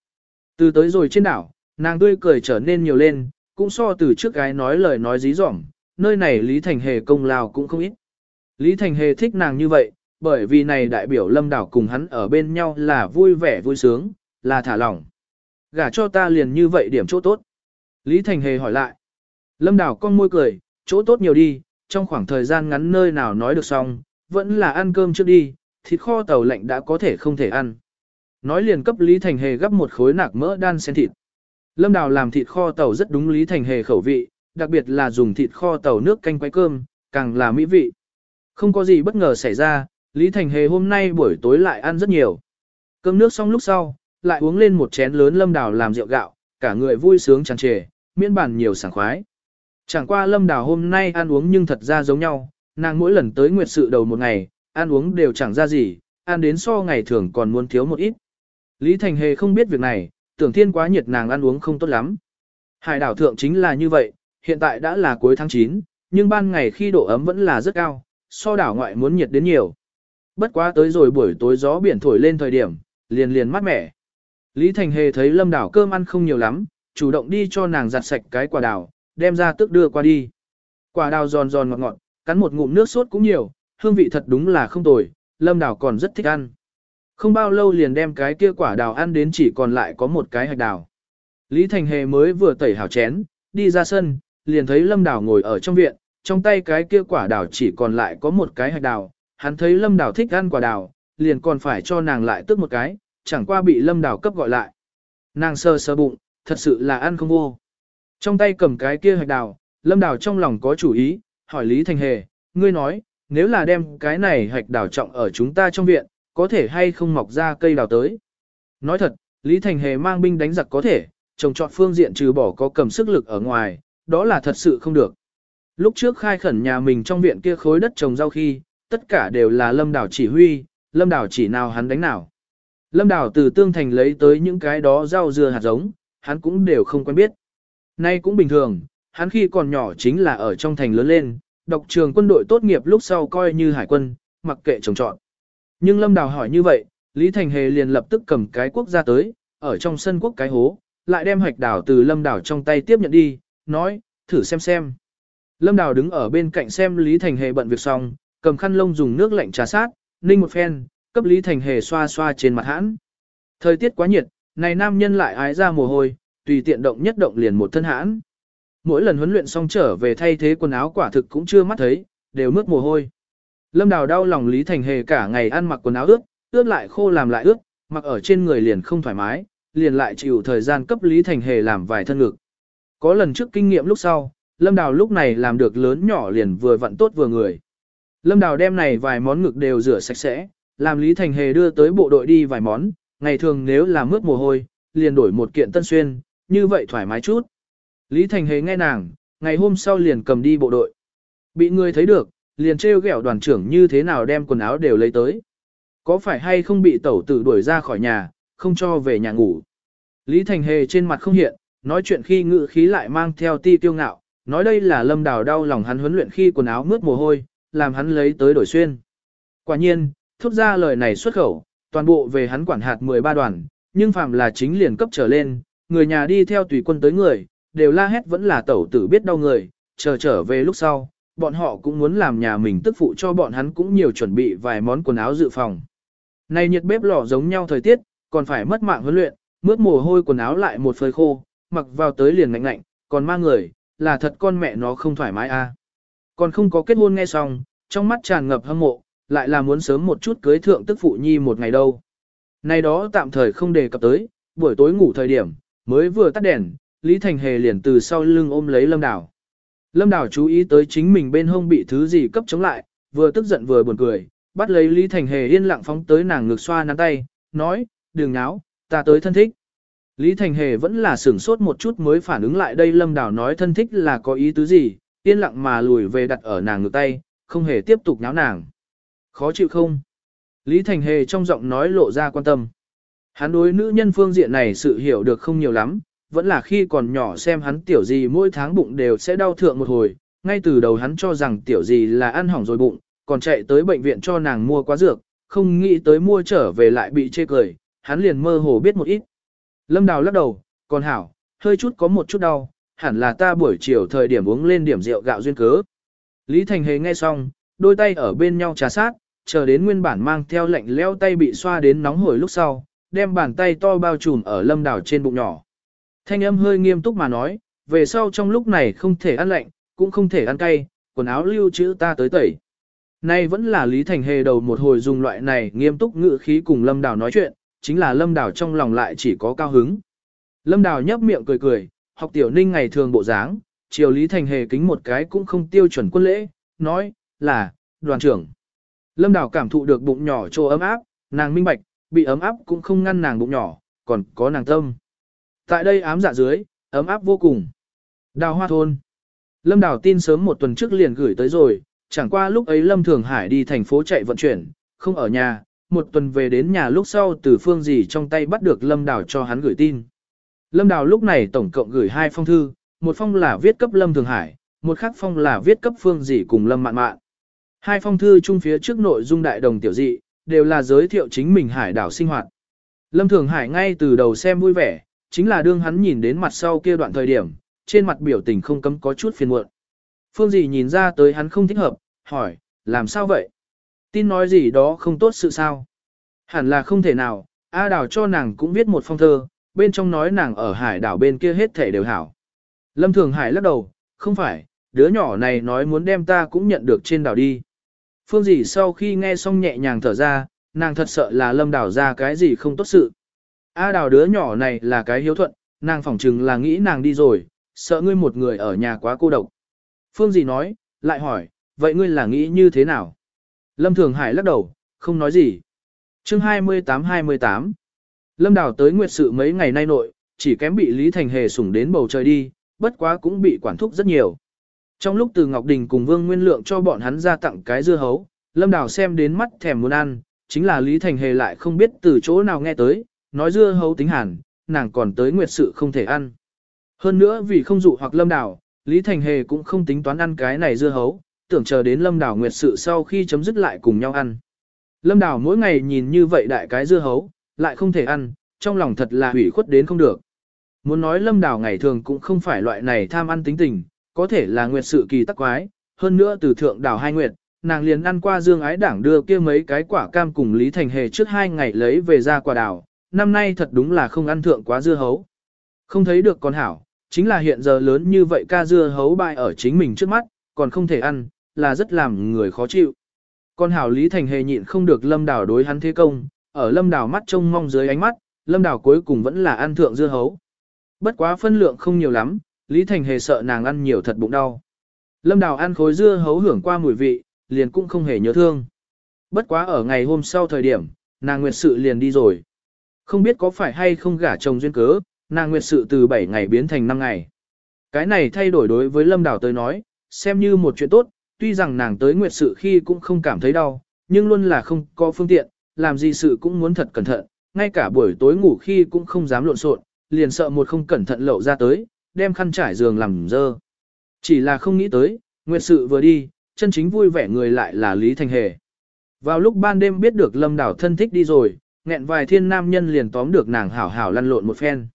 [SPEAKER 1] Từ tới rồi trên đảo, nàng tươi cười trở nên nhiều lên, cũng so từ trước gái nói lời nói dí dỏm, nơi này Lý Thành Hề công lao cũng không ít. Lý Thành Hề thích nàng như vậy, bởi vì này đại biểu lâm đảo cùng hắn ở bên nhau là vui vẻ vui sướng, là thả lỏng. Gả cho ta liền như vậy điểm chỗ tốt. Lý Thành Hề hỏi lại. Lâm đảo con môi cười, chỗ tốt nhiều đi, trong khoảng thời gian ngắn nơi nào nói được xong, vẫn là ăn cơm trước đi, thịt kho tàu lạnh đã có thể không thể ăn. Nói liền cấp Lý Thành Hề gấp một khối nạc mỡ đan xen thịt. Lâm Đào làm thịt kho tàu rất đúng Lý Thành Hề khẩu vị, đặc biệt là dùng thịt kho tàu nước canh quay cơm, càng là mỹ vị. Không có gì bất ngờ xảy ra, Lý Thành Hề hôm nay buổi tối lại ăn rất nhiều. Cơm nước xong lúc sau, lại uống lên một chén lớn Lâm Đào làm rượu gạo, cả người vui sướng tràn trề, miễn bản nhiều sảng khoái. Chẳng qua Lâm Đào hôm nay ăn uống nhưng thật ra giống nhau, nàng mỗi lần tới nguyệt sự đầu một ngày, ăn uống đều chẳng ra gì, ăn đến so ngày thường còn muốn thiếu một ít. Lý Thành Hề không biết việc này, tưởng thiên quá nhiệt nàng ăn uống không tốt lắm. Hải đảo thượng chính là như vậy, hiện tại đã là cuối tháng 9, nhưng ban ngày khi độ ấm vẫn là rất cao, so đảo ngoại muốn nhiệt đến nhiều. Bất quá tới rồi buổi tối gió biển thổi lên thời điểm, liền liền mát mẻ. Lý Thành Hề thấy lâm đảo cơm ăn không nhiều lắm, chủ động đi cho nàng giặt sạch cái quả đào đem ra tức đưa qua đi. Quả đào giòn giòn ngọt ngọt, cắn một ngụm nước sốt cũng nhiều, hương vị thật đúng là không tồi, lâm đào còn rất thích ăn. Không bao lâu liền đem cái kia quả đào ăn đến chỉ còn lại có một cái hạch đào. Lý Thành Hề mới vừa tẩy hảo chén, đi ra sân, liền thấy lâm đào ngồi ở trong viện, trong tay cái kia quả đào chỉ còn lại có một cái hạch đào. Hắn thấy lâm đào thích ăn quả đào, liền còn phải cho nàng lại tước một cái, chẳng qua bị lâm đào cấp gọi lại. Nàng sơ sơ bụng, thật sự là ăn không vô. Trong tay cầm cái kia hạch đào, lâm đào trong lòng có chủ ý, hỏi Lý Thành Hề, ngươi nói, nếu là đem cái này hạch đào trọng ở chúng ta trong viện, có thể hay không mọc ra cây đào tới. Nói thật, Lý Thành Hề mang binh đánh giặc có thể, trồng trọt phương diện trừ bỏ có cầm sức lực ở ngoài, đó là thật sự không được. Lúc trước khai khẩn nhà mình trong viện kia khối đất trồng rau khi, tất cả đều là lâm đảo chỉ huy, lâm đảo chỉ nào hắn đánh nào. Lâm đảo từ tương thành lấy tới những cái đó rau dưa hạt giống, hắn cũng đều không quen biết. Nay cũng bình thường, hắn khi còn nhỏ chính là ở trong thành lớn lên, đọc trường quân đội tốt nghiệp lúc sau coi như hải quân, mặc kệ trồng trọn. Nhưng Lâm đảo hỏi như vậy, Lý Thành Hề liền lập tức cầm cái quốc ra tới, ở trong sân quốc cái hố, lại đem hạch đảo từ Lâm đảo trong tay tiếp nhận đi, nói, thử xem xem. Lâm Đào đứng ở bên cạnh xem Lý Thành Hề bận việc xong, cầm khăn lông dùng nước lạnh trà sát, ninh một phen, cấp Lý Thành Hề xoa xoa trên mặt hãn. Thời tiết quá nhiệt, này nam nhân lại ái ra mồ hôi, tùy tiện động nhất động liền một thân hãn. Mỗi lần huấn luyện xong trở về thay thế quần áo quả thực cũng chưa mắt thấy, đều mướt mồ hôi. Lâm Đào đau lòng Lý Thành Hề cả ngày ăn mặc quần áo ướt, ướt lại khô làm lại ướt, mặc ở trên người liền không thoải mái, liền lại chịu thời gian cấp Lý Thành Hề làm vài thân ngực. Có lần trước kinh nghiệm lúc sau, Lâm Đào lúc này làm được lớn nhỏ liền vừa vặn tốt vừa người. Lâm Đào đem này vài món ngực đều rửa sạch sẽ, làm Lý Thành Hề đưa tới bộ đội đi vài món, ngày thường nếu là mướt mồ hôi, liền đổi một kiện tân xuyên, như vậy thoải mái chút. Lý Thành Hề nghe nàng, ngày hôm sau liền cầm đi bộ đội. Bị người thấy được, liền trêu ghẹo đoàn trưởng như thế nào đem quần áo đều lấy tới. Có phải hay không bị tẩu tử đuổi ra khỏi nhà, không cho về nhà ngủ. Lý Thành Hề trên mặt không hiện, nói chuyện khi ngự khí lại mang theo ti tiêu ngạo, nói đây là lâm đào đau lòng hắn huấn luyện khi quần áo mướt mồ hôi, làm hắn lấy tới đổi xuyên. Quả nhiên, thốt ra lời này xuất khẩu, toàn bộ về hắn quản hạt 13 đoàn, nhưng phạm là chính liền cấp trở lên, người nhà đi theo tùy quân tới người, đều la hét vẫn là tẩu tử biết đau người, chờ trở về lúc sau, bọn họ cũng muốn làm nhà mình tức phụ cho bọn hắn cũng nhiều chuẩn bị vài món quần áo dự phòng. Này nhiệt bếp lò giống nhau thời tiết, còn phải mất mạng huấn luyện, mướt mồ hôi quần áo lại một phơi khô, mặc vào tới liền ngạnh ngạnh, còn mang người, là thật con mẹ nó không thoải mái a. À. Còn không có kết hôn nghe xong, trong mắt tràn ngập hâm mộ, lại là muốn sớm một chút cưới thượng tức phụ nhi một ngày đâu. Này đó tạm thời không đề cập tới, buổi tối ngủ thời điểm, mới vừa tắt đèn, Lý Thành Hề liền từ sau lưng ôm lấy Lâm Đào. Lâm Đào chú ý tới chính mình bên hông bị thứ gì cấp chống lại, vừa tức giận vừa buồn cười, bắt lấy Lý Thành Hề yên lặng phóng tới nàng ngực xoa nắn tay, nói, đừng náo, ta tới thân thích. Lý Thành Hề vẫn là sửng sốt một chút mới phản ứng lại đây Lâm Đào nói thân thích là có ý tứ gì, yên lặng mà lùi về đặt ở nàng ngực tay, không hề tiếp tục nháo nàng. Khó chịu không? Lý Thành Hề trong giọng nói lộ ra quan tâm. Hắn đối nữ nhân phương diện này sự hiểu được không nhiều lắm, vẫn là khi còn nhỏ xem hắn tiểu gì mỗi tháng bụng đều sẽ đau thượng một hồi, ngay từ đầu hắn cho rằng tiểu gì là ăn hỏng rồi bụng, còn chạy tới bệnh viện cho nàng mua quá dược, không nghĩ tới mua trở về lại bị chê cười, hắn liền mơ hồ biết một ít. Lâm Đào lắc đầu, còn hảo, hơi chút có một chút đau, hẳn là ta buổi chiều thời điểm uống lên điểm rượu gạo duyên cớ. Lý Thành Hề nghe xong, đôi tay ở bên nhau trà sát, chờ đến nguyên bản mang theo lạnh leo tay bị xoa đến nóng hổi lúc sau, đem bàn tay to bao trùm ở lâm đảo trên bụng nhỏ. Thanh âm hơi nghiêm túc mà nói, về sau trong lúc này không thể ăn lạnh, cũng không thể ăn cay, quần áo lưu trữ ta tới tẩy. Nay vẫn là Lý Thành Hề đầu một hồi dùng loại này nghiêm túc ngữ khí cùng Lâm Đào nói chuyện, chính là Lâm Đào trong lòng lại chỉ có cao hứng. Lâm Đào nhấp miệng cười cười, học tiểu ninh ngày thường bộ dáng, triều Lý Thành Hề kính một cái cũng không tiêu chuẩn quân lễ, nói, là, đoàn trưởng. Lâm Đào cảm thụ được bụng nhỏ trô ấm áp, nàng minh bạch, bị ấm áp cũng không ngăn nàng bụng nhỏ, còn có nàng tâm. Tại đây ám dạ dưới, ấm áp vô cùng. Đào hoa thôn. Lâm Đào tin sớm một tuần trước liền gửi tới rồi, chẳng qua lúc ấy Lâm Thường Hải đi thành phố chạy vận chuyển, không ở nhà, một tuần về đến nhà lúc sau từ phương gì trong tay bắt được Lâm Đào cho hắn gửi tin. Lâm Đào lúc này tổng cộng gửi hai phong thư, một phong là viết cấp Lâm Thường Hải, một khác phong là viết cấp phương Dị cùng Lâm Mạn Mạn. Hai phong thư chung phía trước nội dung đại đồng tiểu dị, đều là giới thiệu chính mình hải đảo sinh hoạt. Lâm Thường Hải ngay từ đầu xem vui vẻ, chính là đương hắn nhìn đến mặt sau kia đoạn thời điểm, trên mặt biểu tình không cấm có chút phiền muộn. Phương Dị nhìn ra tới hắn không thích hợp, hỏi, làm sao vậy? Tin nói gì đó không tốt sự sao? Hẳn là không thể nào, A Đào cho nàng cũng viết một phong thơ, bên trong nói nàng ở hải đảo bên kia hết thể đều hảo. Lâm Thường Hải lắc đầu, không phải, đứa nhỏ này nói muốn đem ta cũng nhận được trên đảo đi. Phương dì sau khi nghe xong nhẹ nhàng thở ra, nàng thật sợ là lâm đảo ra cái gì không tốt sự. A đảo đứa nhỏ này là cái hiếu thuận, nàng phỏng chừng là nghĩ nàng đi rồi, sợ ngươi một người ở nhà quá cô độc. Phương dì nói, lại hỏi, vậy ngươi là nghĩ như thế nào? Lâm Thường Hải lắc đầu, không nói gì. chương 28-28 Lâm Đào tới nguyệt sự mấy ngày nay nội, chỉ kém bị Lý Thành Hề sủng đến bầu trời đi, bất quá cũng bị quản thúc rất nhiều. Trong lúc từ Ngọc Đình cùng Vương Nguyên Lượng cho bọn hắn ra tặng cái dưa hấu, Lâm Đào xem đến mắt thèm muốn ăn, chính là Lý Thành Hề lại không biết từ chỗ nào nghe tới, nói dưa hấu tính hẳn, nàng còn tới nguyệt sự không thể ăn. Hơn nữa vì không dụ hoặc Lâm Đào, Lý Thành Hề cũng không tính toán ăn cái này dưa hấu, tưởng chờ đến Lâm Đào nguyệt sự sau khi chấm dứt lại cùng nhau ăn. Lâm Đào mỗi ngày nhìn như vậy đại cái dưa hấu, lại không thể ăn, trong lòng thật là hủy khuất đến không được. Muốn nói Lâm Đào ngày thường cũng không phải loại này tham ăn tính tình, có thể là nguyệt sự kỳ tắc quái, hơn nữa từ thượng đào hai nguyệt, nàng liền ăn qua dương ái đảng đưa kia mấy cái quả cam cùng Lý Thành Hề trước hai ngày lấy về ra quả đào. năm nay thật đúng là không ăn thượng quá dưa hấu. Không thấy được con hảo, chính là hiện giờ lớn như vậy ca dưa hấu bại ở chính mình trước mắt, còn không thể ăn, là rất làm người khó chịu. Con hảo Lý Thành Hề nhịn không được lâm đảo đối hắn thế công, ở lâm đảo mắt trông mong dưới ánh mắt, lâm đảo cuối cùng vẫn là ăn thượng dưa hấu. Bất quá phân lượng không nhiều lắm, Lý Thành hề sợ nàng ăn nhiều thật bụng đau. Lâm Đào ăn khối dưa hấu hưởng qua mùi vị, liền cũng không hề nhớ thương. Bất quá ở ngày hôm sau thời điểm, nàng nguyệt sự liền đi rồi. Không biết có phải hay không gả chồng duyên cớ, nàng nguyệt sự từ 7 ngày biến thành 5 ngày. Cái này thay đổi đối với Lâm Đào tới nói, xem như một chuyện tốt, tuy rằng nàng tới nguyệt sự khi cũng không cảm thấy đau, nhưng luôn là không có phương tiện, làm gì sự cũng muốn thật cẩn thận, ngay cả buổi tối ngủ khi cũng không dám lộn xộn, liền sợ một không cẩn thận lậu ra tới, đem khăn trải giường làm dơ. Chỉ là không nghĩ tới, nguyệt sự vừa đi, chân chính vui vẻ người lại là Lý Thành Hề. Vào lúc ban đêm biết được Lâm Đảo thân thích đi rồi, nghẹn vài thiên nam nhân liền tóm được nàng hảo hảo lăn lộn một phen.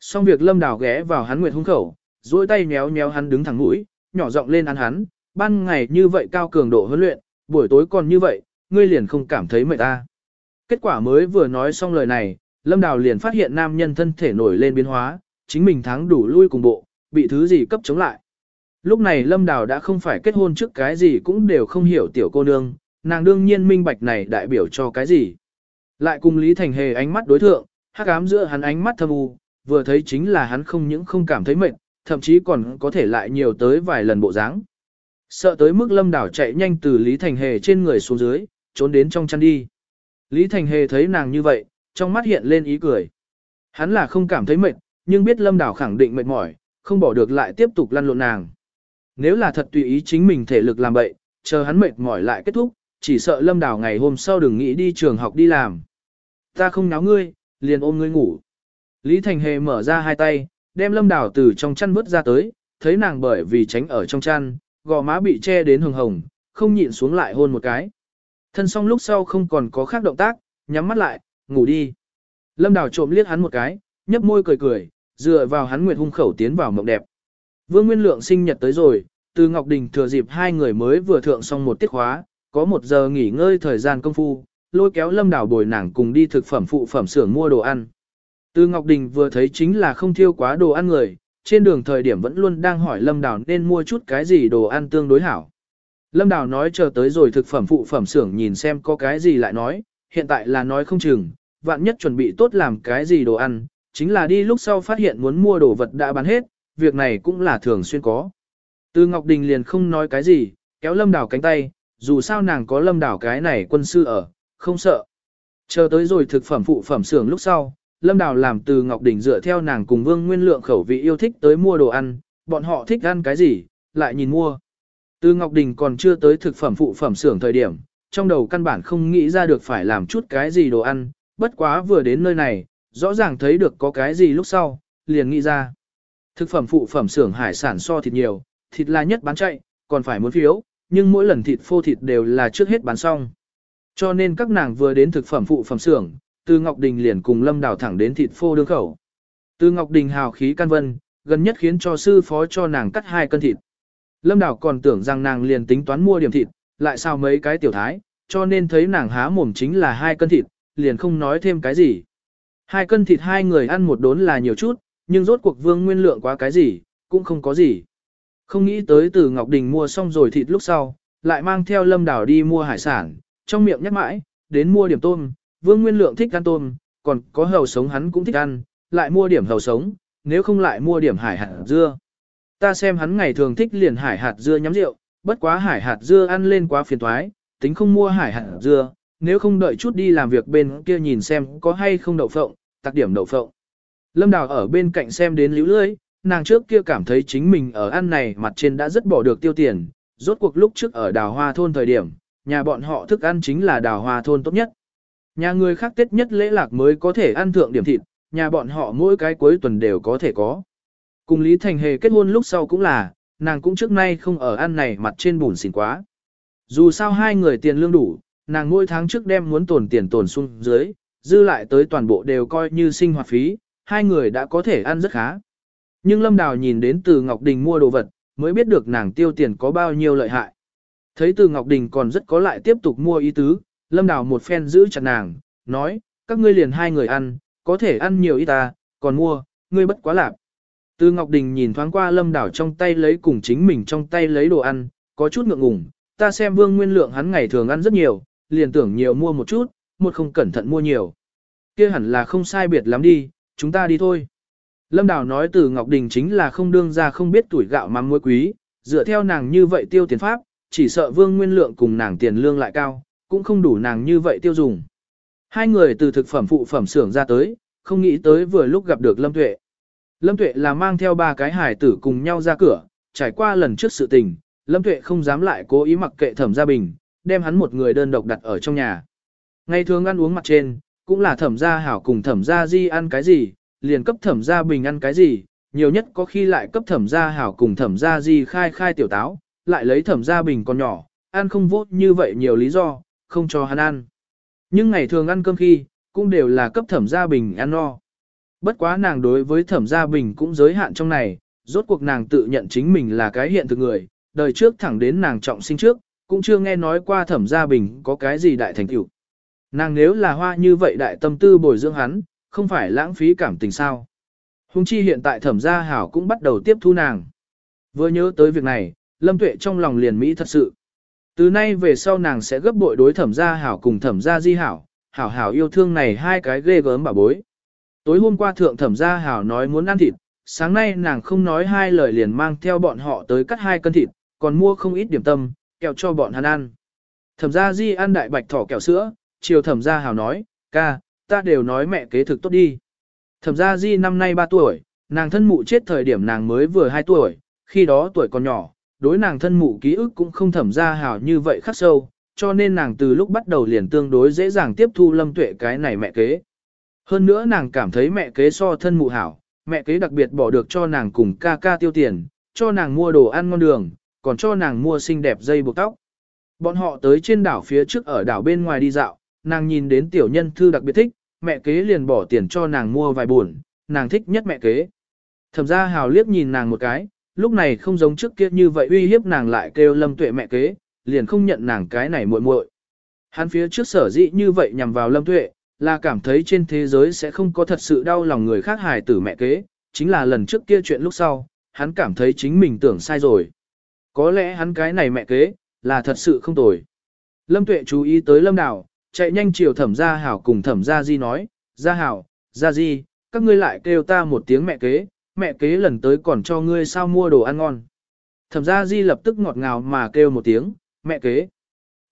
[SPEAKER 1] Xong việc Lâm Đảo ghé vào hắn nguyệt hung khẩu, duỗi tay méo méo hắn đứng thẳng mũi, nhỏ giọng lên ăn hắn, ban ngày như vậy cao cường độ huấn luyện, buổi tối còn như vậy, ngươi liền không cảm thấy mệt ta. Kết quả mới vừa nói xong lời này, Lâm Đào liền phát hiện nam nhân thân thể nổi lên biến hóa, chính mình thắng đủ lui cùng bộ, bị thứ gì cấp chống lại. Lúc này Lâm Đào đã không phải kết hôn trước cái gì cũng đều không hiểu tiểu cô nương, nàng đương nhiên minh bạch này đại biểu cho cái gì. Lại cùng Lý Thành Hề ánh mắt đối thượng, hắc ám giữa hắn ánh mắt thâm u, vừa thấy chính là hắn không những không cảm thấy mệt, thậm chí còn có thể lại nhiều tới vài lần bộ dáng. Sợ tới mức Lâm Đào chạy nhanh từ Lý Thành Hề trên người xuống dưới, trốn đến trong chăn đi. Lý Thành Hề thấy nàng như vậy, trong mắt hiện lên ý cười. Hắn là không cảm thấy mệt, nhưng biết Lâm Đảo khẳng định mệt mỏi, không bỏ được lại tiếp tục lăn lộn nàng. Nếu là thật tùy ý chính mình thể lực làm bậy, chờ hắn mệt mỏi lại kết thúc, chỉ sợ Lâm Đảo ngày hôm sau đừng nghĩ đi trường học đi làm. Ta không náo ngươi, liền ôm ngươi ngủ. Lý Thành Hề mở ra hai tay, đem Lâm Đảo từ trong chăn vứt ra tới, thấy nàng bởi vì tránh ở trong chăn, gò má bị che đến hồng hồng, không nhịn xuống lại hôn một cái. Thân xong lúc sau không còn có khác động tác, nhắm mắt lại, ngủ đi. Lâm Đào trộm liếc hắn một cái, nhấp môi cười cười, dựa vào hắn nguyệt hung khẩu tiến vào mộng đẹp. Vương Nguyên Lượng sinh nhật tới rồi, từ Ngọc Đình thừa dịp hai người mới vừa thượng xong một tiết khóa, có một giờ nghỉ ngơi thời gian công phu, lôi kéo Lâm Đào bồi nàng cùng đi thực phẩm phụ phẩm xưởng mua đồ ăn. Từ Ngọc Đình vừa thấy chính là không thiêu quá đồ ăn người, trên đường thời điểm vẫn luôn đang hỏi Lâm Đào nên mua chút cái gì đồ ăn tương đối hảo. Lâm Đào nói chờ tới rồi thực phẩm phụ phẩm xưởng nhìn xem có cái gì lại nói, hiện tại là nói không chừng, vạn nhất chuẩn bị tốt làm cái gì đồ ăn, chính là đi lúc sau phát hiện muốn mua đồ vật đã bán hết, việc này cũng là thường xuyên có. Từ Ngọc Đình liền không nói cái gì, kéo Lâm Đào cánh tay, dù sao nàng có Lâm Đào cái này quân sư ở, không sợ. Chờ tới rồi thực phẩm phụ phẩm xưởng lúc sau, Lâm Đào làm từ Ngọc Đình dựa theo nàng cùng Vương Nguyên Lượng khẩu vị yêu thích tới mua đồ ăn, bọn họ thích ăn cái gì, lại nhìn mua. Từ Ngọc Đình còn chưa tới thực phẩm phụ phẩm xưởng thời điểm, trong đầu căn bản không nghĩ ra được phải làm chút cái gì đồ ăn, bất quá vừa đến nơi này, rõ ràng thấy được có cái gì lúc sau, liền nghĩ ra. Thực phẩm phụ phẩm xưởng hải sản so thịt nhiều, thịt là nhất bán chạy, còn phải muốn phiếu, nhưng mỗi lần thịt phô thịt đều là trước hết bán xong. Cho nên các nàng vừa đến thực phẩm phụ phẩm xưởng, từ Ngọc Đình liền cùng Lâm Đào thẳng đến thịt phô đương khẩu. Từ Ngọc Đình hào khí can vân, gần nhất khiến cho sư phó cho nàng cắt hai cân thịt. Lâm Đào còn tưởng rằng nàng liền tính toán mua điểm thịt, lại sao mấy cái tiểu thái, cho nên thấy nàng há mồm chính là hai cân thịt, liền không nói thêm cái gì. Hai cân thịt hai người ăn một đốn là nhiều chút, nhưng rốt cuộc vương nguyên lượng quá cái gì, cũng không có gì. Không nghĩ tới từ Ngọc Đình mua xong rồi thịt lúc sau, lại mang theo lâm đảo đi mua hải sản, trong miệng nhắc mãi, đến mua điểm tôm, vương nguyên lượng thích ăn tôm, còn có hầu sống hắn cũng thích ăn, lại mua điểm hầu sống, nếu không lại mua điểm hải hạt dưa. Ta xem hắn ngày thường thích liền hải hạt dưa nhắm rượu, bất quá hải hạt dưa ăn lên quá phiền toái, tính không mua hải hạt dưa, nếu không đợi chút đi làm việc bên kia nhìn xem có hay không đậu phộng, tặc điểm đậu phộng. Lâm Đào ở bên cạnh xem đến lưu lưỡi, nàng trước kia cảm thấy chính mình ở ăn này mặt trên đã rất bỏ được tiêu tiền, rốt cuộc lúc trước ở đào hoa thôn thời điểm, nhà bọn họ thức ăn chính là đào hoa thôn tốt nhất. Nhà người khác tết nhất lễ lạc mới có thể ăn thượng điểm thịt, nhà bọn họ mỗi cái cuối tuần đều có thể có. Cùng Lý Thành Hề kết hôn lúc sau cũng là, nàng cũng trước nay không ở ăn này mặt trên bùn xỉn quá. Dù sao hai người tiền lương đủ, nàng mỗi tháng trước đem muốn tồn tiền tồn xuống dưới, dư lại tới toàn bộ đều coi như sinh hoạt phí, hai người đã có thể ăn rất khá. Nhưng Lâm Đào nhìn đến từ Ngọc Đình mua đồ vật, mới biết được nàng tiêu tiền có bao nhiêu lợi hại. Thấy từ Ngọc Đình còn rất có lại tiếp tục mua ý tứ, Lâm Đào một phen giữ chặt nàng, nói, các ngươi liền hai người ăn, có thể ăn nhiều ít ta, còn mua, ngươi bất quá lạc. Từ Ngọc Đình nhìn thoáng qua Lâm Đào trong tay lấy cùng chính mình trong tay lấy đồ ăn, có chút ngượng ngùng, ta xem Vương Nguyên Lượng hắn ngày thường ăn rất nhiều, liền tưởng nhiều mua một chút, một không cẩn thận mua nhiều. Kia hẳn là không sai biệt lắm đi, chúng ta đi thôi. Lâm Đào nói từ Ngọc Đình chính là không đương ra không biết tuổi gạo mắm muối quý, dựa theo nàng như vậy tiêu tiền pháp, chỉ sợ Vương Nguyên Lượng cùng nàng tiền lương lại cao, cũng không đủ nàng như vậy tiêu dùng. Hai người từ thực phẩm phụ phẩm xưởng ra tới, không nghĩ tới vừa lúc gặp được Lâm Tuệ. Lâm Tuệ là mang theo ba cái hải tử cùng nhau ra cửa, trải qua lần trước sự tình, Lâm Tuệ không dám lại cố ý mặc kệ thẩm gia bình, đem hắn một người đơn độc đặt ở trong nhà. Ngày thường ăn uống mặt trên, cũng là thẩm gia hảo cùng thẩm gia di ăn cái gì, liền cấp thẩm gia bình ăn cái gì, nhiều nhất có khi lại cấp thẩm gia hảo cùng thẩm gia di khai khai tiểu táo, lại lấy thẩm gia bình còn nhỏ, ăn không vốt như vậy nhiều lý do, không cho hắn ăn. Nhưng ngày thường ăn cơm khi, cũng đều là cấp thẩm gia bình ăn no. Bất quá nàng đối với thẩm gia bình cũng giới hạn trong này, rốt cuộc nàng tự nhận chính mình là cái hiện thực người, đời trước thẳng đến nàng trọng sinh trước, cũng chưa nghe nói qua thẩm gia bình có cái gì đại thành tựu. Nàng nếu là hoa như vậy đại tâm tư bồi dưỡng hắn, không phải lãng phí cảm tình sao. Hùng chi hiện tại thẩm gia hảo cũng bắt đầu tiếp thu nàng. Vừa nhớ tới việc này, lâm tuệ trong lòng liền Mỹ thật sự. Từ nay về sau nàng sẽ gấp bội đối thẩm gia hảo cùng thẩm gia di hảo, hảo hảo yêu thương này hai cái ghê gớm bà bối. Tối hôm qua thượng thẩm gia hảo nói muốn ăn thịt, sáng nay nàng không nói hai lời liền mang theo bọn họ tới cắt hai cân thịt, còn mua không ít điểm tâm, kẹo cho bọn hắn ăn. Thẩm gia di ăn đại bạch thỏ kẹo sữa, chiều thẩm gia hảo nói, ca, ta đều nói mẹ kế thực tốt đi. Thẩm gia di năm nay 3 tuổi, nàng thân mụ chết thời điểm nàng mới vừa 2 tuổi, khi đó tuổi còn nhỏ, đối nàng thân mụ ký ức cũng không thẩm gia hảo như vậy khắc sâu, cho nên nàng từ lúc bắt đầu liền tương đối dễ dàng tiếp thu lâm tuệ cái này mẹ kế. Hơn nữa nàng cảm thấy mẹ kế so thân mụ hảo, mẹ kế đặc biệt bỏ được cho nàng cùng ca ca tiêu tiền, cho nàng mua đồ ăn ngon đường, còn cho nàng mua xinh đẹp dây buộc tóc. Bọn họ tới trên đảo phía trước ở đảo bên ngoài đi dạo, nàng nhìn đến tiểu nhân thư đặc biệt thích, mẹ kế liền bỏ tiền cho nàng mua vài buồn, nàng thích nhất mẹ kế. Thẩm ra hào liếc nhìn nàng một cái, lúc này không giống trước kia như vậy uy hiếp nàng lại kêu lâm tuệ mẹ kế, liền không nhận nàng cái này muội muội. Hắn phía trước sở dĩ như vậy nhằm vào lâm tuệ, là cảm thấy trên thế giới sẽ không có thật sự đau lòng người khác hài tử mẹ kế, chính là lần trước kia chuyện lúc sau, hắn cảm thấy chính mình tưởng sai rồi. Có lẽ hắn cái này mẹ kế, là thật sự không tồi. Lâm tuệ chú ý tới lâm Đào, chạy nhanh chiều thẩm gia hảo cùng thẩm gia di nói, gia hảo, gia di, các ngươi lại kêu ta một tiếng mẹ kế, mẹ kế lần tới còn cho ngươi sao mua đồ ăn ngon. Thẩm gia di lập tức ngọt ngào mà kêu một tiếng, mẹ kế.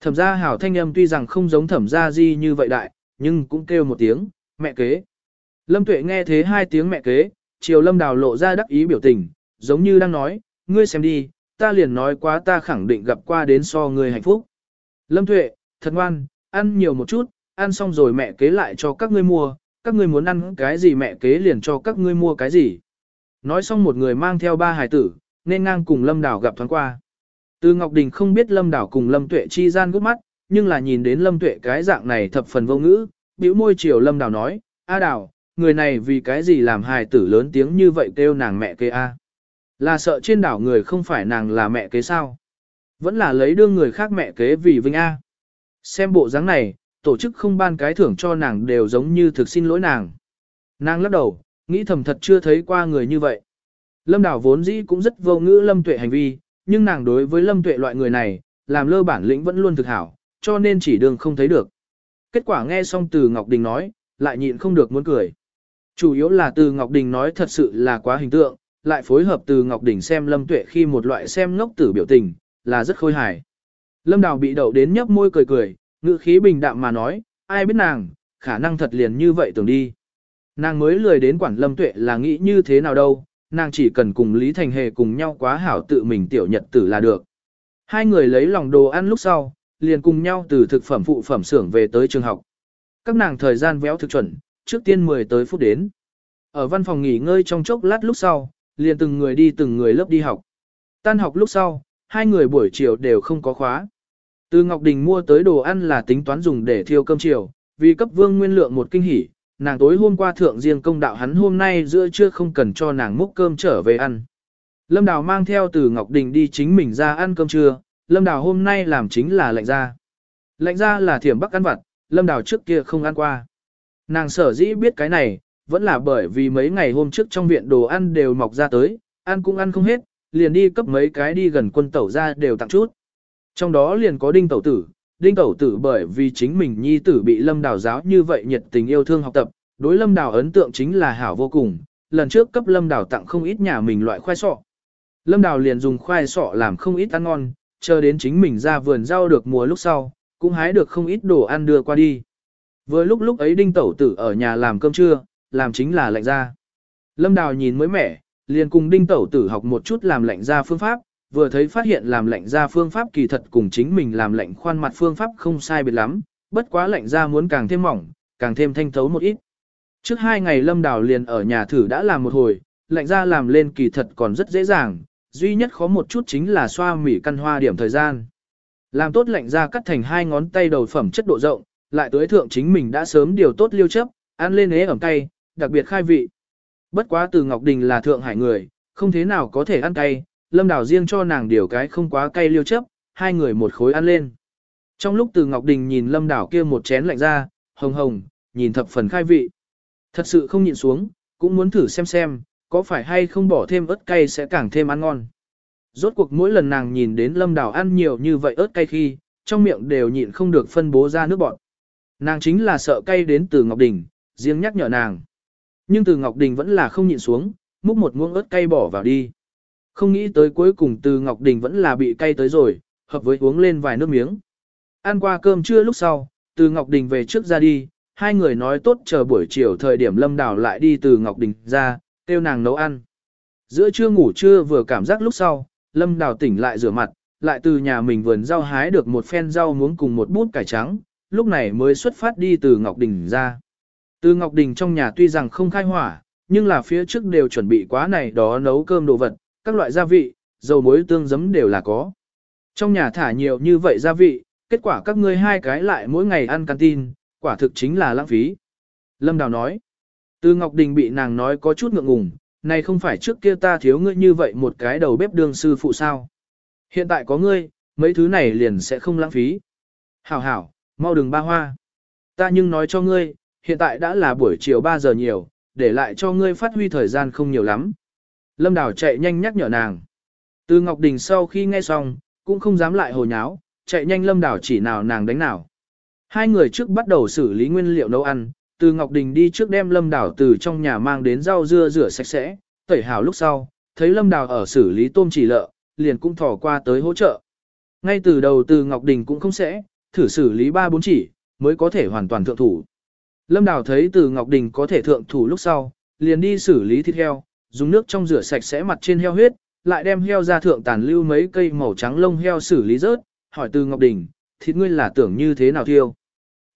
[SPEAKER 1] Thẩm gia hảo thanh âm tuy rằng không giống thẩm gia di như vậy đại, nhưng cũng kêu một tiếng, mẹ kế. Lâm tuệ nghe thế hai tiếng mẹ kế, chiều lâm đào lộ ra đắc ý biểu tình, giống như đang nói, ngươi xem đi, ta liền nói quá ta khẳng định gặp qua đến so ngươi hạnh phúc. Lâm tuệ, thật ngoan, ăn nhiều một chút, ăn xong rồi mẹ kế lại cho các ngươi mua, các ngươi muốn ăn cái gì mẹ kế liền cho các ngươi mua cái gì. Nói xong một người mang theo ba hài tử, nên ngang cùng Lâm Đào gặp thoáng qua. Từ Ngọc Đình không biết Lâm Đảo cùng Lâm Tuệ chi gian gút mắt, nhưng là nhìn đến Lâm Tuệ cái dạng này thập phần vô ngữ, bĩu môi chiều Lâm đào nói, A đào, người này vì cái gì làm hài tử lớn tiếng như vậy kêu nàng mẹ kế a? Là sợ trên đảo người không phải nàng là mẹ kế sao? Vẫn là lấy đương người khác mẹ kế vì vinh a. Xem bộ dáng này, tổ chức không ban cái thưởng cho nàng đều giống như thực xin lỗi nàng. Nàng lắc đầu, nghĩ thầm thật chưa thấy qua người như vậy. Lâm đảo vốn dĩ cũng rất vô ngữ lâm tuệ hành vi, nhưng nàng đối với lâm tuệ loại người này, làm lơ bản lĩnh vẫn luôn thực hảo, cho nên chỉ đường không thấy được. Kết quả nghe xong từ Ngọc Đình nói, lại nhịn không được muốn cười. Chủ yếu là từ Ngọc Đình nói thật sự là quá hình tượng, lại phối hợp từ Ngọc Đình xem Lâm Tuệ khi một loại xem ngốc tử biểu tình, là rất khôi hài. Lâm Đào bị đậu đến nhấp môi cười cười, ngữ khí bình đạm mà nói, ai biết nàng, khả năng thật liền như vậy tưởng đi. Nàng mới lười đến quản Lâm Tuệ là nghĩ như thế nào đâu, nàng chỉ cần cùng Lý Thành Hề cùng nhau quá hảo tự mình tiểu nhật tử là được. Hai người lấy lòng đồ ăn lúc sau, liền cùng nhau từ thực phẩm phụ phẩm xưởng về tới trường học. Các nàng thời gian véo thực chuẩn, trước tiên 10 tới phút đến. Ở văn phòng nghỉ ngơi trong chốc lát lúc sau, liền từng người đi từng người lớp đi học. Tan học lúc sau, hai người buổi chiều đều không có khóa. Từ Ngọc Đình mua tới đồ ăn là tính toán dùng để thiêu cơm chiều, vì cấp vương nguyên lượng một kinh hỉ, nàng tối hôm qua thượng riêng công đạo hắn hôm nay giữa trưa không cần cho nàng múc cơm trở về ăn. Lâm Đào mang theo từ Ngọc Đình đi chính mình ra ăn cơm trưa, Lâm Đào hôm nay làm chính là lạnh ra. Lạnh ra là thiểm bắc ăn vặt, Lâm Đào trước kia không ăn qua. Nàng sở dĩ biết cái này, vẫn là bởi vì mấy ngày hôm trước trong viện đồ ăn đều mọc ra tới, ăn cũng ăn không hết, liền đi cấp mấy cái đi gần quân tẩu ra đều tặng chút. Trong đó liền có đinh tẩu tử, đinh tẩu tử bởi vì chính mình nhi tử bị lâm đào giáo như vậy nhiệt tình yêu thương học tập, đối lâm đào ấn tượng chính là hảo vô cùng, lần trước cấp lâm đào tặng không ít nhà mình loại khoai sọ. Lâm đào liền dùng khoai sọ làm không ít ăn ngon, chờ đến chính mình ra vườn rau được mùa lúc sau, cũng hái được không ít đồ ăn đưa qua đi. Vừa lúc lúc ấy đinh tẩu tử ở nhà làm cơm trưa, làm chính là lạnh ra. Lâm đào nhìn mới mẻ, liền cùng đinh tẩu tử học một chút làm lạnh ra phương pháp, vừa thấy phát hiện làm lạnh ra phương pháp kỳ thật cùng chính mình làm lạnh khoan mặt phương pháp không sai biệt lắm, bất quá lạnh ra muốn càng thêm mỏng, càng thêm thanh thấu một ít. Trước hai ngày lâm đào liền ở nhà thử đã làm một hồi, lạnh ra làm lên kỳ thật còn rất dễ dàng, duy nhất khó một chút chính là xoa mỉ căn hoa điểm thời gian. Làm tốt lạnh ra cắt thành hai ngón tay đầu phẩm chất độ rộng, lại tới thượng chính mình đã sớm điều tốt liêu chấp, ăn lên ế ẩm cay, đặc biệt khai vị. Bất quá từ Ngọc Đình là thượng hải người, không thế nào có thể ăn cay, lâm đảo riêng cho nàng điều cái không quá cay liêu chấp, hai người một khối ăn lên. Trong lúc từ Ngọc Đình nhìn lâm đảo kia một chén lạnh ra, hồng hồng, nhìn thập phần khai vị. Thật sự không nhịn xuống, cũng muốn thử xem xem, có phải hay không bỏ thêm ớt cay sẽ càng thêm ăn ngon. Rốt cuộc mỗi lần nàng nhìn đến lâm đảo ăn nhiều như vậy ớt cay khi, trong miệng đều nhịn không được phân bố ra nước bọt. Nàng chính là sợ cay đến từ Ngọc Đình, riêng nhắc nhở nàng. Nhưng từ Ngọc Đình vẫn là không nhịn xuống, múc một muỗng ớt cay bỏ vào đi. Không nghĩ tới cuối cùng từ Ngọc Đình vẫn là bị cay tới rồi, hợp với uống lên vài nước miếng. Ăn qua cơm trưa lúc sau, từ Ngọc Đình về trước ra đi, hai người nói tốt chờ buổi chiều thời điểm Lâm Đào lại đi từ Ngọc Đình ra, kêu nàng nấu ăn. Giữa trưa ngủ trưa vừa cảm giác lúc sau, Lâm Đào tỉnh lại rửa mặt, lại từ nhà mình vườn rau hái được một phen rau muống cùng một bút cải trắng, lúc này mới xuất phát đi từ Ngọc Đình ra. Từ Ngọc Đình trong nhà tuy rằng không khai hỏa, nhưng là phía trước đều chuẩn bị quá này đó nấu cơm đồ vật, các loại gia vị, dầu muối tương giấm đều là có. Trong nhà thả nhiều như vậy gia vị, kết quả các ngươi hai cái lại mỗi ngày ăn canteen, quả thực chính là lãng phí. Lâm Đào nói, từ Ngọc Đình bị nàng nói có chút ngượng ngùng, này không phải trước kia ta thiếu ngươi như vậy một cái đầu bếp đương sư phụ sao. Hiện tại có ngươi, mấy thứ này liền sẽ không lãng phí. Hảo hảo, mau đừng ba hoa. Ta nhưng nói cho ngươi, hiện tại đã là buổi chiều 3 giờ nhiều, để lại cho ngươi phát huy thời gian không nhiều lắm. Lâm Đào chạy nhanh nhắc nhở nàng. Từ Ngọc Đình sau khi nghe xong, cũng không dám lại hồ nháo, chạy nhanh Lâm Đào chỉ nào nàng đánh nào. Hai người trước bắt đầu xử lý nguyên liệu nấu ăn, từ Ngọc Đình đi trước đem Lâm Đào từ trong nhà mang đến rau dưa rửa sạch sẽ, tẩy hào lúc sau, thấy Lâm Đào ở xử lý tôm chỉ lợ, liền cũng thỏ qua tới hỗ trợ. Ngay từ đầu từ Ngọc Đình cũng không sẽ, thử xử lý ba bốn chỉ, mới có thể hoàn toàn thượng thủ. Lâm Đào thấy từ Ngọc Đình có thể thượng thủ lúc sau, liền đi xử lý thịt heo, dùng nước trong rửa sạch sẽ mặt trên heo huyết, lại đem heo ra thượng tàn lưu mấy cây màu trắng lông heo xử lý rớt, hỏi từ Ngọc Đình, thịt ngươi là tưởng như thế nào thiêu?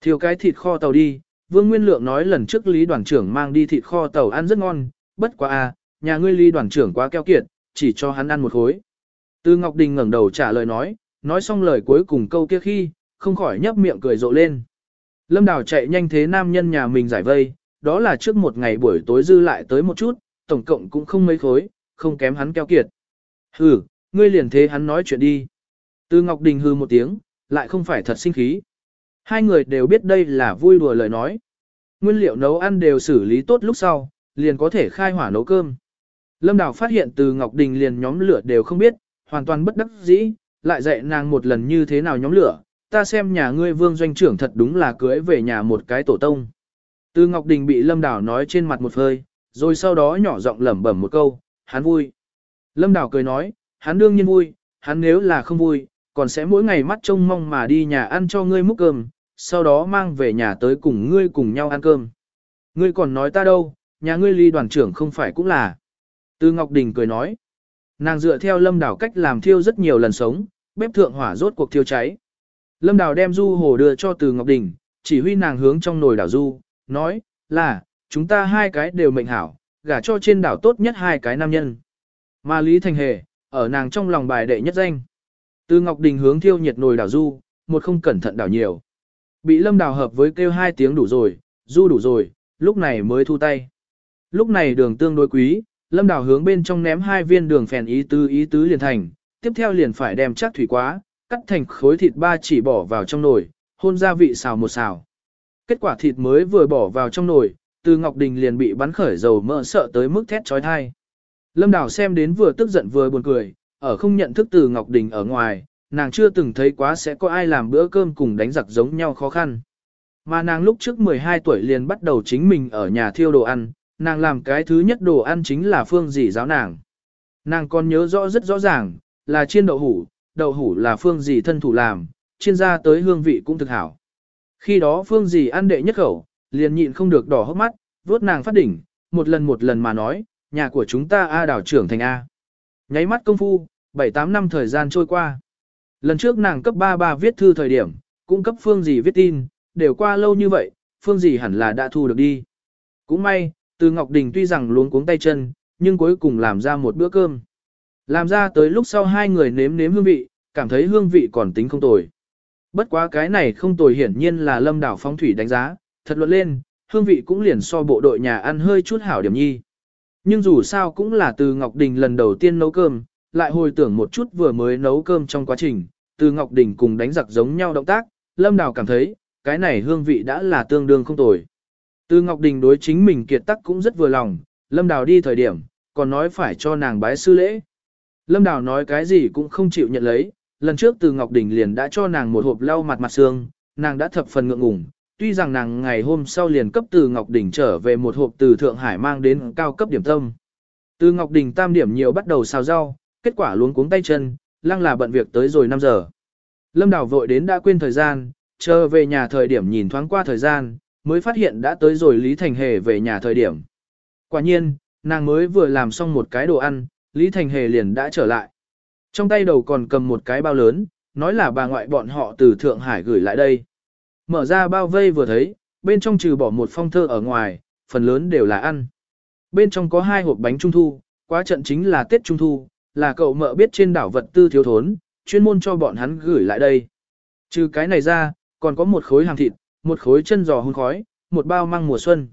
[SPEAKER 1] Thiêu cái thịt kho tàu đi, Vương Nguyên Lượng nói lần trước Lý đoàn trưởng mang đi thịt kho tàu ăn rất ngon, bất quá a, nhà ngươi Lý đoàn trưởng quá keo kiệt, chỉ cho hắn ăn một khối. Từ Ngọc Đình ngẩng đầu trả lời nói, nói xong lời cuối cùng câu kia khi, không khỏi nhấp miệng cười rộ lên. Lâm Đào chạy nhanh thế nam nhân nhà mình giải vây, đó là trước một ngày buổi tối dư lại tới một chút, tổng cộng cũng không mấy khối, không kém hắn keo kiệt. Hừ, ngươi liền thế hắn nói chuyện đi. Từ Ngọc Đình hừ một tiếng, lại không phải thật sinh khí. Hai người đều biết đây là vui đùa lời nói. Nguyên liệu nấu ăn đều xử lý tốt lúc sau, liền có thể khai hỏa nấu cơm. Lâm Đào phát hiện từ Ngọc Đình liền nhóm lửa đều không biết, hoàn toàn bất đắc dĩ, lại dạy nàng một lần như thế nào nhóm lửa, ta xem nhà ngươi vương doanh trưởng thật đúng là cưới về nhà một cái tổ tông. Từ Ngọc Đình bị Lâm Đào nói trên mặt một hơi, rồi sau đó nhỏ giọng lẩm bẩm một câu, hắn vui. Lâm Đào cười nói, hắn đương nhiên vui, hắn nếu là không vui, còn sẽ mỗi ngày mắt trông mong mà đi nhà ăn cho ngươi múc cơm, sau đó mang về nhà tới cùng ngươi cùng nhau ăn cơm. Ngươi còn nói ta đâu, nhà ngươi ly đoàn trưởng không phải cũng là. Từ Ngọc Đình cười nói, nàng dựa theo Lâm Đào cách làm thiêu rất nhiều lần sống, bếp thượng hỏa rốt cuộc thiêu cháy. Lâm Đào đem du hồ đưa cho Từ Ngọc Đình, chỉ huy nàng hướng trong nồi đảo du, nói, là, chúng ta hai cái đều mệnh hảo, gả cho trên đảo tốt nhất hai cái nam nhân. Mà Lý Thành Hề, ở nàng trong lòng bài đệ nhất danh. Từ Ngọc Đình hướng thiêu nhiệt nồi đảo du, một không cẩn thận đảo nhiều. Bị Lâm Đào hợp với kêu hai tiếng đủ rồi, du đủ rồi, lúc này mới thu tay. Lúc này đường tương đối quý, Lâm Đào hướng bên trong ném hai viên đường phèn ý tứ ý tứ liền thành, tiếp theo liền phải đem chắc thủy quá, cắt thành khối thịt ba chỉ bỏ vào trong nồi, hôn gia vị xào một xào. Kết quả thịt mới vừa bỏ vào trong nồi, từ Ngọc Đình liền bị bắn khởi dầu mỡ sợ tới mức thét trói thai. Lâm Đào xem đến vừa tức giận vừa buồn cười, ở không nhận thức từ Ngọc Đình ở ngoài, nàng chưa từng thấy quá sẽ có ai làm bữa cơm cùng đánh giặc giống nhau khó khăn. Mà nàng lúc trước 12 tuổi liền bắt đầu chính mình ở nhà thiêu đồ ăn, nàng làm cái thứ nhất đồ ăn chính là phương dì giáo nàng. Nàng còn nhớ rõ rất rõ ràng, là chiên đậu hủ, đậu hủ là phương dì thân thủ làm, chiên ra tới hương vị cũng thực hảo. Khi đó phương dì ăn đệ nhất khẩu, liền nhịn không được đỏ hốc mắt, vuốt nàng phát đỉnh, một lần một lần mà nói, nhà của chúng ta A đảo trưởng thành A. Nháy mắt công phu, 7-8 năm thời gian trôi qua. Lần trước nàng cấp 33 viết thư thời điểm, cũng cấp phương gì viết tin, đều qua lâu như vậy, phương gì hẳn là đã thu được đi. Cũng may, từ Ngọc Đình tuy rằng luống cuống tay chân, nhưng cuối cùng làm ra một bữa cơm. Làm ra tới lúc sau hai người nếm nếm hương vị, cảm thấy hương vị còn tính không tồi. Bất quá cái này không tồi hiển nhiên là lâm đảo phong thủy đánh giá, thật luận lên, hương vị cũng liền so bộ đội nhà ăn hơi chút hảo điểm nhi. Nhưng dù sao cũng là từ Ngọc Đình lần đầu tiên nấu cơm, lại hồi tưởng một chút vừa mới nấu cơm trong quá trình, từ Ngọc Đình cùng đánh giặc giống nhau động tác, Lâm Đào cảm thấy, cái này hương vị đã là tương đương không tồi. Từ Ngọc Đình đối chính mình kiệt tắc cũng rất vừa lòng, Lâm Đào đi thời điểm, còn nói phải cho nàng bái sư lễ. Lâm Đào nói cái gì cũng không chịu nhận lấy, lần trước từ Ngọc Đình liền đã cho nàng một hộp lau mặt mặt xương, nàng đã thập phần ngượng ngùng, tuy rằng nàng ngày hôm sau liền cấp từ Ngọc Đình trở về một hộp từ Thượng Hải mang đến cao cấp điểm tâm. Từ Ngọc Đình tam điểm nhiều bắt đầu xào rau, kết quả luống cuống tay chân, lăng là bận việc tới rồi 5 giờ. Lâm Đào vội đến đã quên thời gian, chờ về nhà thời điểm nhìn thoáng qua thời gian, mới phát hiện đã tới rồi Lý Thành Hề về nhà thời điểm. Quả nhiên, nàng mới vừa làm xong một cái đồ ăn, Lý Thành Hề liền đã trở lại. Trong tay đầu còn cầm một cái bao lớn, nói là bà ngoại bọn họ từ Thượng Hải gửi lại đây. Mở ra bao vây vừa thấy, bên trong trừ bỏ một phong thơ ở ngoài, phần lớn đều là ăn. Bên trong có hai hộp bánh trung thu, quá trận chính là Tết Trung Thu, là cậu mợ biết trên đảo vật tư thiếu thốn, chuyên môn cho bọn hắn gửi lại đây. Trừ cái này ra, còn có một khối hàng thịt, một khối chân giò hun khói, một bao măng mùa xuân.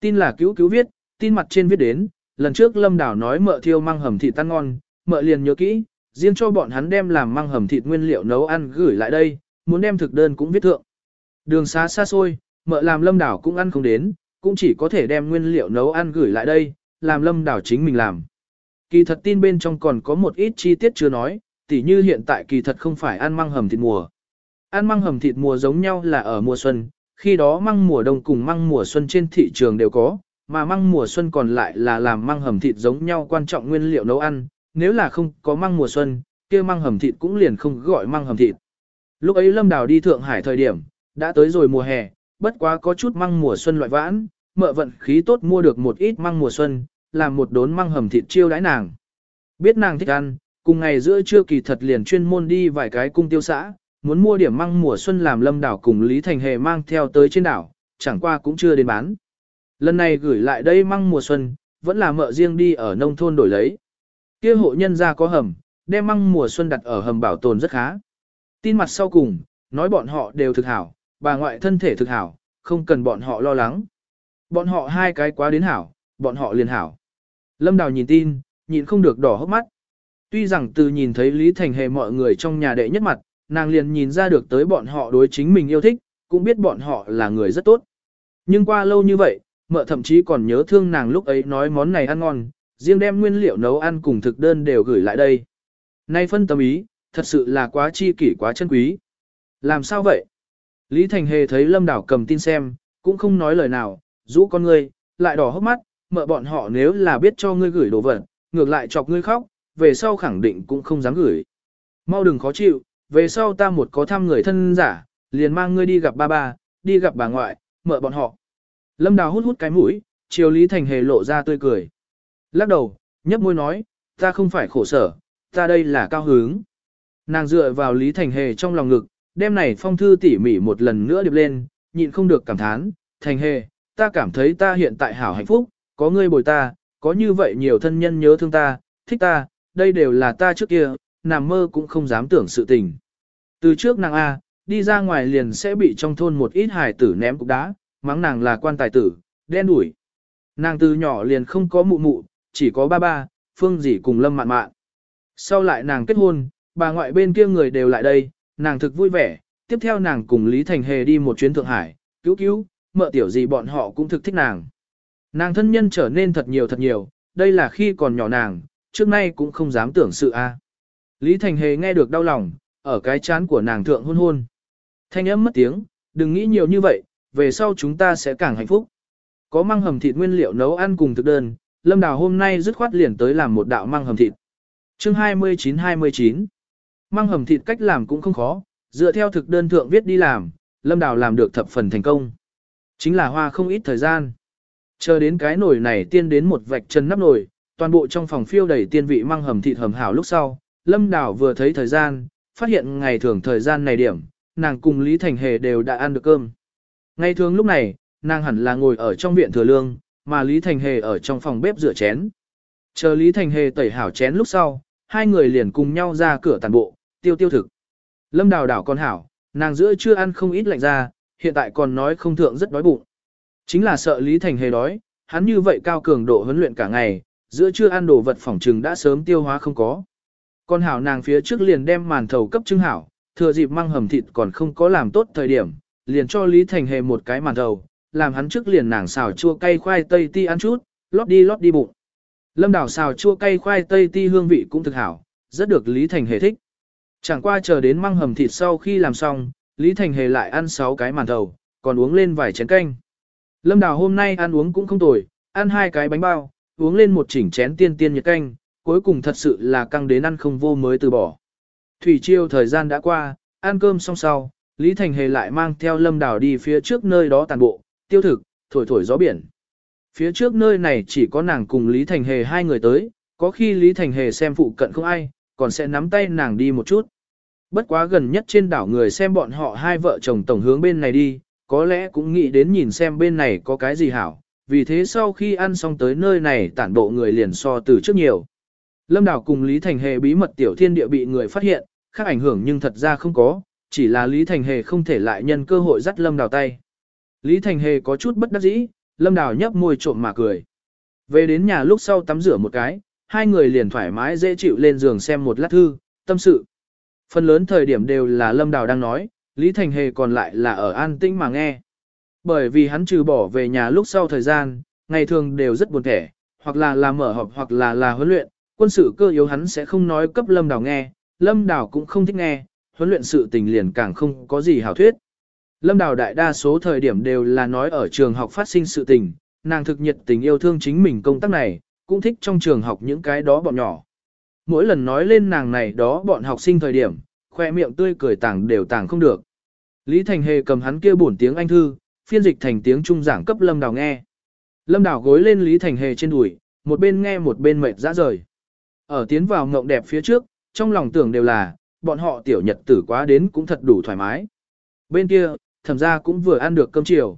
[SPEAKER 1] Tin là cứu cứu viết, tin mặt trên viết đến, lần trước Lâm Đảo nói mợ thiêu măng hầm thịt tan ngon, mợ liền nhớ kỹ, riêng cho bọn hắn đem làm măng hầm thịt nguyên liệu nấu ăn gửi lại đây, muốn đem thực đơn cũng viết thượng. Đường xa xa xôi, mợ làm Lâm Đảo cũng ăn không đến, cũng chỉ có thể đem nguyên liệu nấu ăn gửi lại đây, làm Lâm Đảo chính mình làm. Kỳ thật tin bên trong còn có một ít chi tiết chưa nói, tỉ như hiện tại kỳ thật không phải ăn măng hầm thịt mùa. Ăn măng hầm thịt mùa giống nhau là ở mùa xuân, khi đó măng mùa đông cùng măng mùa xuân trên thị trường đều có, mà măng mùa xuân còn lại là làm măng hầm thịt giống nhau quan trọng nguyên liệu nấu ăn, nếu là không có măng mùa xuân, kia măng hầm thịt cũng liền không gọi măng hầm thịt. Lúc ấy Lâm Đào đi Thượng Hải thời điểm, đã tới rồi mùa hè, bất quá có chút măng mùa xuân loại vãn, mợ vận khí tốt mua được một ít măng mùa xuân, làm một đốn măng hầm thịt chiêu đãi nàng. Biết nàng thích ăn, cùng ngày giữa trưa kỳ thật liền chuyên môn đi vài cái cung tiêu xã, muốn mua điểm măng mùa xuân làm lâm đảo cùng Lý Thành Hề mang theo tới trên đảo, chẳng qua cũng chưa đến bán. Lần này gửi lại đây măng mùa xuân, vẫn là mợ riêng đi ở nông thôn đổi lấy. kia hộ nhân ra có hầm, đem măng mùa xuân đặt ở hầm bảo tồn rất khá. Tin mặt sau cùng, nói bọn họ đều thực hảo, bà ngoại thân thể thực hảo, không cần bọn họ lo lắng. Bọn họ hai cái quá đến hảo, bọn họ liền hảo. Lâm Đào nhìn tin, nhìn không được đỏ hốc mắt. Tuy rằng từ nhìn thấy Lý Thành Hề mọi người trong nhà đệ nhất mặt, nàng liền nhìn ra được tới bọn họ đối chính mình yêu thích, cũng biết bọn họ là người rất tốt. Nhưng qua lâu như vậy, mợ thậm chí còn nhớ thương nàng lúc ấy nói món này ăn ngon, riêng đem nguyên liệu nấu ăn cùng thực đơn đều gửi lại đây. Nay phân tâm ý, thật sự là quá chi kỷ quá chân quý. Làm sao vậy? Lý Thành Hề thấy Lâm Đảo cầm tin xem, cũng không nói lời nào, rũ con ngươi, lại đỏ hốc mắt, mợ bọn họ nếu là biết cho ngươi gửi đồ vật, ngược lại chọc ngươi khóc, về sau khẳng định cũng không dám gửi. Mau đừng khó chịu, về sau ta một có thăm người thân giả, liền mang ngươi đi gặp ba ba, đi gặp bà ngoại, mợ bọn họ. Lâm Đào hút hút cái mũi, chiều Lý Thành Hề lộ ra tươi cười. Lắc đầu, nhấp môi nói, ta không phải khổ sở, ta đây là cao hứng. Nàng dựa vào Lý Thành Hề trong lòng ngực, đem này phong thư tỉ mỉ một lần nữa điệp lên, nhịn không được cảm thán, Thành Hề, ta cảm thấy ta hiện tại hảo hạnh phúc, có ngươi bồi ta, có như vậy nhiều thân nhân nhớ thương ta, thích ta, đây đều là ta trước kia, nằm mơ cũng không dám tưởng sự tình. Từ trước nàng A, đi ra ngoài liền sẽ bị trong thôn một ít hài tử ném cục đá, mắng nàng là quan tài tử, đen đủi. Nàng từ nhỏ liền không có mụ mụ, chỉ có ba ba, phương dì cùng lâm mạn mạn. Sau lại nàng kết hôn, bà ngoại bên kia người đều lại đây, nàng thực vui vẻ, tiếp theo nàng cùng Lý Thành Hề đi một chuyến Thượng Hải, cứu cứu, mợ tiểu gì bọn họ cũng thực thích nàng. Nàng thân nhân trở nên thật nhiều thật nhiều, đây là khi còn nhỏ nàng, trước nay cũng không dám tưởng sự a. Lý Thành Hề nghe được đau lòng, ở cái chán của nàng thượng hôn hôn. Thanh âm mất tiếng, đừng nghĩ nhiều như vậy, về sau chúng ta sẽ càng hạnh phúc. Có măng hầm thịt nguyên liệu nấu ăn cùng thực đơn, Lâm Đào hôm nay dứt khoát liền tới làm một đạo măng hầm thịt. Chương 29-29 Măng hầm thịt cách làm cũng không khó, dựa theo thực đơn thượng viết đi làm, Lâm Đào làm được thập phần thành công. Chính là hoa không ít thời gian. Chờ đến cái nồi này tiên đến một vạch chân nắp nồi, toàn bộ trong phòng phiêu đầy tiên vị măng hầm thịt hầm hảo lúc sau, Lâm Đào vừa thấy thời gian, phát hiện ngày thường thời gian này điểm, nàng cùng Lý Thành Hề đều đã ăn được cơm. Ngày thường lúc này, nàng hẳn là ngồi ở trong viện thừa lương, mà Lý Thành Hề ở trong phòng bếp rửa chén. Chờ Lý Thành Hề tẩy hảo chén lúc sau, hai người liền cùng nhau ra cửa tàn bộ, tiêu tiêu thực. Lâm đào đảo con hảo, nàng giữa chưa ăn không ít lạnh ra, hiện tại còn nói không thượng rất đói bụng. Chính là sợ Lý Thành Hề đói, hắn như vậy cao cường độ huấn luyện cả ngày, giữa chưa ăn đồ vật phỏng trừng đã sớm tiêu hóa không có. Con hảo nàng phía trước liền đem màn thầu cấp trưng hảo, thừa dịp mang hầm thịt còn không có làm tốt thời điểm, liền cho Lý Thành Hề một cái màn thầu, làm hắn trước liền nàng xào chua cay khoai tây ti ăn chút, lót đi lót đi bụng. Lâm đảo xào chua cay khoai tây ti hương vị cũng thực hảo, rất được Lý Thành Hề thích. Chẳng qua chờ đến măng hầm thịt sau khi làm xong, Lý Thành Hề lại ăn 6 cái màn thầu, còn uống lên vài chén canh. Lâm Đào hôm nay ăn uống cũng không tồi, ăn hai cái bánh bao, uống lên một chỉnh chén tiên tiên nhiệt canh, cuối cùng thật sự là căng đến ăn không vô mới từ bỏ. Thủy chiêu thời gian đã qua, ăn cơm xong sau, Lý Thành Hề lại mang theo Lâm Đào đi phía trước nơi đó tàn bộ, tiêu thực, thổi thổi gió biển. Phía trước nơi này chỉ có nàng cùng Lý Thành Hề hai người tới, có khi Lý Thành Hề xem phụ cận không ai, còn sẽ nắm tay nàng đi một chút. Bất quá gần nhất trên đảo người xem bọn họ hai vợ chồng tổng hướng bên này đi, có lẽ cũng nghĩ đến nhìn xem bên này có cái gì hảo, vì thế sau khi ăn xong tới nơi này tản bộ người liền so từ trước nhiều. Lâm Đảo cùng Lý Thành Hề bí mật tiểu thiên địa bị người phát hiện, khác ảnh hưởng nhưng thật ra không có, chỉ là Lý Thành Hề không thể lại nhân cơ hội dắt Lâm Đảo tay. Lý Thành Hề có chút bất đắc dĩ, Lâm Đào nhấp môi trộm mà cười. Về đến nhà lúc sau tắm rửa một cái, hai người liền thoải mái dễ chịu lên giường xem một lát thư, tâm sự. Phần lớn thời điểm đều là Lâm Đào đang nói, Lý Thành Hề còn lại là ở an tĩnh mà nghe. Bởi vì hắn trừ bỏ về nhà lúc sau thời gian, ngày thường đều rất buồn thẻ, hoặc là là mở họp hoặc là là huấn luyện, quân sự cơ yếu hắn sẽ không nói cấp Lâm Đào nghe, Lâm Đào cũng không thích nghe, huấn luyện sự tình liền càng không có gì hảo thuyết. Lâm Đào đại đa số thời điểm đều là nói ở trường học phát sinh sự tình, nàng thực nhiệt tình yêu thương chính mình công tác này, cũng thích trong trường học những cái đó bọn nhỏ. Mỗi lần nói lên nàng này đó bọn học sinh thời điểm, khoe miệng tươi cười tảng đều tảng không được. Lý Thành Hề cầm hắn kia bổn tiếng Anh thư, phiên dịch thành tiếng Trung giảng cấp Lâm Đào nghe. Lâm Đào gối lên Lý Thành Hề trên đùi, một bên nghe một bên mệt ra rời. Ở tiến vào ngộng đẹp phía trước, trong lòng tưởng đều là, bọn họ tiểu nhật tử quá đến cũng thật đủ thoải mái. Bên kia, thẩm ra cũng vừa ăn được cơm chiều.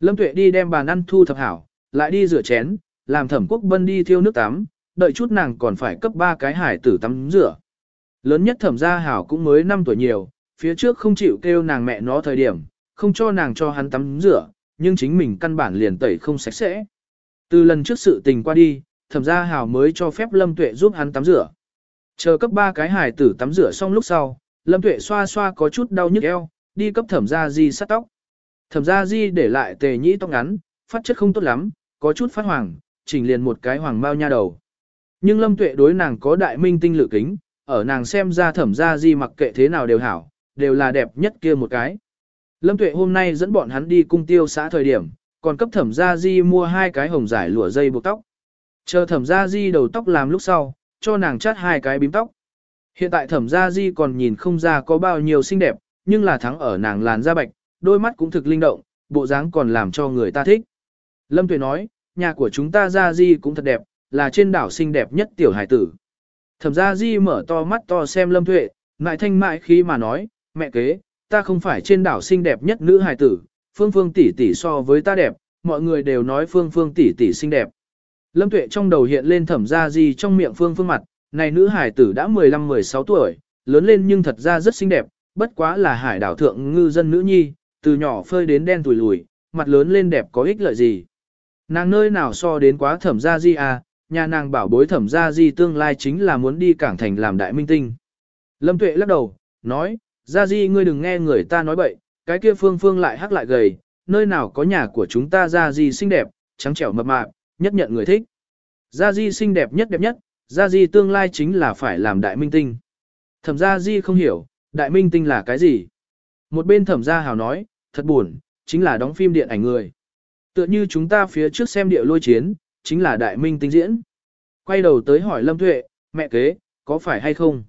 [SPEAKER 1] Lâm Tuệ đi đem bàn ăn thu thập hảo, lại đi rửa chén, làm thẩm quốc bân đi thiêu nước tắm, đợi chút nàng còn phải cấp ba cái hải tử tắm rửa. Lớn nhất thẩm gia hảo cũng mới 5 tuổi nhiều, phía trước không chịu kêu nàng mẹ nó thời điểm, không cho nàng cho hắn tắm rửa, nhưng chính mình căn bản liền tẩy không sạch sẽ. Từ lần trước sự tình qua đi, thẩm gia Hảo mới cho phép Lâm Tuệ giúp hắn tắm rửa. Chờ cấp ba cái hải tử tắm rửa xong lúc sau, Lâm Tuệ xoa xoa có chút đau nhức eo, đi cấp thẩm gia di sát tóc. Thẩm gia di để lại tề nhĩ tóc ngắn, phát chất không tốt lắm, có chút phát hoàng, chỉnh liền một cái hoàng mao nha đầu. Nhưng Lâm Tuệ đối nàng có đại minh tinh lự kính, ở nàng xem ra thẩm gia di mặc kệ thế nào đều hảo, đều là đẹp nhất kia một cái. Lâm Tuệ hôm nay dẫn bọn hắn đi cung tiêu xã thời điểm, còn cấp thẩm gia di mua hai cái hồng giải lụa dây buộc tóc. Chờ thẩm gia di đầu tóc làm lúc sau, cho nàng chát hai cái bím tóc. Hiện tại thẩm gia di còn nhìn không ra có bao nhiêu xinh đẹp, nhưng là thắng ở nàng làn da bạch, đôi mắt cũng thực linh động, bộ dáng còn làm cho người ta thích. Lâm Tuệ nói, nhà của chúng ta gia di cũng thật đẹp, là trên đảo xinh đẹp nhất tiểu hải tử. Thẩm gia di mở to mắt to xem Lâm Tuệ, ngại thanh mại khi mà nói, mẹ kế, ta không phải trên đảo xinh đẹp nhất nữ hải tử, phương phương tỷ tỷ so với ta đẹp, mọi người đều nói phương phương tỷ tỷ xinh đẹp. Lâm Tuệ trong đầu hiện lên thẩm gia di trong miệng phương phương mặt, này nữ hải tử đã 15-16 tuổi, lớn lên nhưng thật ra rất xinh đẹp, bất quá là hải đảo thượng ngư dân nữ nhi, từ nhỏ phơi đến đen tùi lùi, mặt lớn lên đẹp có ích lợi gì. Nàng nơi nào so đến quá thẩm gia di à, nhà nàng bảo bối thẩm gia di tương lai chính là muốn đi cảng thành làm đại minh tinh. Lâm Tuệ lắc đầu, nói, gia di ngươi đừng nghe người ta nói bậy, cái kia phương phương lại hắc lại gầy, nơi nào có nhà của chúng ta gia di xinh đẹp, trắng trẻo mập mạp, nhất nhận người thích. Gia di xinh đẹp nhất đẹp nhất, gia di tương lai chính là phải làm đại minh tinh. Thẩm gia di không hiểu, đại minh tinh là cái gì? Một bên thẩm gia hào nói, thật buồn, chính là đóng phim điện ảnh người. Tựa như chúng ta phía trước xem địa lôi chiến, chính là đại minh tinh diễn. Quay đầu tới hỏi Lâm Tuệ, mẹ kế, có phải hay không?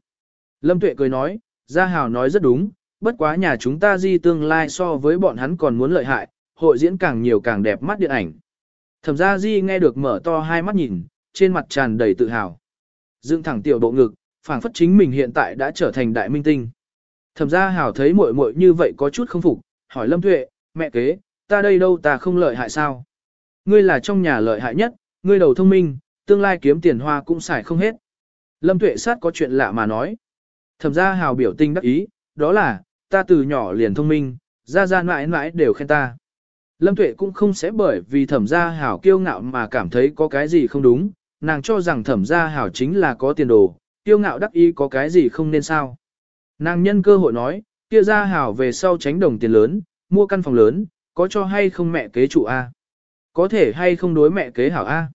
[SPEAKER 1] Lâm Tuệ cười nói, Gia Hào nói rất đúng, bất quá nhà chúng ta di tương lai so với bọn hắn còn muốn lợi hại, hội diễn càng nhiều càng đẹp mắt điện ảnh. Thẩm gia di nghe được mở to hai mắt nhìn, trên mặt tràn đầy tự hào. Dương thẳng tiểu bộ ngực, phảng phất chính mình hiện tại đã trở thành đại minh tinh. Thẩm gia Hảo thấy muội muội như vậy có chút không phục, hỏi Lâm Tuệ, mẹ kế, ta đây đâu ta không lợi hại sao? Ngươi là trong nhà lợi hại nhất, ngươi đầu thông minh, tương lai kiếm tiền hoa cũng xài không hết. Lâm Tuệ sát có chuyện lạ mà nói. Thẩm gia hào biểu tình đắc ý, đó là, ta từ nhỏ liền thông minh, ra ra mãi mãi đều khen ta. Lâm Tuệ cũng không sẽ bởi vì thẩm gia hảo kiêu ngạo mà cảm thấy có cái gì không đúng, nàng cho rằng thẩm gia hảo chính là có tiền đồ, kiêu ngạo đắc ý có cái gì không nên sao. Nàng nhân cơ hội nói, kia gia hảo về sau tránh đồng tiền lớn, mua căn phòng lớn, có cho hay không mẹ kế chủ A. Có thể hay không đối mẹ kế hảo A.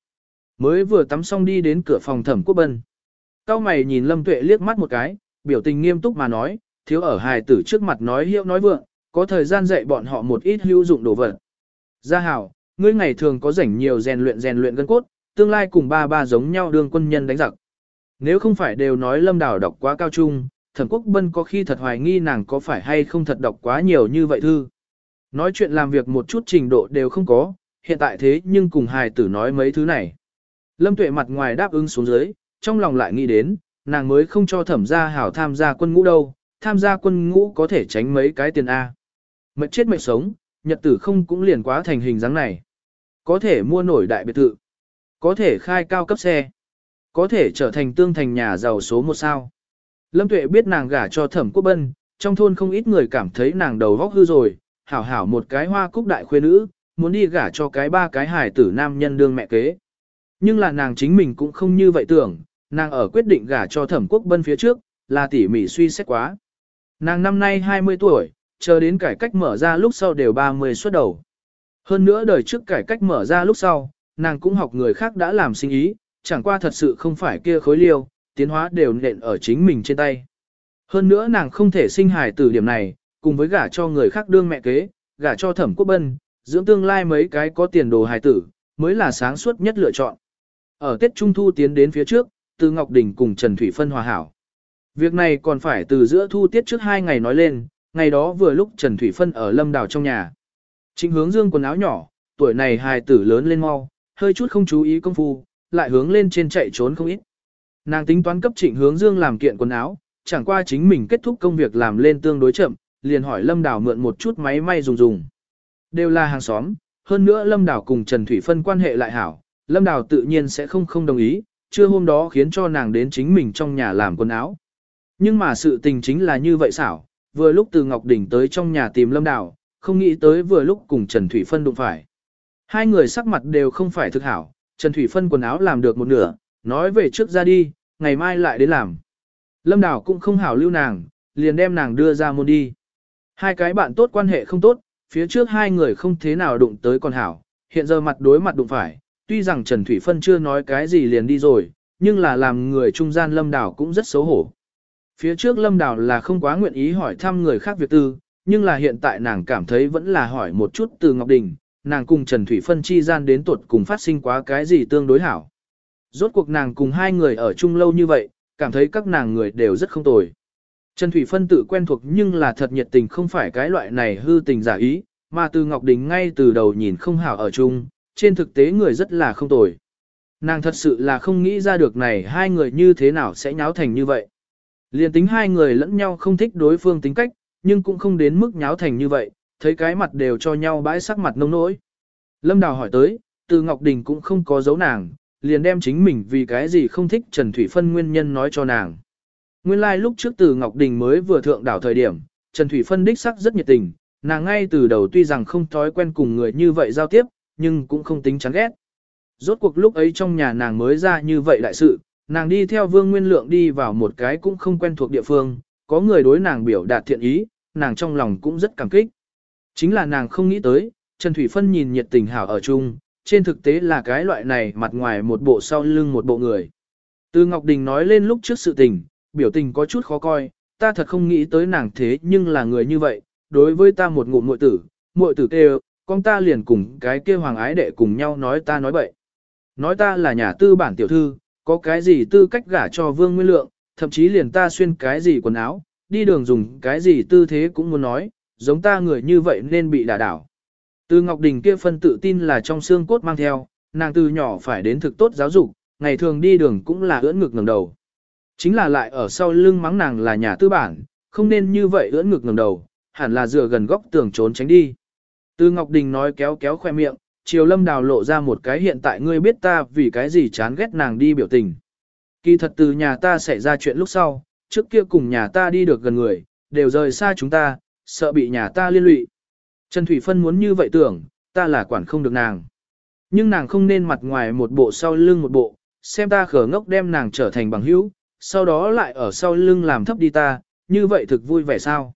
[SPEAKER 1] Mới vừa tắm xong đi đến cửa phòng thẩm quốc bân. Cao mày nhìn Lâm Tuệ liếc mắt một cái, biểu tình nghiêm túc mà nói, thiếu ở hài tử trước mặt nói hiệu nói vượng, có thời gian dạy bọn họ một ít hữu dụng đồ vật. Gia hảo, ngươi ngày thường có rảnh nhiều rèn luyện rèn luyện gân cốt, tương lai cùng ba ba giống nhau đương quân nhân đánh giặc. Nếu không phải đều nói lâm đảo đọc quá cao trung, thẩm quốc bân có khi thật hoài nghi nàng có phải hay không thật đọc quá nhiều như vậy thư. Nói chuyện làm việc một chút trình độ đều không có, hiện tại thế nhưng cùng hài tử nói mấy thứ này. Lâm tuệ mặt ngoài đáp ứng xuống dưới, trong lòng lại nghĩ đến, nàng mới không cho thẩm gia hảo tham gia quân ngũ đâu, tham gia quân ngũ có thể tránh mấy cái tiền A. Mệt chết mệt sống, nhật tử không cũng liền quá thành hình dáng này. Có thể mua nổi đại biệt thự, có thể khai cao cấp xe, có thể trở thành tương thành nhà giàu số một sao. Lâm Tuệ biết nàng gả cho thẩm quốc bân, trong thôn không ít người cảm thấy nàng đầu vóc hư rồi, hảo hảo một cái hoa cúc đại khuê nữ, muốn đi gả cho cái ba cái hài tử nam nhân đương mẹ kế. Nhưng là nàng chính mình cũng không như vậy tưởng, nàng ở quyết định gả cho thẩm quốc bân phía trước, là tỉ mỉ suy xét quá. Nàng năm nay 20 tuổi, chờ đến cải cách mở ra lúc sau đều 30 xuất đầu. Hơn nữa đời trước cải cách mở ra lúc sau, nàng cũng học người khác đã làm sinh ý, chẳng qua thật sự không phải kia khối liêu, tiến hóa đều nện ở chính mình trên tay. Hơn nữa nàng không thể sinh hài từ điểm này, cùng với gả cho người khác đương mẹ kế, gả cho thẩm quốc bân, dưỡng tương lai mấy cái có tiền đồ hài tử, mới là sáng suốt nhất lựa chọn. Ở Tết Trung Thu tiến đến phía trước, từ Ngọc Đình cùng Trần Thủy Phân hòa hảo. Việc này còn phải từ giữa thu tiết trước hai ngày nói lên, ngày đó vừa lúc Trần Thủy Phân ở lâm đảo trong nhà. Trịnh hướng dương quần áo nhỏ, tuổi này hài tử lớn lên mau, hơi chút không chú ý công phu, lại hướng lên trên chạy trốn không ít. Nàng tính toán cấp trịnh hướng dương làm kiện quần áo, chẳng qua chính mình kết thúc công việc làm lên tương đối chậm, liền hỏi lâm Đào mượn một chút máy may dùng dùng. Đều là hàng xóm, hơn nữa lâm Đào cùng Trần Thủy Phân quan hệ lại hảo, lâm Đào tự nhiên sẽ không không đồng ý, chưa hôm đó khiến cho nàng đến chính mình trong nhà làm quần áo. Nhưng mà sự tình chính là như vậy xảo, vừa lúc từ Ngọc Đỉnh tới trong nhà tìm Lâm Đào, không nghĩ tới vừa lúc cùng Trần Thủy Phân đụng phải. Hai người sắc mặt đều không phải thực hảo, Trần Thủy Phân quần áo làm được một nửa, nói về trước ra đi, ngày mai lại đến làm. Lâm Đào cũng không hảo lưu nàng, liền đem nàng đưa ra môn đi. Hai cái bạn tốt quan hệ không tốt, phía trước hai người không thế nào đụng tới con hảo, hiện giờ mặt đối mặt đụng phải, tuy rằng Trần Thủy Phân chưa nói cái gì liền đi rồi, nhưng là làm người trung gian Lâm Đào cũng rất xấu hổ. Phía trước Lâm Đào là không quá nguyện ý hỏi thăm người khác việc tư, nhưng là hiện tại nàng cảm thấy vẫn là hỏi một chút từ Ngọc Đình, nàng cùng Trần Thủy Phân chi gian đến tuột cùng phát sinh quá cái gì tương đối hảo. Rốt cuộc nàng cùng hai người ở chung lâu như vậy, cảm thấy các nàng người đều rất không tồi. Trần Thủy Phân tự quen thuộc nhưng là thật nhiệt tình không phải cái loại này hư tình giả ý, mà từ Ngọc Đình ngay từ đầu nhìn không hảo ở chung, trên thực tế người rất là không tồi. Nàng thật sự là không nghĩ ra được này hai người như thế nào sẽ nháo thành như vậy. Liên tính hai người lẫn nhau không thích đối phương tính cách, nhưng cũng không đến mức nháo thành như vậy, thấy cái mặt đều cho nhau bãi sắc mặt nông nỗi. Lâm Đào hỏi tới, từ Ngọc Đình cũng không có dấu nàng, liền đem chính mình vì cái gì không thích Trần Thủy Phân nguyên nhân nói cho nàng. Nguyên lai like lúc trước từ Ngọc Đình mới vừa thượng đảo thời điểm, Trần Thủy Phân đích sắc rất nhiệt tình, nàng ngay từ đầu tuy rằng không thói quen cùng người như vậy giao tiếp, nhưng cũng không tính chán ghét. Rốt cuộc lúc ấy trong nhà nàng mới ra như vậy đại sự, nàng đi theo Vương Nguyên Lượng đi vào một cái cũng không quen thuộc địa phương, có người đối nàng biểu đạt thiện ý, nàng trong lòng cũng rất cảm kích. Chính là nàng không nghĩ tới, Trần Thủy Phân nhìn nhiệt tình hảo ở chung, trên thực tế là cái loại này mặt ngoài một bộ sau lưng một bộ người. Từ Ngọc Đình nói lên lúc trước sự tình, biểu tình có chút khó coi, ta thật không nghĩ tới nàng thế nhưng là người như vậy, đối với ta một ngụm muội tử, muội tử kêu, con ta liền cùng cái kia hoàng ái đệ cùng nhau nói ta nói bậy. Nói ta là nhà tư bản tiểu thư, có cái gì tư cách gả cho vương nguyên lượng, thậm chí liền ta xuyên cái gì quần áo, đi đường dùng cái gì tư thế cũng muốn nói, giống ta người như vậy nên bị đả đảo. Từ Ngọc Đình kia phân tự tin là trong xương cốt mang theo, nàng từ nhỏ phải đến thực tốt giáo dục, ngày thường đi đường cũng là ưỡn ngực ngẩng đầu. Chính là lại ở sau lưng mắng nàng là nhà tư bản, không nên như vậy ưỡn ngực ngẩng đầu, hẳn là dựa gần góc tường trốn tránh đi. Từ Ngọc Đình nói kéo kéo khoe miệng, Triều Lâm Đào lộ ra một cái hiện tại ngươi biết ta vì cái gì chán ghét nàng đi biểu tình. Kỳ thật từ nhà ta xảy ra chuyện lúc sau, trước kia cùng nhà ta đi được gần người, đều rời xa chúng ta, sợ bị nhà ta liên lụy. Trần Thủy Phân muốn như vậy tưởng, ta là quản không được nàng. Nhưng nàng không nên mặt ngoài một bộ sau lưng một bộ, xem ta khở ngốc đem nàng trở thành bằng hữu, sau đó lại ở sau lưng làm thấp đi ta, như vậy thực vui vẻ sao.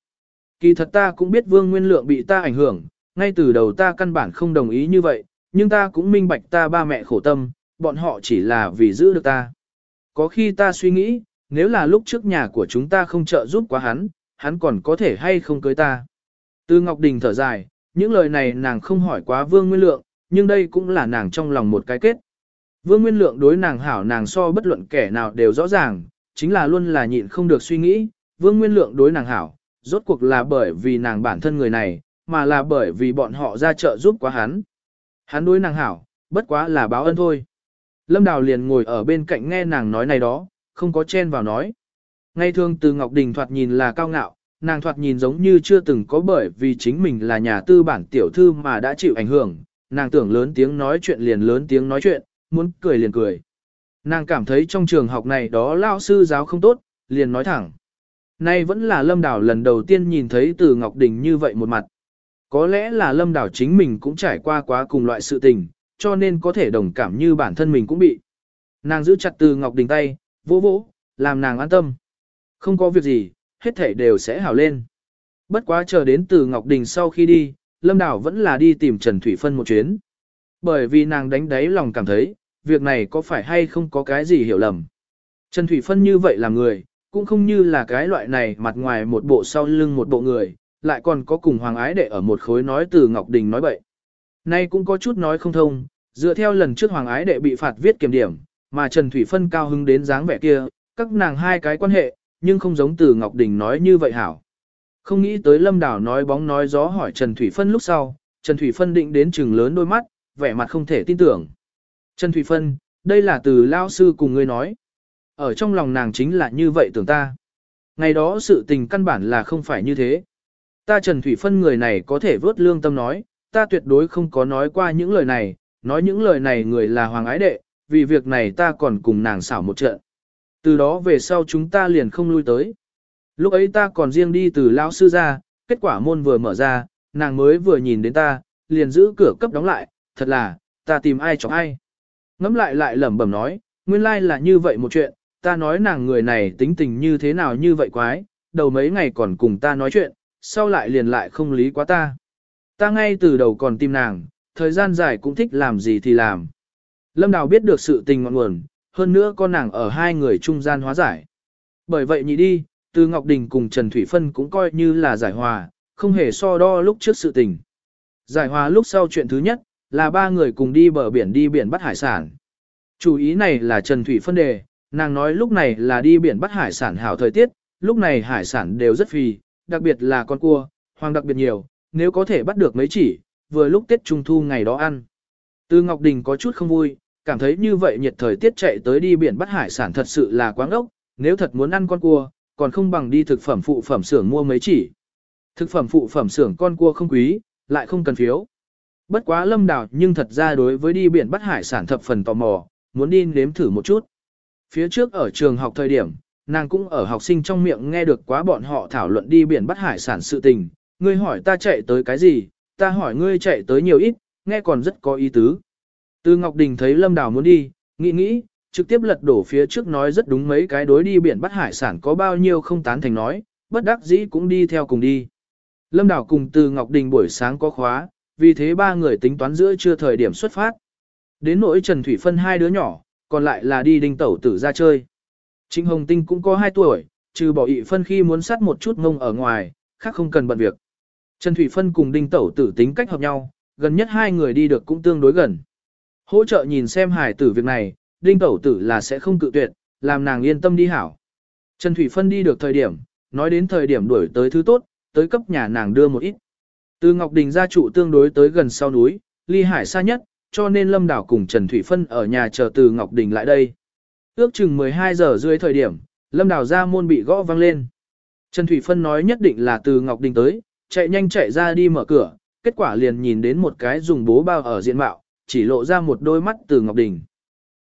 [SPEAKER 1] Kỳ thật ta cũng biết vương nguyên lượng bị ta ảnh hưởng, ngay từ đầu ta căn bản không đồng ý như vậy, nhưng ta cũng minh bạch ta ba mẹ khổ tâm, bọn họ chỉ là vì giữ được ta. Có khi ta suy nghĩ, nếu là lúc trước nhà của chúng ta không trợ giúp quá hắn, hắn còn có thể hay không cưới ta. Từ Ngọc Đình thở dài, những lời này nàng không hỏi quá Vương Nguyên Lượng, nhưng đây cũng là nàng trong lòng một cái kết. Vương Nguyên Lượng đối nàng hảo nàng so bất luận kẻ nào đều rõ ràng, chính là luôn là nhịn không được suy nghĩ, Vương Nguyên Lượng đối nàng hảo, rốt cuộc là bởi vì nàng bản thân người này, mà là bởi vì bọn họ ra chợ giúp quá hắn. Hắn đối nàng hảo, bất quá là báo ân thôi. Lâm Đào liền ngồi ở bên cạnh nghe nàng nói này đó, không có chen vào nói. Ngay thường từ Ngọc Đình thoạt nhìn là cao ngạo, nàng thoạt nhìn giống như chưa từng có bởi vì chính mình là nhà tư bản tiểu thư mà đã chịu ảnh hưởng, nàng tưởng lớn tiếng nói chuyện liền lớn tiếng nói chuyện, muốn cười liền cười. Nàng cảm thấy trong trường học này đó lao sư giáo không tốt, liền nói thẳng. Nay vẫn là Lâm Đảo lần đầu tiên nhìn thấy từ Ngọc Đình như vậy một mặt. Có lẽ là Lâm Đảo chính mình cũng trải qua quá cùng loại sự tình, cho nên có thể đồng cảm như bản thân mình cũng bị. Nàng giữ chặt từ Ngọc Đình tay, vỗ vỗ, làm nàng an tâm. Không có việc gì, hết thể đều sẽ hảo lên. Bất quá chờ đến từ Ngọc Đình sau khi đi, Lâm Đảo vẫn là đi tìm Trần Thủy Phân một chuyến. Bởi vì nàng đánh đáy lòng cảm thấy, việc này có phải hay không có cái gì hiểu lầm. Trần Thủy Phân như vậy là người, cũng không như là cái loại này mặt ngoài một bộ sau lưng một bộ người, lại còn có cùng Hoàng Ái Đệ ở một khối nói từ Ngọc Đình nói bậy. Nay cũng có chút nói không thông, dựa theo lần trước Hoàng Ái Đệ bị phạt viết kiểm điểm, mà Trần Thủy Phân cao hứng đến dáng vẻ kia, các nàng hai cái quan hệ, nhưng không giống từ Ngọc Đình nói như vậy hảo. Không nghĩ tới Lâm Đảo nói bóng nói gió hỏi Trần Thủy Phân lúc sau, Trần Thủy Phân định đến trừng lớn đôi mắt, vẻ mặt không thể tin tưởng. Trần Thủy Phân, đây là từ lao sư cùng ngươi nói. Ở trong lòng nàng chính là như vậy tưởng ta. Ngày đó sự tình căn bản là không phải như thế. Ta Trần Thủy Phân người này có thể vớt lương tâm nói, ta tuyệt đối không có nói qua những lời này, nói những lời này người là Hoàng Ái Đệ, vì việc này ta còn cùng nàng xảo một trận. Từ đó về sau chúng ta liền không lui tới. Lúc ấy ta còn riêng đi từ lão sư ra, kết quả môn vừa mở ra, nàng mới vừa nhìn đến ta, liền giữ cửa cấp đóng lại, thật là, ta tìm ai chọc ai. Ngắm lại lại lẩm bẩm nói, nguyên lai là như vậy một chuyện, ta nói nàng người này tính tình như thế nào như vậy quái, đầu mấy ngày còn cùng ta nói chuyện, sau lại liền lại không lý quá ta. Ta ngay từ đầu còn tìm nàng, thời gian dài cũng thích làm gì thì làm. Lâm Đào biết được sự tình ngọn nguồn, hơn nữa con nàng ở hai người trung gian hóa giải. Bởi vậy nhị đi, từ Ngọc Đình cùng Trần Thủy Phân cũng coi như là giải hòa, không hề so đo lúc trước sự tình. Giải hòa lúc sau chuyện thứ nhất, là ba người cùng đi bờ biển đi biển bắt hải sản. Chủ ý này là Trần Thủy Phân đề, nàng nói lúc này là đi biển bắt hải sản hảo thời tiết, lúc này hải sản đều rất phì, đặc biệt là con cua, hoàng đặc biệt nhiều, nếu có thể bắt được mấy chỉ, vừa lúc Tết Trung Thu ngày đó ăn. Từ Ngọc Đình có chút không vui, cảm thấy như vậy nhiệt thời tiết chạy tới đi biển bắt hải sản thật sự là quá ngốc, nếu thật muốn ăn con cua, còn không bằng đi thực phẩm phụ phẩm xưởng mua mấy chỉ. Thực phẩm phụ phẩm xưởng con cua không quý, lại không cần phiếu. Bất quá lâm đảo nhưng thật ra đối với đi biển bắt hải sản thập phần tò mò, muốn đi nếm thử một chút. Phía trước ở trường học thời điểm, nàng cũng ở học sinh trong miệng nghe được quá bọn họ thảo luận đi biển bắt hải sản sự tình. Ngươi hỏi ta chạy tới cái gì, ta hỏi ngươi chạy tới nhiều ít, nghe còn rất có ý tứ. Từ Ngọc Đình thấy Lâm Đào muốn đi, nghĩ nghĩ, trực tiếp lật đổ phía trước nói rất đúng mấy cái đối đi biển bắt hải sản có bao nhiêu không tán thành nói, bất đắc dĩ cũng đi theo cùng đi. Lâm Đào cùng từ Ngọc Đình buổi sáng có khóa, vì thế ba người tính toán giữa chưa thời điểm xuất phát. Đến nỗi Trần Thủy phân hai đứa nhỏ, còn lại là đi đinh tẩu tử ra chơi. Trịnh Hồng Tinh cũng có 2 tuổi, trừ bỏ ị phân khi muốn sát một chút ngông ở ngoài, khác không cần bận việc. Trần Thủy Phân cùng đinh tẩu tử tính cách hợp nhau, gần nhất hai người đi được cũng tương đối gần. Hỗ trợ nhìn xem hải tử việc này, đinh tẩu tử là sẽ không cự tuyệt, làm nàng yên tâm đi hảo. Trần Thủy Phân đi được thời điểm, nói đến thời điểm đuổi tới thứ tốt, tới cấp nhà nàng đưa một ít. Từ Ngọc Đình gia trụ tương đối tới gần sau núi, ly hải xa nhất, cho nên Lâm Đảo cùng Trần Thủy Phân ở nhà chờ từ Ngọc Đình lại đây. Ước chừng 12 giờ dưới thời điểm, Lâm Đảo ra môn bị gõ vang lên. Trần Thủy Phân nói nhất định là từ Ngọc Đình tới, chạy nhanh chạy ra đi mở cửa, kết quả liền nhìn đến một cái dùng bố bao ở diện mạo, chỉ lộ ra một đôi mắt từ Ngọc Đình.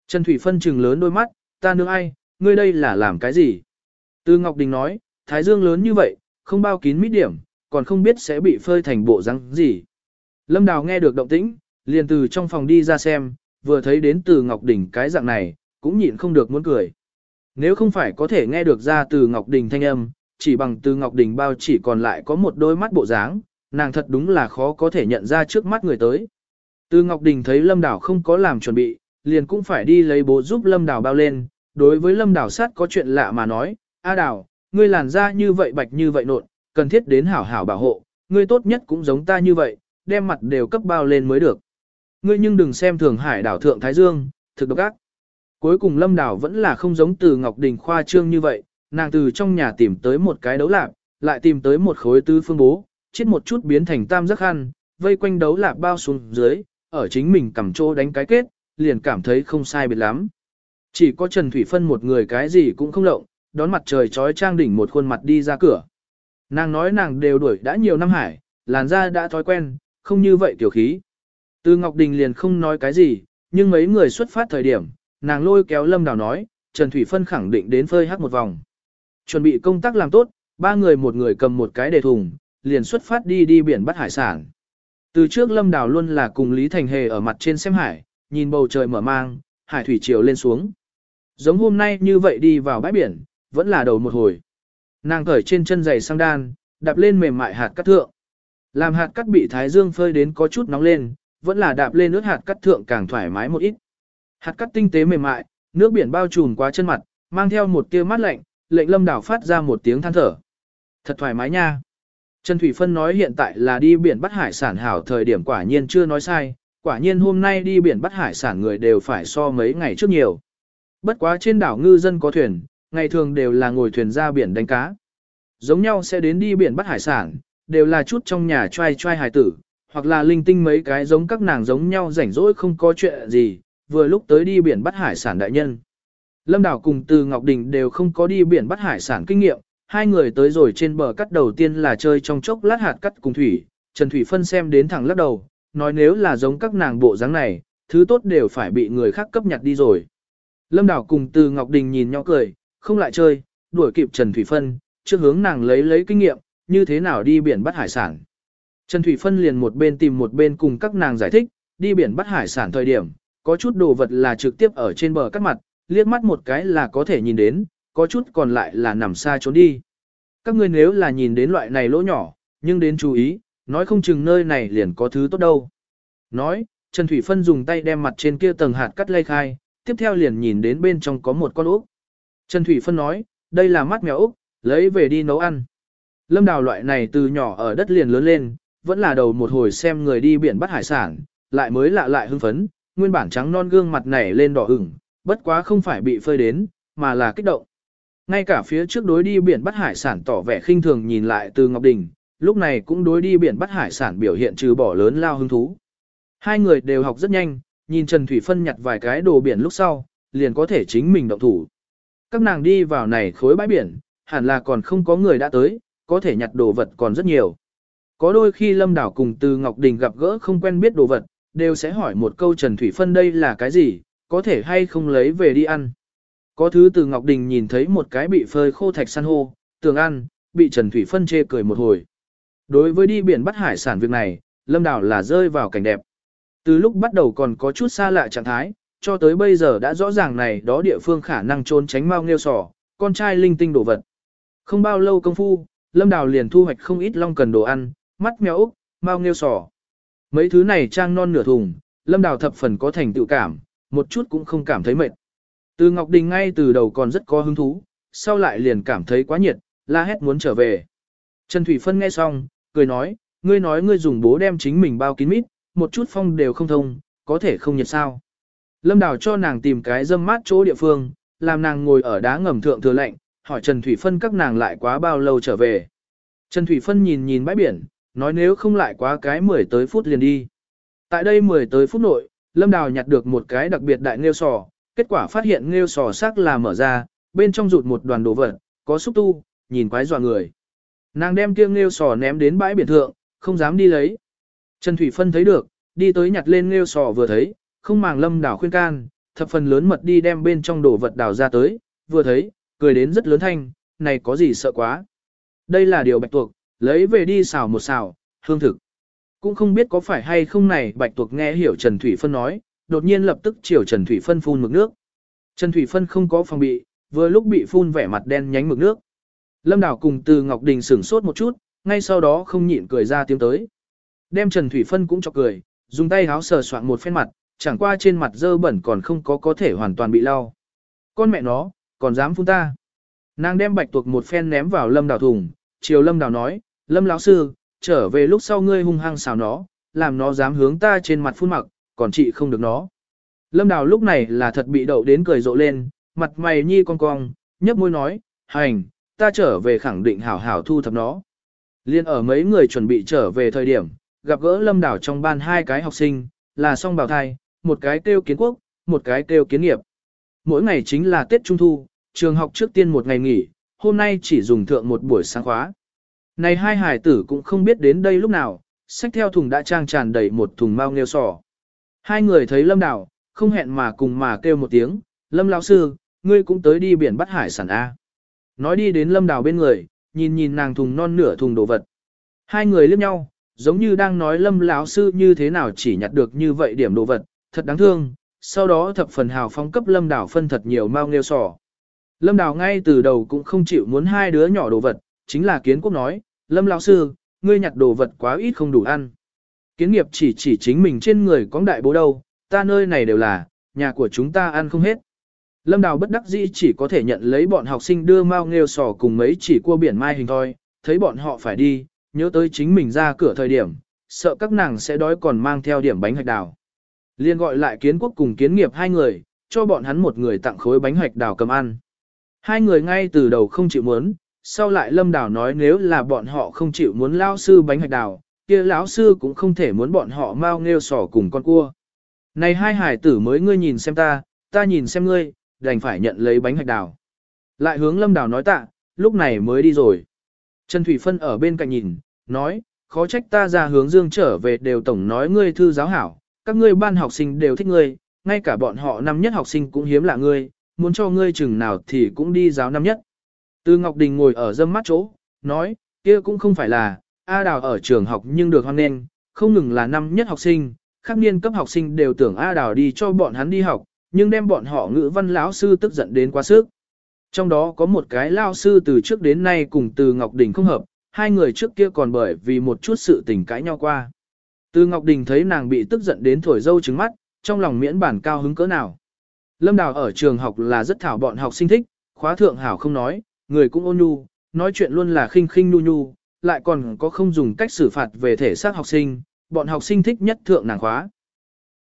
[SPEAKER 1] Trần Thủy Phân trừng lớn đôi mắt, ta nương ai, ngươi đây là làm cái gì? Từ Ngọc Đình nói, Thái Dương lớn như vậy, không bao kín mít điểm, còn không biết sẽ bị phơi thành bộ răng gì. Lâm Đào nghe được động tĩnh, liền từ trong phòng đi ra xem, vừa thấy đến từ Ngọc Đình cái dạng này, cũng nhịn không được muốn cười. Nếu không phải có thể nghe được ra từ Ngọc Đình thanh âm, chỉ bằng từ Ngọc Đình bao chỉ còn lại có một đôi mắt bộ dáng, nàng thật đúng là khó có thể nhận ra trước mắt người tới. Từ Ngọc Đình thấy Lâm Đảo không có làm chuẩn bị, liền cũng phải đi lấy bố giúp Lâm Đảo bao lên, đối với Lâm Đảo sát có chuyện lạ mà nói, A Đảo, ngươi làn da như vậy bạch như vậy nộn, cần thiết đến hảo hảo bảo hộ, ngươi tốt nhất cũng giống ta như vậy, đem mặt đều cấp bao lên mới được. Ngươi nhưng đừng xem thường hải đảo thượng Thái Dương, thực độc ác. Cuối cùng Lâm Đảo vẫn là không giống từ Ngọc Đình khoa trương như vậy, nàng từ trong nhà tìm tới một cái đấu lạc, lại tìm tới một khối tứ phương bố, chết một chút biến thành tam giác khăn, vây quanh đấu lạc bao xuống dưới, ở chính mình cầm chỗ đánh cái kết, liền cảm thấy không sai biệt lắm. Chỉ có Trần Thủy Phân một người cái gì cũng không lộng, đón mặt trời trói trang đỉnh một khuôn mặt đi ra cửa. Nàng nói nàng đều đuổi đã nhiều năm hải, làn da đã thói quen, không như vậy tiểu khí. Từ Ngọc Đình liền không nói cái gì, nhưng mấy người xuất phát thời điểm, nàng lôi kéo Lâm Đào nói, Trần Thủy Phân khẳng định đến phơi hắc một vòng. Chuẩn bị công tác làm tốt, ba người một người cầm một cái đề thùng, liền xuất phát đi đi biển bắt hải sản. Từ trước Lâm Đào luôn là cùng Lý Thành Hề ở mặt trên xem hải, nhìn bầu trời mở mang, hải thủy chiều lên xuống. Giống hôm nay như vậy đi vào bãi biển, vẫn là đầu một hồi. Nàng cởi trên chân giày sang đan, đạp lên mềm mại hạt cắt thượng. Làm hạt cắt bị thái dương phơi đến có chút nóng lên, vẫn là đạp lên nước hạt cắt thượng càng thoải mái một ít. Hạt cắt tinh tế mềm mại, nước biển bao trùm qua chân mặt, mang theo một tia mát lạnh, lệnh lâm đảo phát ra một tiếng than thở. Thật thoải mái nha. Trần Thủy Phân nói hiện tại là đi biển bắt hải sản hảo thời điểm quả nhiên chưa nói sai, quả nhiên hôm nay đi biển bắt hải sản người đều phải so mấy ngày trước nhiều. Bất quá trên đảo ngư dân có thuyền, ngày thường đều là ngồi thuyền ra biển đánh cá. Giống nhau sẽ đến đi biển bắt hải sản, đều là chút trong nhà trai trai hải tử, hoặc là linh tinh mấy cái giống các nàng giống nhau rảnh rỗi không có chuyện gì, vừa lúc tới đi biển bắt hải sản đại nhân. Lâm Đảo cùng Từ Ngọc Đình đều không có đi biển bắt hải sản kinh nghiệm, hai người tới rồi trên bờ cắt đầu tiên là chơi trong chốc lát hạt cắt cùng thủy, Trần Thủy Phân xem đến thẳng lắc đầu, nói nếu là giống các nàng bộ dáng này, thứ tốt đều phải bị người khác cấp nhặt đi rồi. Lâm Đảo cùng Từ Ngọc Đình nhìn nhau cười, không lại chơi, đuổi kịp Trần Thủy Phân, trước hướng nàng lấy lấy kinh nghiệm, như thế nào đi biển bắt hải sản. Trần Thủy Phân liền một bên tìm một bên cùng các nàng giải thích, đi biển bắt hải sản thời điểm, có chút đồ vật là trực tiếp ở trên bờ cắt mặt, liếc mắt một cái là có thể nhìn đến, có chút còn lại là nằm xa trốn đi. Các ngươi nếu là nhìn đến loại này lỗ nhỏ, nhưng đến chú ý, nói không chừng nơi này liền có thứ tốt đâu. Nói, Trần Thủy Phân dùng tay đem mặt trên kia tầng hạt cắt lay khai, tiếp theo liền nhìn đến bên trong có một con ốc. Trần Thủy Phân nói, đây là mắt mèo ốc, lấy về đi nấu ăn. Lâm đào loại này từ nhỏ ở đất liền lớn lên, vẫn là đầu một hồi xem người đi biển bắt hải sản, lại mới lạ lại hưng phấn, nguyên bản trắng non gương mặt nảy lên đỏ ửng, bất quá không phải bị phơi đến, mà là kích động. Ngay cả phía trước đối đi biển bắt hải sản tỏ vẻ khinh thường nhìn lại từ Ngọc Đình, lúc này cũng đối đi biển bắt hải sản biểu hiện trừ bỏ lớn lao hứng thú. Hai người đều học rất nhanh, nhìn Trần Thủy Phân nhặt vài cái đồ biển lúc sau, liền có thể chính mình động thủ. Các nàng đi vào này khối bãi biển, hẳn là còn không có người đã tới, có thể nhặt đồ vật còn rất nhiều. Có đôi khi Lâm Đảo cùng từ Ngọc Đình gặp gỡ không quen biết đồ vật, đều sẽ hỏi một câu Trần Thủy Phân đây là cái gì, có thể hay không lấy về đi ăn. Có thứ từ Ngọc Đình nhìn thấy một cái bị phơi khô thạch san hô, tường ăn, bị Trần Thủy Phân chê cười một hồi. Đối với đi biển bắt hải sản việc này, Lâm Đảo là rơi vào cảnh đẹp. Từ lúc bắt đầu còn có chút xa lạ trạng thái, cho tới bây giờ đã rõ ràng này đó địa phương khả năng trốn tránh mau nghêu sò, con trai linh tinh đồ vật. Không bao lâu công phu, Lâm Đào liền thu hoạch không ít long cần đồ ăn, mắt mèo úc, mau nghêu sò. Mấy thứ này trang non nửa thùng, Lâm Đào thập phần có thành tựu cảm, một chút cũng không cảm thấy mệt. Từ Ngọc Đình ngay từ đầu còn rất có hứng thú, sau lại liền cảm thấy quá nhiệt, la hét muốn trở về. Trần Thủy Phân nghe xong, cười nói, ngươi nói ngươi dùng bố đem chính mình bao kín mít, một chút phong đều không thông, có thể không nhiệt sao. Lâm Đào cho nàng tìm cái dâm mát chỗ địa phương, làm nàng ngồi ở đá ngầm thượng thừa lạnh, hỏi Trần Thủy Phân các nàng lại quá bao lâu trở về. Trần Thủy Phân nhìn nhìn bãi biển, nói nếu không lại quá cái 10 tới phút liền đi. Tại đây 10 tới phút nội, Lâm Đào nhặt được một cái đặc biệt đại nêu sò, kết quả phát hiện nghêu sò xác là mở ra, bên trong rụt một đoàn đồ vật, có xúc tu, nhìn quái dọa người. Nàng đem kia nghêu sò ném đến bãi biển thượng, không dám đi lấy. Trần Thủy Phân thấy được, đi tới nhặt lên nghêu sò vừa thấy, không màng lâm đảo khuyên can, thập phần lớn mật đi đem bên trong đồ vật đào ra tới, vừa thấy, cười đến rất lớn thanh, này có gì sợ quá. Đây là điều bạch tuộc, lấy về đi xào một xào, hương thực. Cũng không biết có phải hay không này bạch tuộc nghe hiểu Trần Thủy Phân nói, đột nhiên lập tức chiều Trần Thủy Phân phun mực nước. Trần Thủy Phân không có phòng bị, vừa lúc bị phun vẻ mặt đen nhánh mực nước. Lâm Đào cùng từ Ngọc Đình sửng sốt một chút, ngay sau đó không nhịn cười ra tiếng tới. Đem Trần Thủy Phân cũng cho cười, dùng tay háo sờ soạn một phen mặt, chẳng qua trên mặt dơ bẩn còn không có có thể hoàn toàn bị lau. Con mẹ nó, còn dám phun ta. Nàng đem bạch tuộc một phen ném vào lâm đào thùng, chiều lâm đào nói, lâm lão sư, trở về lúc sau ngươi hung hăng xào nó, làm nó dám hướng ta trên mặt phun mặc, còn chị không được nó. Lâm đào lúc này là thật bị đậu đến cười rộ lên, mặt mày nhi cong cong, nhấp môi nói, hành, ta trở về khẳng định hảo hảo thu thập nó. Liên ở mấy người chuẩn bị trở về thời điểm, gặp gỡ lâm đảo trong ban hai cái học sinh, là song bào thai, một cái kêu kiến quốc, một cái kêu kiến nghiệp. Mỗi ngày chính là Tết Trung Thu, trường học trước tiên một ngày nghỉ, hôm nay chỉ dùng thượng một buổi sáng khóa. Này hai hải tử cũng không biết đến đây lúc nào, sách theo thùng đã trang tràn đầy một thùng mau nghêu sò. Hai người thấy lâm đảo, không hẹn mà cùng mà kêu một tiếng, lâm lão sư, ngươi cũng tới đi biển bắt hải sản A. Nói đi đến lâm đảo bên người, nhìn nhìn nàng thùng non nửa thùng đồ vật. Hai người liếc nhau, giống như đang nói lâm lão sư như thế nào chỉ nhặt được như vậy điểm đồ vật, thật đáng thương, sau đó thập phần hào phóng cấp lâm đảo phân thật nhiều mau nghêu sò. Lâm đảo ngay từ đầu cũng không chịu muốn hai đứa nhỏ đồ vật, chính là kiến quốc nói, lâm lão sư, ngươi nhặt đồ vật quá ít không đủ ăn. Kiến nghiệp chỉ chỉ chính mình trên người có đại bố đâu, ta nơi này đều là, nhà của chúng ta ăn không hết. Lâm Đào bất đắc dĩ chỉ có thể nhận lấy bọn học sinh đưa mau nghêu sò cùng mấy chỉ cua biển mai hình thôi, thấy bọn họ phải đi, nhớ tới chính mình ra cửa thời điểm, sợ các nàng sẽ đói còn mang theo điểm bánh hạch đào. Liên gọi lại kiến quốc cùng kiến nghiệp hai người, cho bọn hắn một người tặng khối bánh hạch đào cầm ăn. Hai người ngay từ đầu không chịu muốn, sau lại lâm đào nói nếu là bọn họ không chịu muốn lao sư bánh hạch đào, kia lão sư cũng không thể muốn bọn họ mau nghêu sò cùng con cua. Này hai hải tử mới ngươi nhìn xem ta, ta nhìn xem ngươi, đành phải nhận lấy bánh hạch đào. Lại hướng lâm đào nói tạ, lúc này mới đi rồi. Trần Thủy Phân ở bên cạnh nhìn, nói, khó trách ta ra hướng dương trở về đều tổng nói ngươi thư giáo hảo, các ngươi ban học sinh đều thích ngươi, ngay cả bọn họ năm nhất học sinh cũng hiếm lạ ngươi, muốn cho ngươi chừng nào thì cũng đi giáo năm nhất. Từ Ngọc Đình ngồi ở dâm mắt chỗ, nói, kia cũng không phải là, A Đào ở trường học nhưng được hoan nghênh, không ngừng là năm nhất học sinh, các niên cấp học sinh đều tưởng A Đào đi cho bọn hắn đi học, nhưng đem bọn họ ngữ văn lão sư tức giận đến quá sức. Trong đó có một cái lao sư từ trước đến nay cùng từ Ngọc Đình không hợp, hai người trước kia còn bởi vì một chút sự tình cãi nhau qua. Từ Ngọc Đình thấy nàng bị tức giận đến thổi dâu trứng mắt, trong lòng miễn bản cao hứng cỡ nào. Lâm Đào ở trường học là rất thảo bọn học sinh thích, khóa thượng hảo không nói, người cũng ôn nhu, nói chuyện luôn là khinh khinh nu nhu, lại còn có không dùng cách xử phạt về thể xác học sinh, bọn học sinh thích nhất thượng nàng khóa.